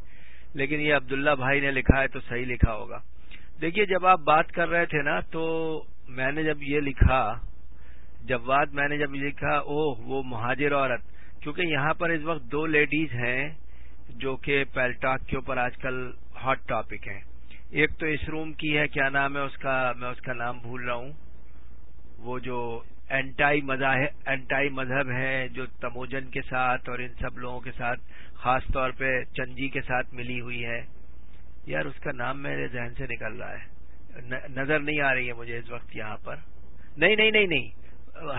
لیکن یہ عبداللہ بھائی نے لکھا ہے تو صحیح لکھا ہوگا۔ دیکھیے، جب آپ بات کر رہے تھے نا تو میں نے جب یہ لکھا، جواد میں نے جب یہ لکھا، اوہ، وہ مہاجر عورت۔ کیونکہ یہاں پر اس وقت دو لیڈیز ہیں جو کہ پیلٹاک کے اوپر آج کل ہاٹ ٹاپک ہیں۔ ایک تو اس روم کی ہے، کیا نام ہے اس کا، میں اس کا نام بھول رہا ہوں۔ وہ جو اینٹائی اینٹائی مذہب ہے جو تموجن کے ساتھ اور ان سب لوگوں کے ساتھ، خاص طور پہ چنجی کے ساتھ ملی ہوئی ہے۔ یار، اس کا نام میرے ذہن سے نکل رہا ہے۔ نظر نہیں آ رہی ہے مجھے اس وقت یہاں پر۔ نہیں نہیں نہیں نہیں۔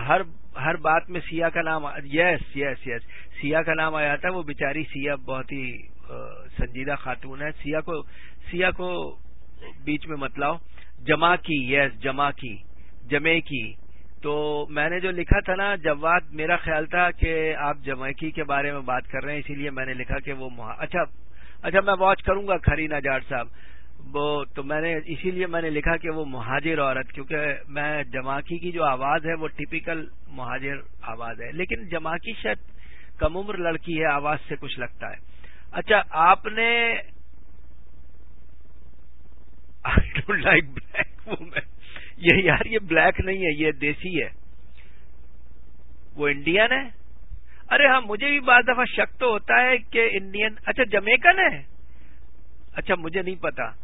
ہر ہر بات میں سیا کا نام یس یس یس۔ سیا کا نام آیا تھا، وہ بیچاری سیا بہت ہی سنجیدہ خاتون ہے۔ سیا کو سیا کو بیچ میں متلاؤ جمع کی، یس، جمع کی جمع کی۔ تو میں نے جو لکھا تھا نا، جواد، میرا خیال تھا کہ آپ جمعکی کے بارے میں بات کر رہے ہیں، اسی لیے میں نے لکھا کہ وہ اچھا اچھا میں واچ کروں گا کھری نجار صاحب۔ وہ تو میں نے اسی لیے میں نے لکھا کہ وہ مہاجر عورت، کیونکہ میں جماکی کی جو آواز ہے وہ ٹپیکل مہاجر آواز ہے۔ لیکن جماکی شاید کم عمر لڑکی ہے، آواز سے کچھ لگتا ہے۔ اچھا آپ نے لائک بلیک یہ یار، یہ بلیک نہیں ہے، یہ دیسی ہے۔ وہ انڈین ہے؟ ارے ہاں مجھے بھی بعض دفعہ شک تو ہوتا ہے کہ انڈین اچھا جمیکن ہے؟ اچھا مجھے نہیں پتا۔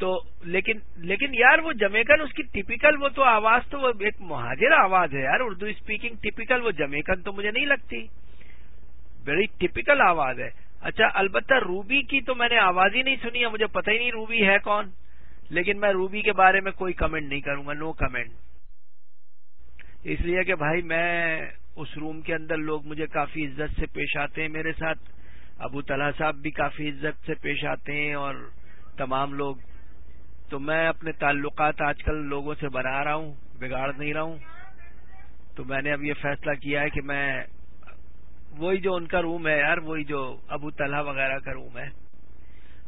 تو لیکن لیکن یار وہ جمیکن اس کی ٹپیکل وہ تو آواز تو وہ ایک مہاجر آواز ہے یار اردو اسپیکنگ ٹپیکل وہ جمیکن تو مجھے نہیں لگتی۔ بڑی ٹپیکل آواز ہے۔ اچھا البتہ روبی کی تو میں نے آواز ہی نہیں سنی ہے، مجھے پتہ ہی نہیں روبی ہے کون۔ لیکن میں روبی کے بارے میں کوئی کمنٹ نہیں کروں گا نو کمنٹ اس لیے کہ بھائی میں اس روم کے اندر لوگ مجھے کافی عزت سے پیش آتے ہیں میرے ساتھ۔ ابو طلحہ صاحب بھی کافی عزت سے پیش آتے ہیں اور تمام لوگ تو میں اپنے تعلقات آج کل لوگوں سے بنا رہا ہوں، بگاڑ نہیں رہا ہوں۔ تو میں نے اب یہ فیصلہ کیا ہے کہ میں وہی جو ان کا روم ہے یار، وہی جو ابو طلحہ وغیرہ کا روم ہے۔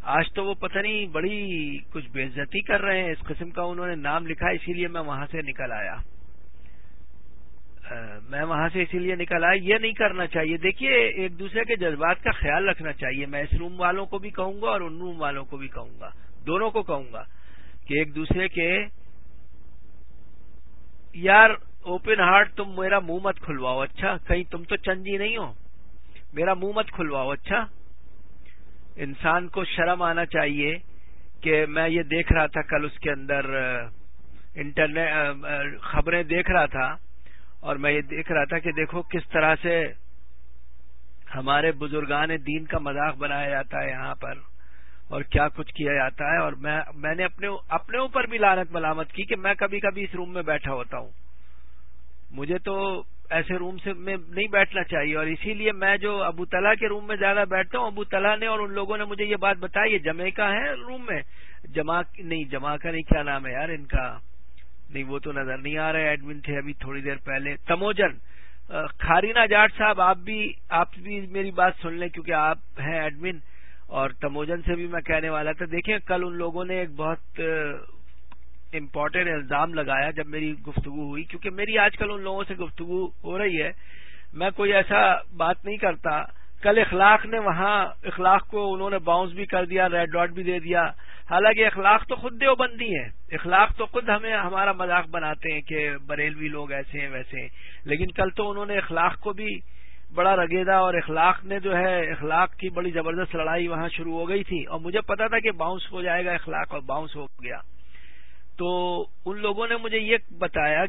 آج تو وہ پتہ نہیں بڑی کچھ بےزتی کر رہے ہیں، اس قسم کا انہوں نے نام لکھا، اسی لیے میں وہاں سے نکل آیا۔ میں وہاں سے اسی لیے نکل آیا، یہ نہیں کرنا چاہیے۔ دیکھیے، ایک دوسرے کے جذبات کا خیال رکھنا چاہیے۔ میں اس روم والوں کو بھی کہوں گا اور ان روم والوں کو بھی کہوں گا۔ دونوں کو کہوں گا۔ کہ ایک دوسرے کے یار اوپن ہارٹ تم میرا منہ مت کھلواؤ اچھا؟ کہیں تم تو چنجی نہیں ہو۔ میرا منہ مت کھلواؤ اچھا؟ انسان کو شرم آنا چاہیے کہ میں یہ دیکھ رہا تھا کل اس کے اندر انٹرنیٹ خبریں دیکھ رہا تھا اور میں یہ دیکھ رہا تھا کہ دیکھو کس طرح سے ہمارے بزرگان دین کا مذاق بنایا جاتا ہے یہاں پر۔ اور کیا کچھ کیا جاتا ہے اور میں میں نے اپنے اپنے اوپر بھی لانت ملامت کی کہ میں کبھی کبھی اس روم میں بیٹھا ہوتا ہوں۔ مجھے تو ایسے روم سے میں نہیں بیٹھنا چاہیے اور اسی لیے میں جو ابو تلا کے روم میں زیادہ بیٹھتا ہوں، ابو تلا نے اور ان لوگوں نے مجھے یہ بات بتائی، یہ جمع کا ہے روم میں۔ جمع نہیں جمع کا نہیں، کیا نام ہے یار ان کا؟ نہیں، وہ تو نظر نہیں آ رہا ایڈمن تھے ابھی تھوڑی دیر پہلے۔ تموجن، خارینا جاٹ صاحب، آپ بھی آپ بھی میری بات سن لیں کیونکہ آپ ہیں ایڈمن۔ اور تموجن سے بھی میں کہنے والا تھا، دیکھیں کل ان لوگوں نے ایک بہت امپورٹنٹ الزام لگایا جب میری گفتگو ہوئی، کیونکہ میری آج کل ان لوگوں سے گفتگو ہو رہی ہے۔ میں کوئی ایسا بات نہیں کرتا۔ کل اخلاق نے وہاں، اخلاق کو انہوں نے باؤنس بھی کر دیا ریڈ ڈاٹ بھی دے دیا۔ حالانکہ اخلاق تو خود دیوبندی ہے اخلاق تو خود ہمیں، ہمارا مذاق بناتے ہیں کہ بریلوی لوگ ایسے ہیں، ویسے ہیں۔ لیکن کل تو انہوں نے اخلاق کو بھی بڑا رگیدا اور اخلاق نے جو ہے، اخلاق کی بڑی زبردست لڑائی وہاں شروع ہو گئی تھی۔ اور مجھے پتا تھا کہ باؤنس ہو جائے گا، اخلاق اور باؤنس ہو گیا۔ تو ان لوگوں نے مجھے یہ بتایا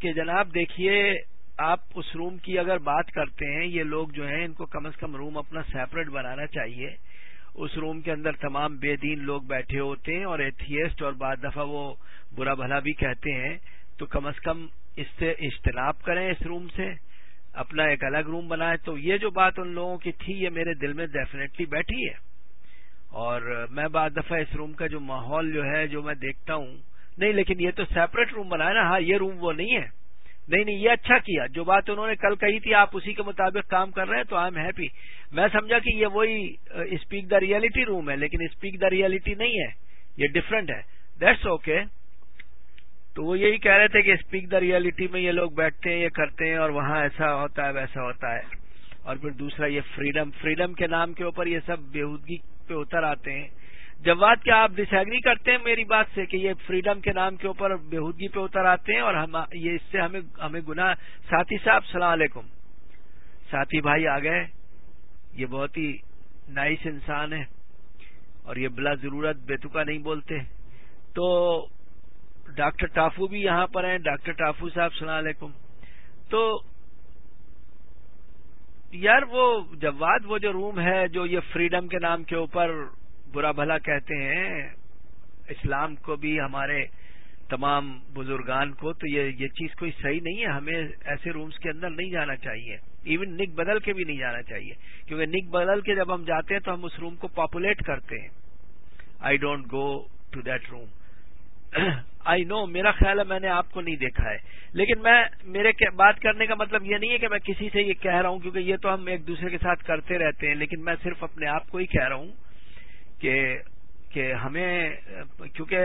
کہ جناب دیکھیے، آپ اس روم کی اگر بات کرتے ہیں، یہ لوگ جو ہیں، ان کو کم از کم روم اپنا سیپریٹ بنانا چاہیے۔ اس روم کے اندر تمام بے دین لوگ بیٹھے ہوتے ہیں اور ایتھیسٹ اور بعد دفعہ وہ برا بھلا بھی کہتے ہیں۔ تو کم از کم اس سے اجتناب کریں اس روم سے۔ اپنا ایک الگ روم بنائے، تو یہ جو بات ان لوگوں کی تھی، یہ میرے دل میں ڈیفینیٹلی بیٹھی ہے۔ اور میں بعد دفعہ اس روم کا جو ماحول جو ہے، جو میں دیکھتا ہوں، نہیں، لیکن یہ تو سیپریٹ روم بنایا نا ہاں یہ روم وہ نہیں ہے۔ نہیں نہیں، یہ اچھا کیا۔ جو بات انہوں نے کل کہی تھی، آپ اسی کے مطابق کام کر رہے ہیں، تو آئی ایم ہیپی میں سمجھا کہ یہ وہی اسپیک دا ریئلٹی روم ہے، لیکن اسپیک دا ریئلٹی نہیں ہے، یہ ڈفرنٹ ہے۔ دیٹس اوکے تو وہ یہی کہہ رہے تھے کہ اسپیک دا ریئلٹی میں یہ لوگ بیٹھتے ہیں، یہ کرتے ہیں اور وہاں ایسا ہوتا ہے، ویسا ہوتا ہے۔ اور پھر دوسرا یہ فریڈم فریڈم کے نام کے اوپر یہ سب بےودگی پہ اتر آتے ہیں۔ جواد، کیا آپ ڈس ایگری کرتے ہیں میری بات سے کہ یہ فریڈم کے نام کے اوپر بےحودگی پہ اتر آتے ہیں اور ہم، یہ اس سے ہمیں ہمیں گنا ساتھی صاحب، السلام علیکم۔ ساتھی بھائی آ گئے۔ یہ بہت ہی نائس انسان ہے اور یہ بلا ضرورت بیتکا نہیں بولتے۔ تو ڈاکٹر ٹافو بھی یہاں پر ہیں، ڈاکٹر ٹافو صاحب، السلام علیکم۔ تو یار وہ جواد، وہ جو روم ہے، جو یہ فریڈم کے نام کے اوپر برا بھلا کہتے ہیں، اسلام کو بھی، ہمارے تمام بزرگان کو، تو یہ یہ چیز کوئی صحیح نہیں ہے۔ ہمیں ایسے رومز کے اندر نہیں جانا چاہیے۔ ایون نک بدل کے بھی نہیں جانا چاہیے۔ کیونکہ نک بدل کے جب ہم جاتے ہیں، تو ہم اس روم کو پاپولیٹ کرتے ہیں۔ I don't go to that room I know میرا خیال ہے میں نے آپ کو نہیں دیکھا ہے۔ لیکن میں، میرے بات کرنے کا مطلب یہ نہیں ہے کہ میں کسی سے یہ کہہ رہا ہوں کیونکہ یہ تو ہم ایک دوسرے کے ساتھ کرتے رہتے ہیں، لیکن میں صرف اپنے آپ کو ہی کہہ رہا ہوں کہ کہ ہمیں، کیونکہ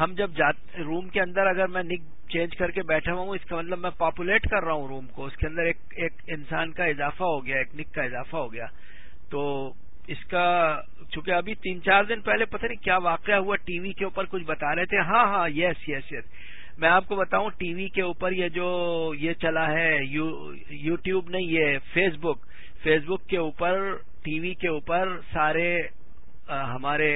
ہم جب روم کے اندر اگر میں نک چینج کر کے بیٹھا ہوا ہوں، اس کا مطلب میں پاپولیٹ کر رہا ہوں روم کو۔ اس کے اندر ایک ایک انسان کا اضافہ ہو گیا، ایک نک کا اضافہ ہو گیا۔ تو اس کا چونکہ ابھی تین چار دن پہلے پتہ نہیں کیا واقعہ ہوا، ٹی وی کے اوپر کچھ بتا رہے تھے۔ ہاں ہاں یس یس یس میں آپ کو بتاؤں، ٹی وی کے اوپر یہ جو یہ چلا ہے، یو ٹیوب نہیں، یہ فیس بک فیس بک کے اوپر، ٹی وی کے اوپر سارے ہمارے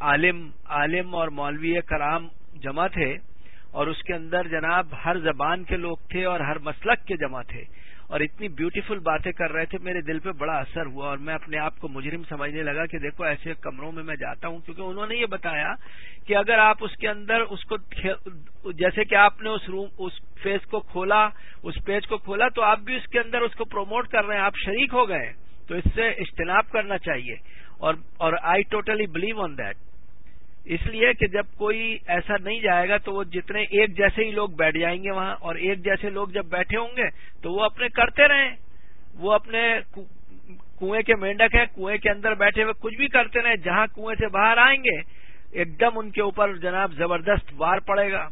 عالم عالم اور مولوی کرام جمع تھے اور اس کے اندر جناب ہر زبان کے لوگ تھے اور ہر مسلک کے جمع تھے۔ اور اتنی بیوٹیفل باتیں کر رہے تھے، میرے دل پہ بڑا اثر ہوا اور میں اپنے آپ کو مجرم سمجھنے لگا کہ دیکھو ایسے کمروں میں میں جاتا ہوں، کیونکہ انہوں نے یہ بتایا کہ اگر آپ اس کے اندر اس کو جیسے کہ آپ نے اس روم اس فیس کو کھولا، اس پیج کو کھولا، تو آپ بھی اس کے اندر اس کو پروموٹ کر رہے ہیں، آپ شریک ہو گئے تو اس سے اجتناب کرنا چاہیے اور I totally believe on that اس لیے کہ جب کوئی ایسا نہیں جائے گا تو وہ جتنے ایک جیسے ہی لوگ بیٹھ جائیں گے وہاں اور ایک جیسے لوگ جب بیٹھے ہوں گے تو وہ اپنے کرتے رہیں۔ وہ اپنے کنویں کے مینڈک ہے کنویں کے اندر بیٹھے ہوئے کچھ بھی کرتے رہیں۔ جہاں کنویں سے باہر آئیں گے، ایک دم ان کے اوپر جناب زبردست وار پڑے گا۔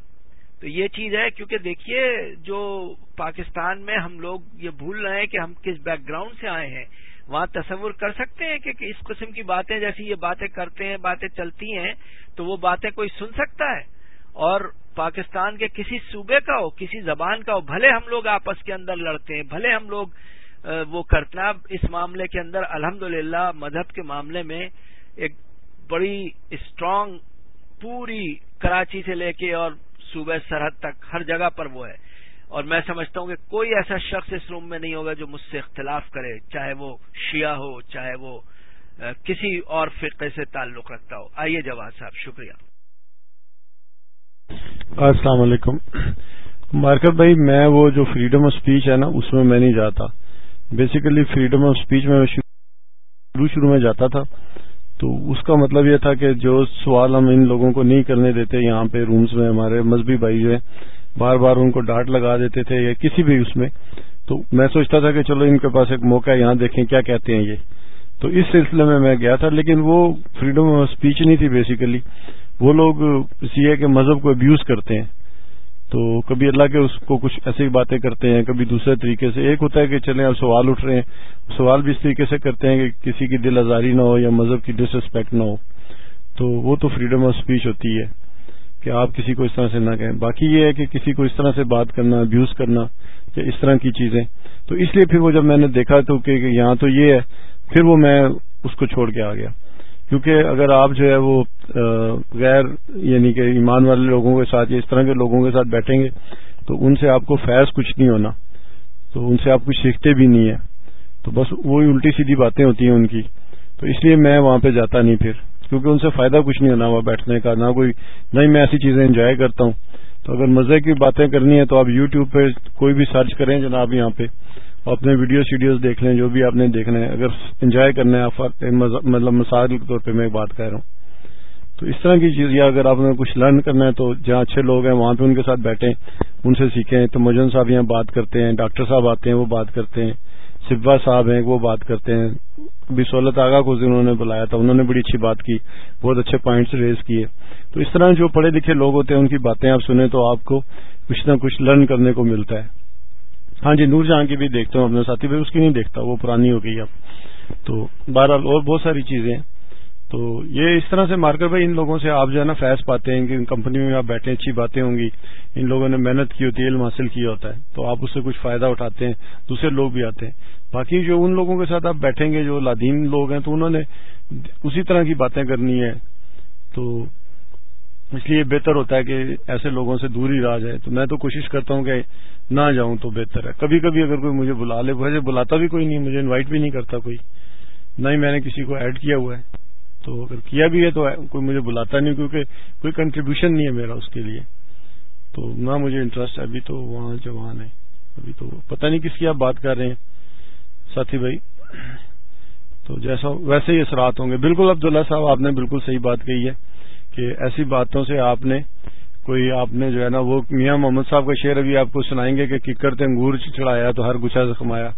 تو یہ چیز ہے، کیونکہ دیکھیے جو پاکستان میں ہم لوگ یہ بھول رہے ہیں کہ ہم کس بیک گراؤنڈ سے آئے ہیں۔ وہاں تصور کر سکتے ہیں کہ اس قسم کی باتیں جیسی یہ باتیں کرتے ہیں، باتیں چلتی ہیں، تو وہ باتیں کوئی سن سکتا ہے۔ اور پاکستان کے کسی صوبے کا ہو، کسی زبان کا ہو، بھلے ہم لوگ آپس کے اندر لڑتے ہیں، بھلے ہم لوگ وہ کرتنا اس معاملے کے اندر الحمد مذہب کے معاملے میں ایک بڑی اسٹرانگ پوری کراچی سے لے کے اور صوبے سرحد تک ہر جگہ پر وہ ہے۔ اور میں سمجھتا ہوں کہ کوئی ایسا شخص اس روم میں نہیں ہوگا جو مجھ سے اختلاف کرے، چاہے وہ شیعہ ہو، چاہے وہ کسی اور فرقے سے تعلق رکھتا ہو۔ آئیے جواز صاحب، شکریہ۔ السلام علیکم۔ مارکر بھائی، میں وہ جو فریڈم آف اسپیچ ہے نا، اس میں میں نہیں جاتا۔ بیسیکلی فریڈم آف اسپیچ میں شروع شروع میں جاتا تھا۔ تو اس کا مطلب یہ تھا کہ جو سوال ہم ان لوگوں کو نہیں کرنے دیتے، یہاں پہ رومز میں ہمارے مذہبی بھائی جو ہیں بار بار ان کو ڈانٹ لگا دیتے تھے یا کسی بھی اس میں، تو میں سوچتا تھا کہ چلو ان کے پاس ایک موقع ہے، یہاں دیکھیں کیا کہتے ہیں یہ۔ تو اس سلسلے میں میں گیا تھا، لیکن وہ فریڈم آف اسپیچ نہیں تھی بیسیکلی وہ لوگ اسی ہے کہ مذہب کو ابیوز کرتے ہیں۔ تو کبھی اللہ کے اس کو کچھ ایسی باتیں کرتے ہیں، کبھی دوسرے طریقے سے۔ ایک ہوتا ہے کہ چلیں، اب سوال اٹھ رہے ہیں۔ سوال بھی اس طریقے سے کرتے ہیں کہ کسی کی دل آزاری نہ ہو یا مذہب کی ڈس ریسپیکٹ نہ ہو۔ تو وہ تو فریڈم آف اسپیچ ہوتی ہے۔ کہ آپ کسی کو اس طرح سے نہ کہیں۔ باقی یہ ہے کہ کسی کو اس طرح سے بات کرنا ابیوز کرنا یا اس طرح کی چیزیں۔ تو اس لیے پھر وہ جب میں نے دیکھا تو کہ یہاں تو یہ ہے، پھر وہ میں اس کو چھوڑ کے آ گیا۔ کیونکہ اگر آپ جو ہے وہ غیر یعنی کہ ایمان والے لوگوں کے ساتھ یا اس طرح کے لوگوں کے ساتھ بیٹھیں گے تو ان سے آپ کو فیض کچھ نہیں ہونا۔ تو ان سے آپ کچھ سیکھتے بھی نہیں ہیں۔ تو بس وہی الٹی سیدھی باتیں ہوتی ہیں ان کی۔ تو اس لیے میں وہاں پہ جاتا نہیں پھر۔ کیونکہ ان سے فائدہ کچھ نہیں ہونا وہاں بیٹھنے کا، نہ کوئی نہیں میں ایسی چیزیں انجوائے کرتا ہوں۔ تو اگر مزے کی باتیں کرنی ہے تو آپ یوٹیوب پہ کوئی بھی سرچ کریں جناب یہاں پہ۔ اپنے ویڈیو سیڈیوز دیکھ لیں، جو بھی آپ نے دیکھنا ہے اگر انجوائے کرنا ہے، آپ مطلب مثال کے طور پہ میں بات کر رہا ہوں۔ تو اس طرح کی چیز، یا اگر آپ نے کچھ لرن کرنا ہے تو جہاں اچھے لوگ ہیں، وہاں پہ ان کے ساتھ بیٹھیں، ان سے سیکھیں۔ تو مجن صاحب یہاں بات کرتے ہیں، ڈاکٹر صاحب آتے ہیں، وہ بات کرتے ہیں۔ سبا صاحب ہیں، وہ بات کرتے ہیں۔ ابھی سہولت آگا کو انہوں نے بلایا تھا، انہوں نے بڑی اچھی بات کی، بہت اچھے پوائنٹس ریز کیے۔ تو اس طرح جو پڑھے لکھے لوگ ہوتے ہیں، ان کی باتیں آپ سنیں تو آپ کو کچھ نہ کچھ لرن کرنے کو ملتا ہے۔ ہاں جی نور جہاں کی بھی دیکھتا ہوں اپنے ساتھی بھی اس کی نہیں دیکھتا، وہ پرانی ہو گئی اب۔ تو بہرحال اور بہت ساری چیزیں تو یہ اس طرح سے مارکر بھائی، ان لوگوں سے آپ جو ہے نا فیض پاتے ہیں کہ کمپنی میں آپ بیٹھے اچھی باتیں ہوں گی۔ ان لوگوں نے محنت کی ہوتی ہے، علم حاصل کیا ہوتا ہے۔ تو آپ اس سے کچھ فائدہ اٹھاتے ہیں، دوسرے لوگ بھی آتے ہیں۔ باقی جو ان لوگوں کے ساتھ آپ بیٹھیں گے، جو لادین لوگ ہیں، تو انہوں نے اسی طرح کی باتیں کرنی ہے تو اس لیے بہتر ہوتا ہے کہ ایسے لوگوں سے دور ہی رہا جائے۔ تو میں تو کوشش کرتا ہوں کہ نہ جاؤں تو بہتر ہے۔ کبھی کبھی اگر کوئی مجھے بلا لے، ویسے بلاتا بھی کوئی نہیں، مجھے انوائٹ بھی نہیں کرتا کوئی۔ نہ ہی میں نے کسی کو ایڈ کیا ہوا ہے۔ تو اگر کیا بھی ہے تو کوئی مجھے بلاتا نہیں، کیونکہ کوئی کنٹریبیوشن نہیں ہے میرا اس کے لیے۔ تو نہ مجھے انٹرسٹ ہے، ابھی تو وہاں جوان ہے ابھی تو پتہ نہیں کس کی آپ بات کر رہے ہیں۔ ساتھی بھائی، تو جیسا ویسے ہی اثرات ہوں گے۔ بالکل عبداللہ صاحب، آپ نے بالکل صحیح بات کہی ہے کہ ایسی باتوں سے آپ نے کوئی، آپ نے جو ہے نا، وہ میاں محمد صاحب کا شعر ابھی آپ کو سنائیں گے کہ ککر سے انگور چڑھایا تو ہر گچھا سے کمایا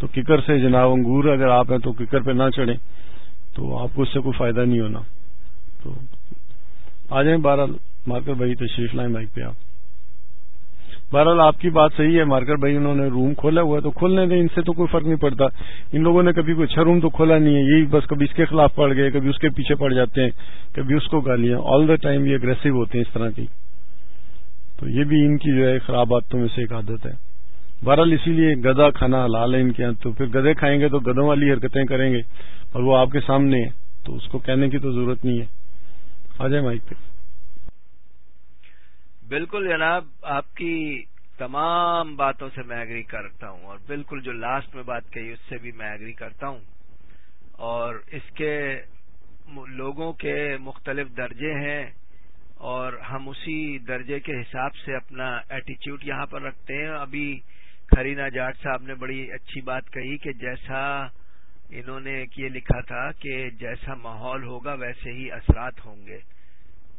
تو ککر سے جناب انگور اگر آپ ہیں تو ککر پہ نہ چڑھیں۔ تو آپ کو اس سے کوئی فائدہ نہیں ہونا۔ تو آ جائیں بارہ مارکر بھائی تشریف لائیں بائک پہ آپ۔ بہرحال آپ کی بات صحیح ہے، مارکر بھائی انہوں نے روم کھولا ہوا ہے تو کھولنے دیں، ان سے تو کوئی فرق نہیں پڑتا۔ ان لوگوں نے کبھی کوئی اچھا روم تو کھولا نہیں ہے، یہی بس کبھی اس کے خلاف پڑ گئے، کبھی اس کے پیچھے پڑ جاتے ہیں، کبھی اس کو گالیاں۔ آل دا ٹائم یہ اگریسو ہوتے ہیں اس طرح کی۔ تو یہ بھی ان کی جو ہے خراب عادتوں میں سے ایک عادت ہے۔ بہرحال اسی لیے گدا کھانا حلال ہے ان کے یہاں، تو پھر گدے کھائیں گے تو گدوں والی حرکتیں کریں گے، اور وہ آپ کے سامنے ہے تو اس کو کہنے کی تو ضرورت نہیں ہے۔ آ جائیں مائک پہ۔ بالکل جناب، آپ کی تمام باتوں سے میں ایگری کرتا ہوں، اور بالکل جو لاسٹ میں بات کہی، اس سے بھی میں ایگری کرتا ہوں۔ اور اس کے لوگوں کے مختلف درجے ہیں، اور ہم اسی درجے کے حساب سے اپنا ایٹیچیوڈ یہاں پر رکھتے ہیں۔ ابھی خرینا جاٹ صاحب نے بڑی اچھی بات کہی کہ جیسا انہوں نے یہ لکھا تھا کہ جیسا ماحول ہوگا ویسے ہی اثرات ہوں گے۔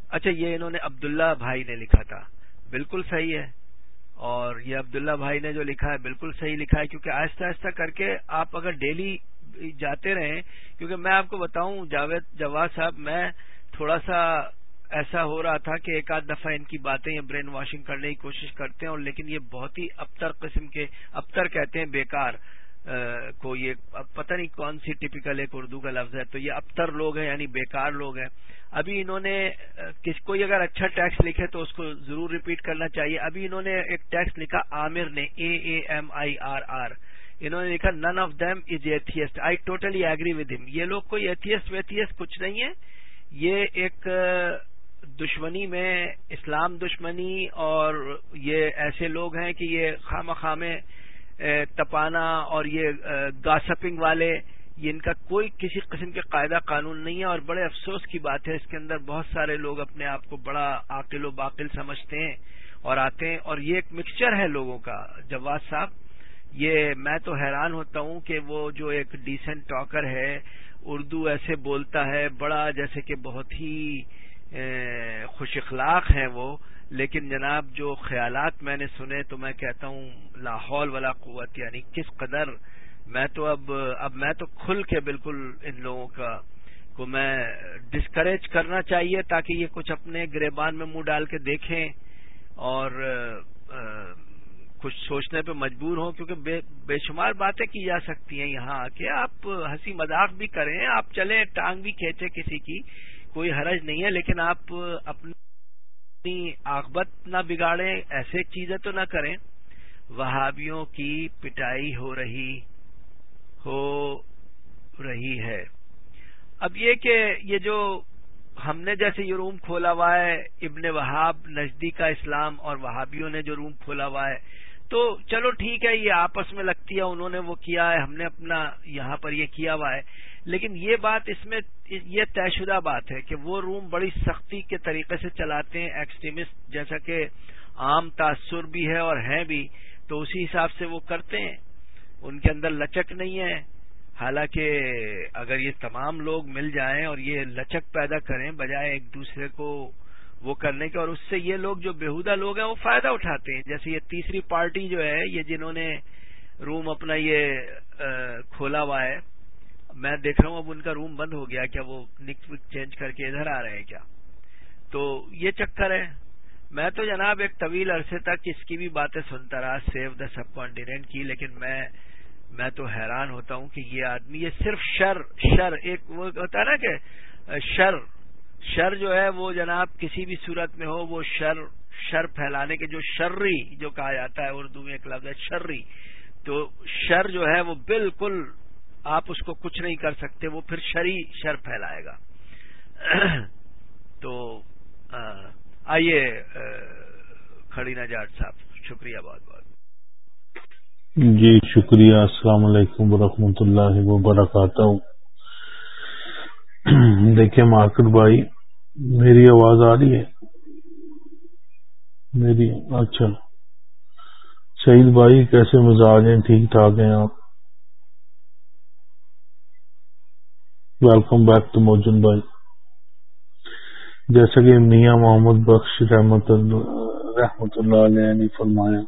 اچھا یہ انہوں نے عبداللہ بھائی نے لکھا تھا۔ بالکل صحیح ہے۔ اور یہ عبداللہ بھائی نے جو لکھا ہے بالکل صحیح لکھا ہے، کیونکہ آہستہ آہستہ کر کے آپ اگر ڈیلی جاتے رہیں، کیونکہ میں آپ کو بتاؤں، جاوید جواد صاحب، میں تھوڑا سا ایسا ہو رہا تھا کہ ایک آدھ دفعہ ان کی باتیں یہ برین واشنگ کرنے کی کوشش کرتے ہیں اور لیکن یہ بہت ہی ابتر قسم کے ابتر کہتے ہیں بیکار کو یہ پتہ نہیں کون سی ٹپیکل ایک اردو کا لفظ ہے، تو یہ ابتر لوگ ہیں یعنی بیکار لوگ ہیں۔ ابھی انہوں نے کس کوئی اگر اچھا ٹیکس لکھے تو اس کو ضرور ریپیٹ کرنا چاہیے۔ ابھی انہوں نے ایک ٹیکس لکھا، عامر نے، A A M I R R. انہوں نے لکھا none of them is atheist I totally agree with ہم یہ لوگ کوئی ایتھیسٹ ویتھیسٹ کچھ نہیں ہے۔ یہ ایک دشمنی میں اسلام دشمنی اور یہ ایسے لوگ ہیں کہ یہ خام خام تپانا اور یہ گاسپنگ والے یہ ان کا کوئی کسی قسم کے قاعدہ قانون نہیں ہے اور بڑے افسوس کی بات ہے، اس کے اندر بہت سارے لوگ اپنے آپ کو بڑا عاقل و باقل سمجھتے ہیں اور آتے ہیں اور یہ ایک مکسچر ہے لوگوں کا۔ جواد صاحب، یہ میں تو حیران ہوتا ہوں کہ وہ جو ایک ڈیسنٹ ٹاکر ہے، اردو ایسے بولتا ہے، بڑا جیسے کہ بہت ہی خوش اخلاق ہیں وہ، لیکن جناب جو خیالات میں نے سنے تو میں کہتا ہوں لاہور والا قوت یعنی کس قدر میں تو اب اب میں تو کھل کے بالکل ان لوگوں کا کو میں ڈسکریج کرنا چاہیے تاکہ یہ کچھ اپنے گریبان میں منہ ڈال کے دیکھیں اور کچھ سوچنے پہ مجبور ہوں کیونکہ بے بے شمار باتیں کی جا سکتی ہیں یہاں آ کے۔ آپ ہنسی مذاق بھی کریں، آپ چلیں، ٹانگ بھی کھینچیں کسی کی۔ کوئی حرج نہیں ہے، لیکن آپ اپنی آخبت نہ بگاڑیں، ایسے چیزیں تو نہ کریں۔ وہابیوں کی پٹائی ہو رہی ہو رہی ہے۔ اب یہ کہ یہ جو ہم نے جیسے یہ روم کھولا ہوا ہے، ابن وہاب نزدی کا اسلام اور وہابیوں نے جو روم کھولا ہوا ہے، تو چلو ٹھیک ہے، یہ آپس میں لگتی ہے، انہوں نے وہ کیا ہے، ہم نے اپنا یہاں پر یہ کیا ہوا ہے۔ لیکن یہ بات اس میں یہ طے شدہ بات ہے کہ وہ روم بڑی سختی کے طریقے سے چلاتے ہیں ایکسٹریمسٹ جیسا کہ عام تاثر بھی ہے اور ہیں بھی، تو اسی حساب سے وہ کرتے ہیں۔ ان کے اندر لچک نہیں ہے۔ حالانکہ اگر یہ تمام لوگ مل جائیں اور یہ لچک پیدا کریں بجائے ایک دوسرے کو وہ کرنے کے، اور اس سے یہ لوگ جو بےحدہ لوگ ہیں وہ فائدہ اٹھاتے ہیں۔ جیسے یہ تیسری پارٹی جو ہے، یہ جنہوں نے روم اپنا یہ کھولا ہوا ہے میں دیکھ رہا ہوں، اب ان کا روم بند ہو گیا، کیا وہ نک وک چینج کر کے ادھر آ رہے ہیں کیا؟ تو یہ چکر ہے۔ میں تو جناب ایک طویل عرصے تک اس کی بھی باتیں سنتا رہا سیو دا سب کانٹیننٹ کی، لیکن میں میں تو حیران ہوتا ہوں کہ یہ آدمی، یہ صرف شر شر، ایک وہ ہوتا ہے نا کہ شر شر جو ہے وہ جناب کسی بھی صورت میں ہو، وہ شر شر پھیلانے کے جو شرری جو کہا جاتا ہے، اردو میں ایک لفظ ہے شرری تو شر جو ہے وہ بالکل آپ اس کو کچھ نہیں کر سکتے، وہ پھر شری شر پھیلائے گا۔ تو آئیے کھڑی نجات صاحب، شکریہ بہت بہت۔ جی شکریہ، السلام علیکم ورحمۃ اللہ وبرکاتہ۔ دیکھیں مارکٹ بھائی، میری آواز آ رہی ہے؟ میری اچھا۔ سعید بھائی، کیسے مزاج ہیں؟ ٹھیک ٹھاک ہیں آپ؟ ویلکم بیک ٹو موجن بھائی جیسا کہ میاں محمد بخش رحمت رحمت اللہ علیہ نے فرمایا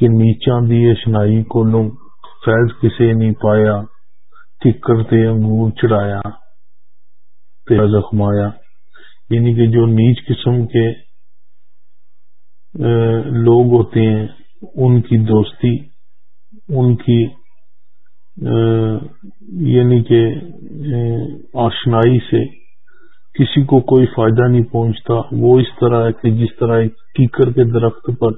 کہ نیچا دی اشنائی کو فیض کسے نہیں پایا ٹکر تے انگور چڑھایا زخمایا یعنی کہ جو نیچ قسم کے لوگ ہوتے ہیں، ان کی دوستی، ان کی یعنی کہ آشنائی سے کسی کو کوئی فائدہ نہیں پہنچتا۔ وہ اس طرح ہے کہ جس طرح کیکر کے درخت پر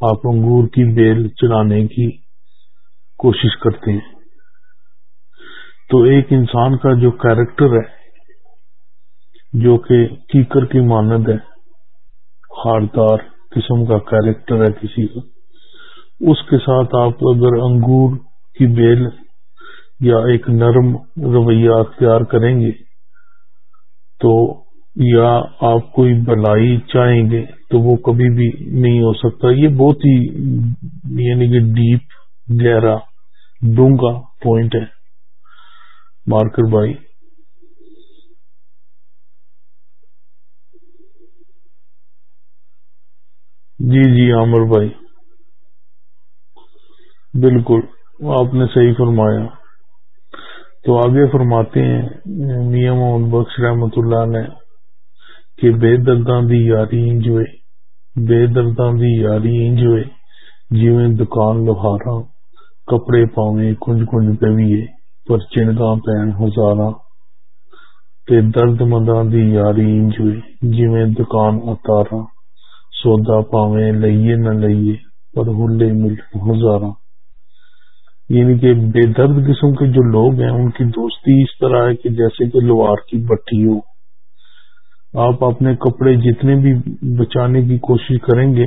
آپ انگور کی بیل چڑھانے کی کوشش کرتے ہیں۔ تو ایک انسان کا جو کیریکٹر ہے، جو کہ کیکر کی مانند ہے، خاردار قسم کا کیریکٹر ہے کسی کا، اس کے ساتھ آپ اگر انگور کی بیل یا ایک نرم رویہ اختیار کریں گے تو یا آپ کوئی بلائی چاہیں گے تو وہ کبھی بھی نہیں ہو سکتا۔ یہ بہت ہی یعنی کہ ڈیپ گہرا ڈونگا پوائنٹ ہے۔ مارکر بھائی۔ جی جی عامر بھائی۔ بالکل، آپ نے صحیح فرمایا۔ تو آگے فرماتے ہیں، میاں محمد بخش رحمت اللہ نے کہ بے درداں دی یاری انجوئے بے درداں دی یاری انجوئے جیویں دکان لوہارا کپڑے پاویں کنج کنج پیویے پر چنگاں پین ہزاراں۔ تے درد منداں دی یاری انجوئے جیویں دکان اتاراں، سودا پاویں لئیے نہ لئیے، پر ہلے مل ہزاراں۔ یعنی کہ بے درد قسم کے جو لوگ ہیں، ان کی دوستی اس طرح ہے کہ جیسے کہ لوہار کی بٹی ہو۔ آپ اپنے کپڑے جتنے بھی بچانے کی کوشش کریں گے،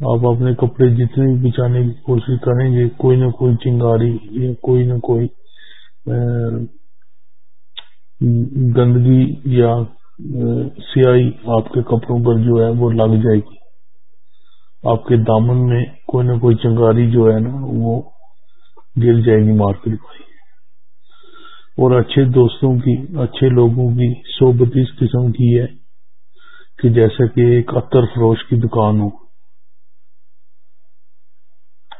آپ اپنے کپڑے جتنے بھی بچانے کی کوشش کریں گے، کوئی نہ کوئی چنگاری یا کوئی نہ کوئی گندگی یا سیاہی آپ کے کپڑوں پر جو ہے وہ لگ جائے گی۔ آپ کے دامن میں کوئی نہ کوئی چنگاری جو ہے نا، وہ گر جائے گی مارکیٹ بھائی۔ اور اچھے دوستوں کی، اچھے لوگوں کی صحبت اس قسم کی ہے کہ جیسا کہ ایک عطر فروش کی دکان ہو۔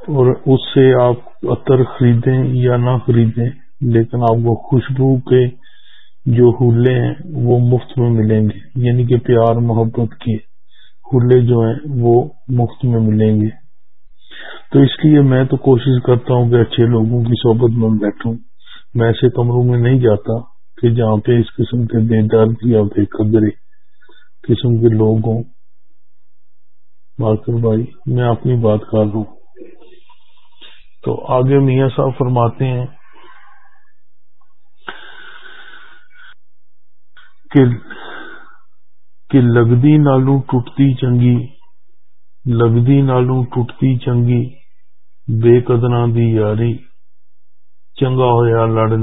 اور اس سے آپ عطر خریدیں یا نہ خریدیں، لیکن آپ کو خوشبو کے جو حلے ہیں، وہ مفت میں ملیں گے یعنی کہ پیار محبت کے کھلے جو ہیں وہ مفت میں ملیں گے۔ تو اس لیے میں تو کوشش کرتا ہوں کہ اچھے لوگوں کی صحبت میں بیٹھوں۔ میں ایسے کمروں میں نہیں جاتا کہ جہاں پہ اس قسم کے بے درد یا بے قدرے قسم کے لوگ ہوں۔ مارکر بھائی، میں اپنی بات کر رہا ہوں۔ تو آگے میاں صاحب فرماتے ہیں کہ کہ لگدی نالوں ٹوٹتی چنگی، لگدی نالوں ٹوٹتی چنگی، بے قدراں دی یاری، چنگا ہویا لڑ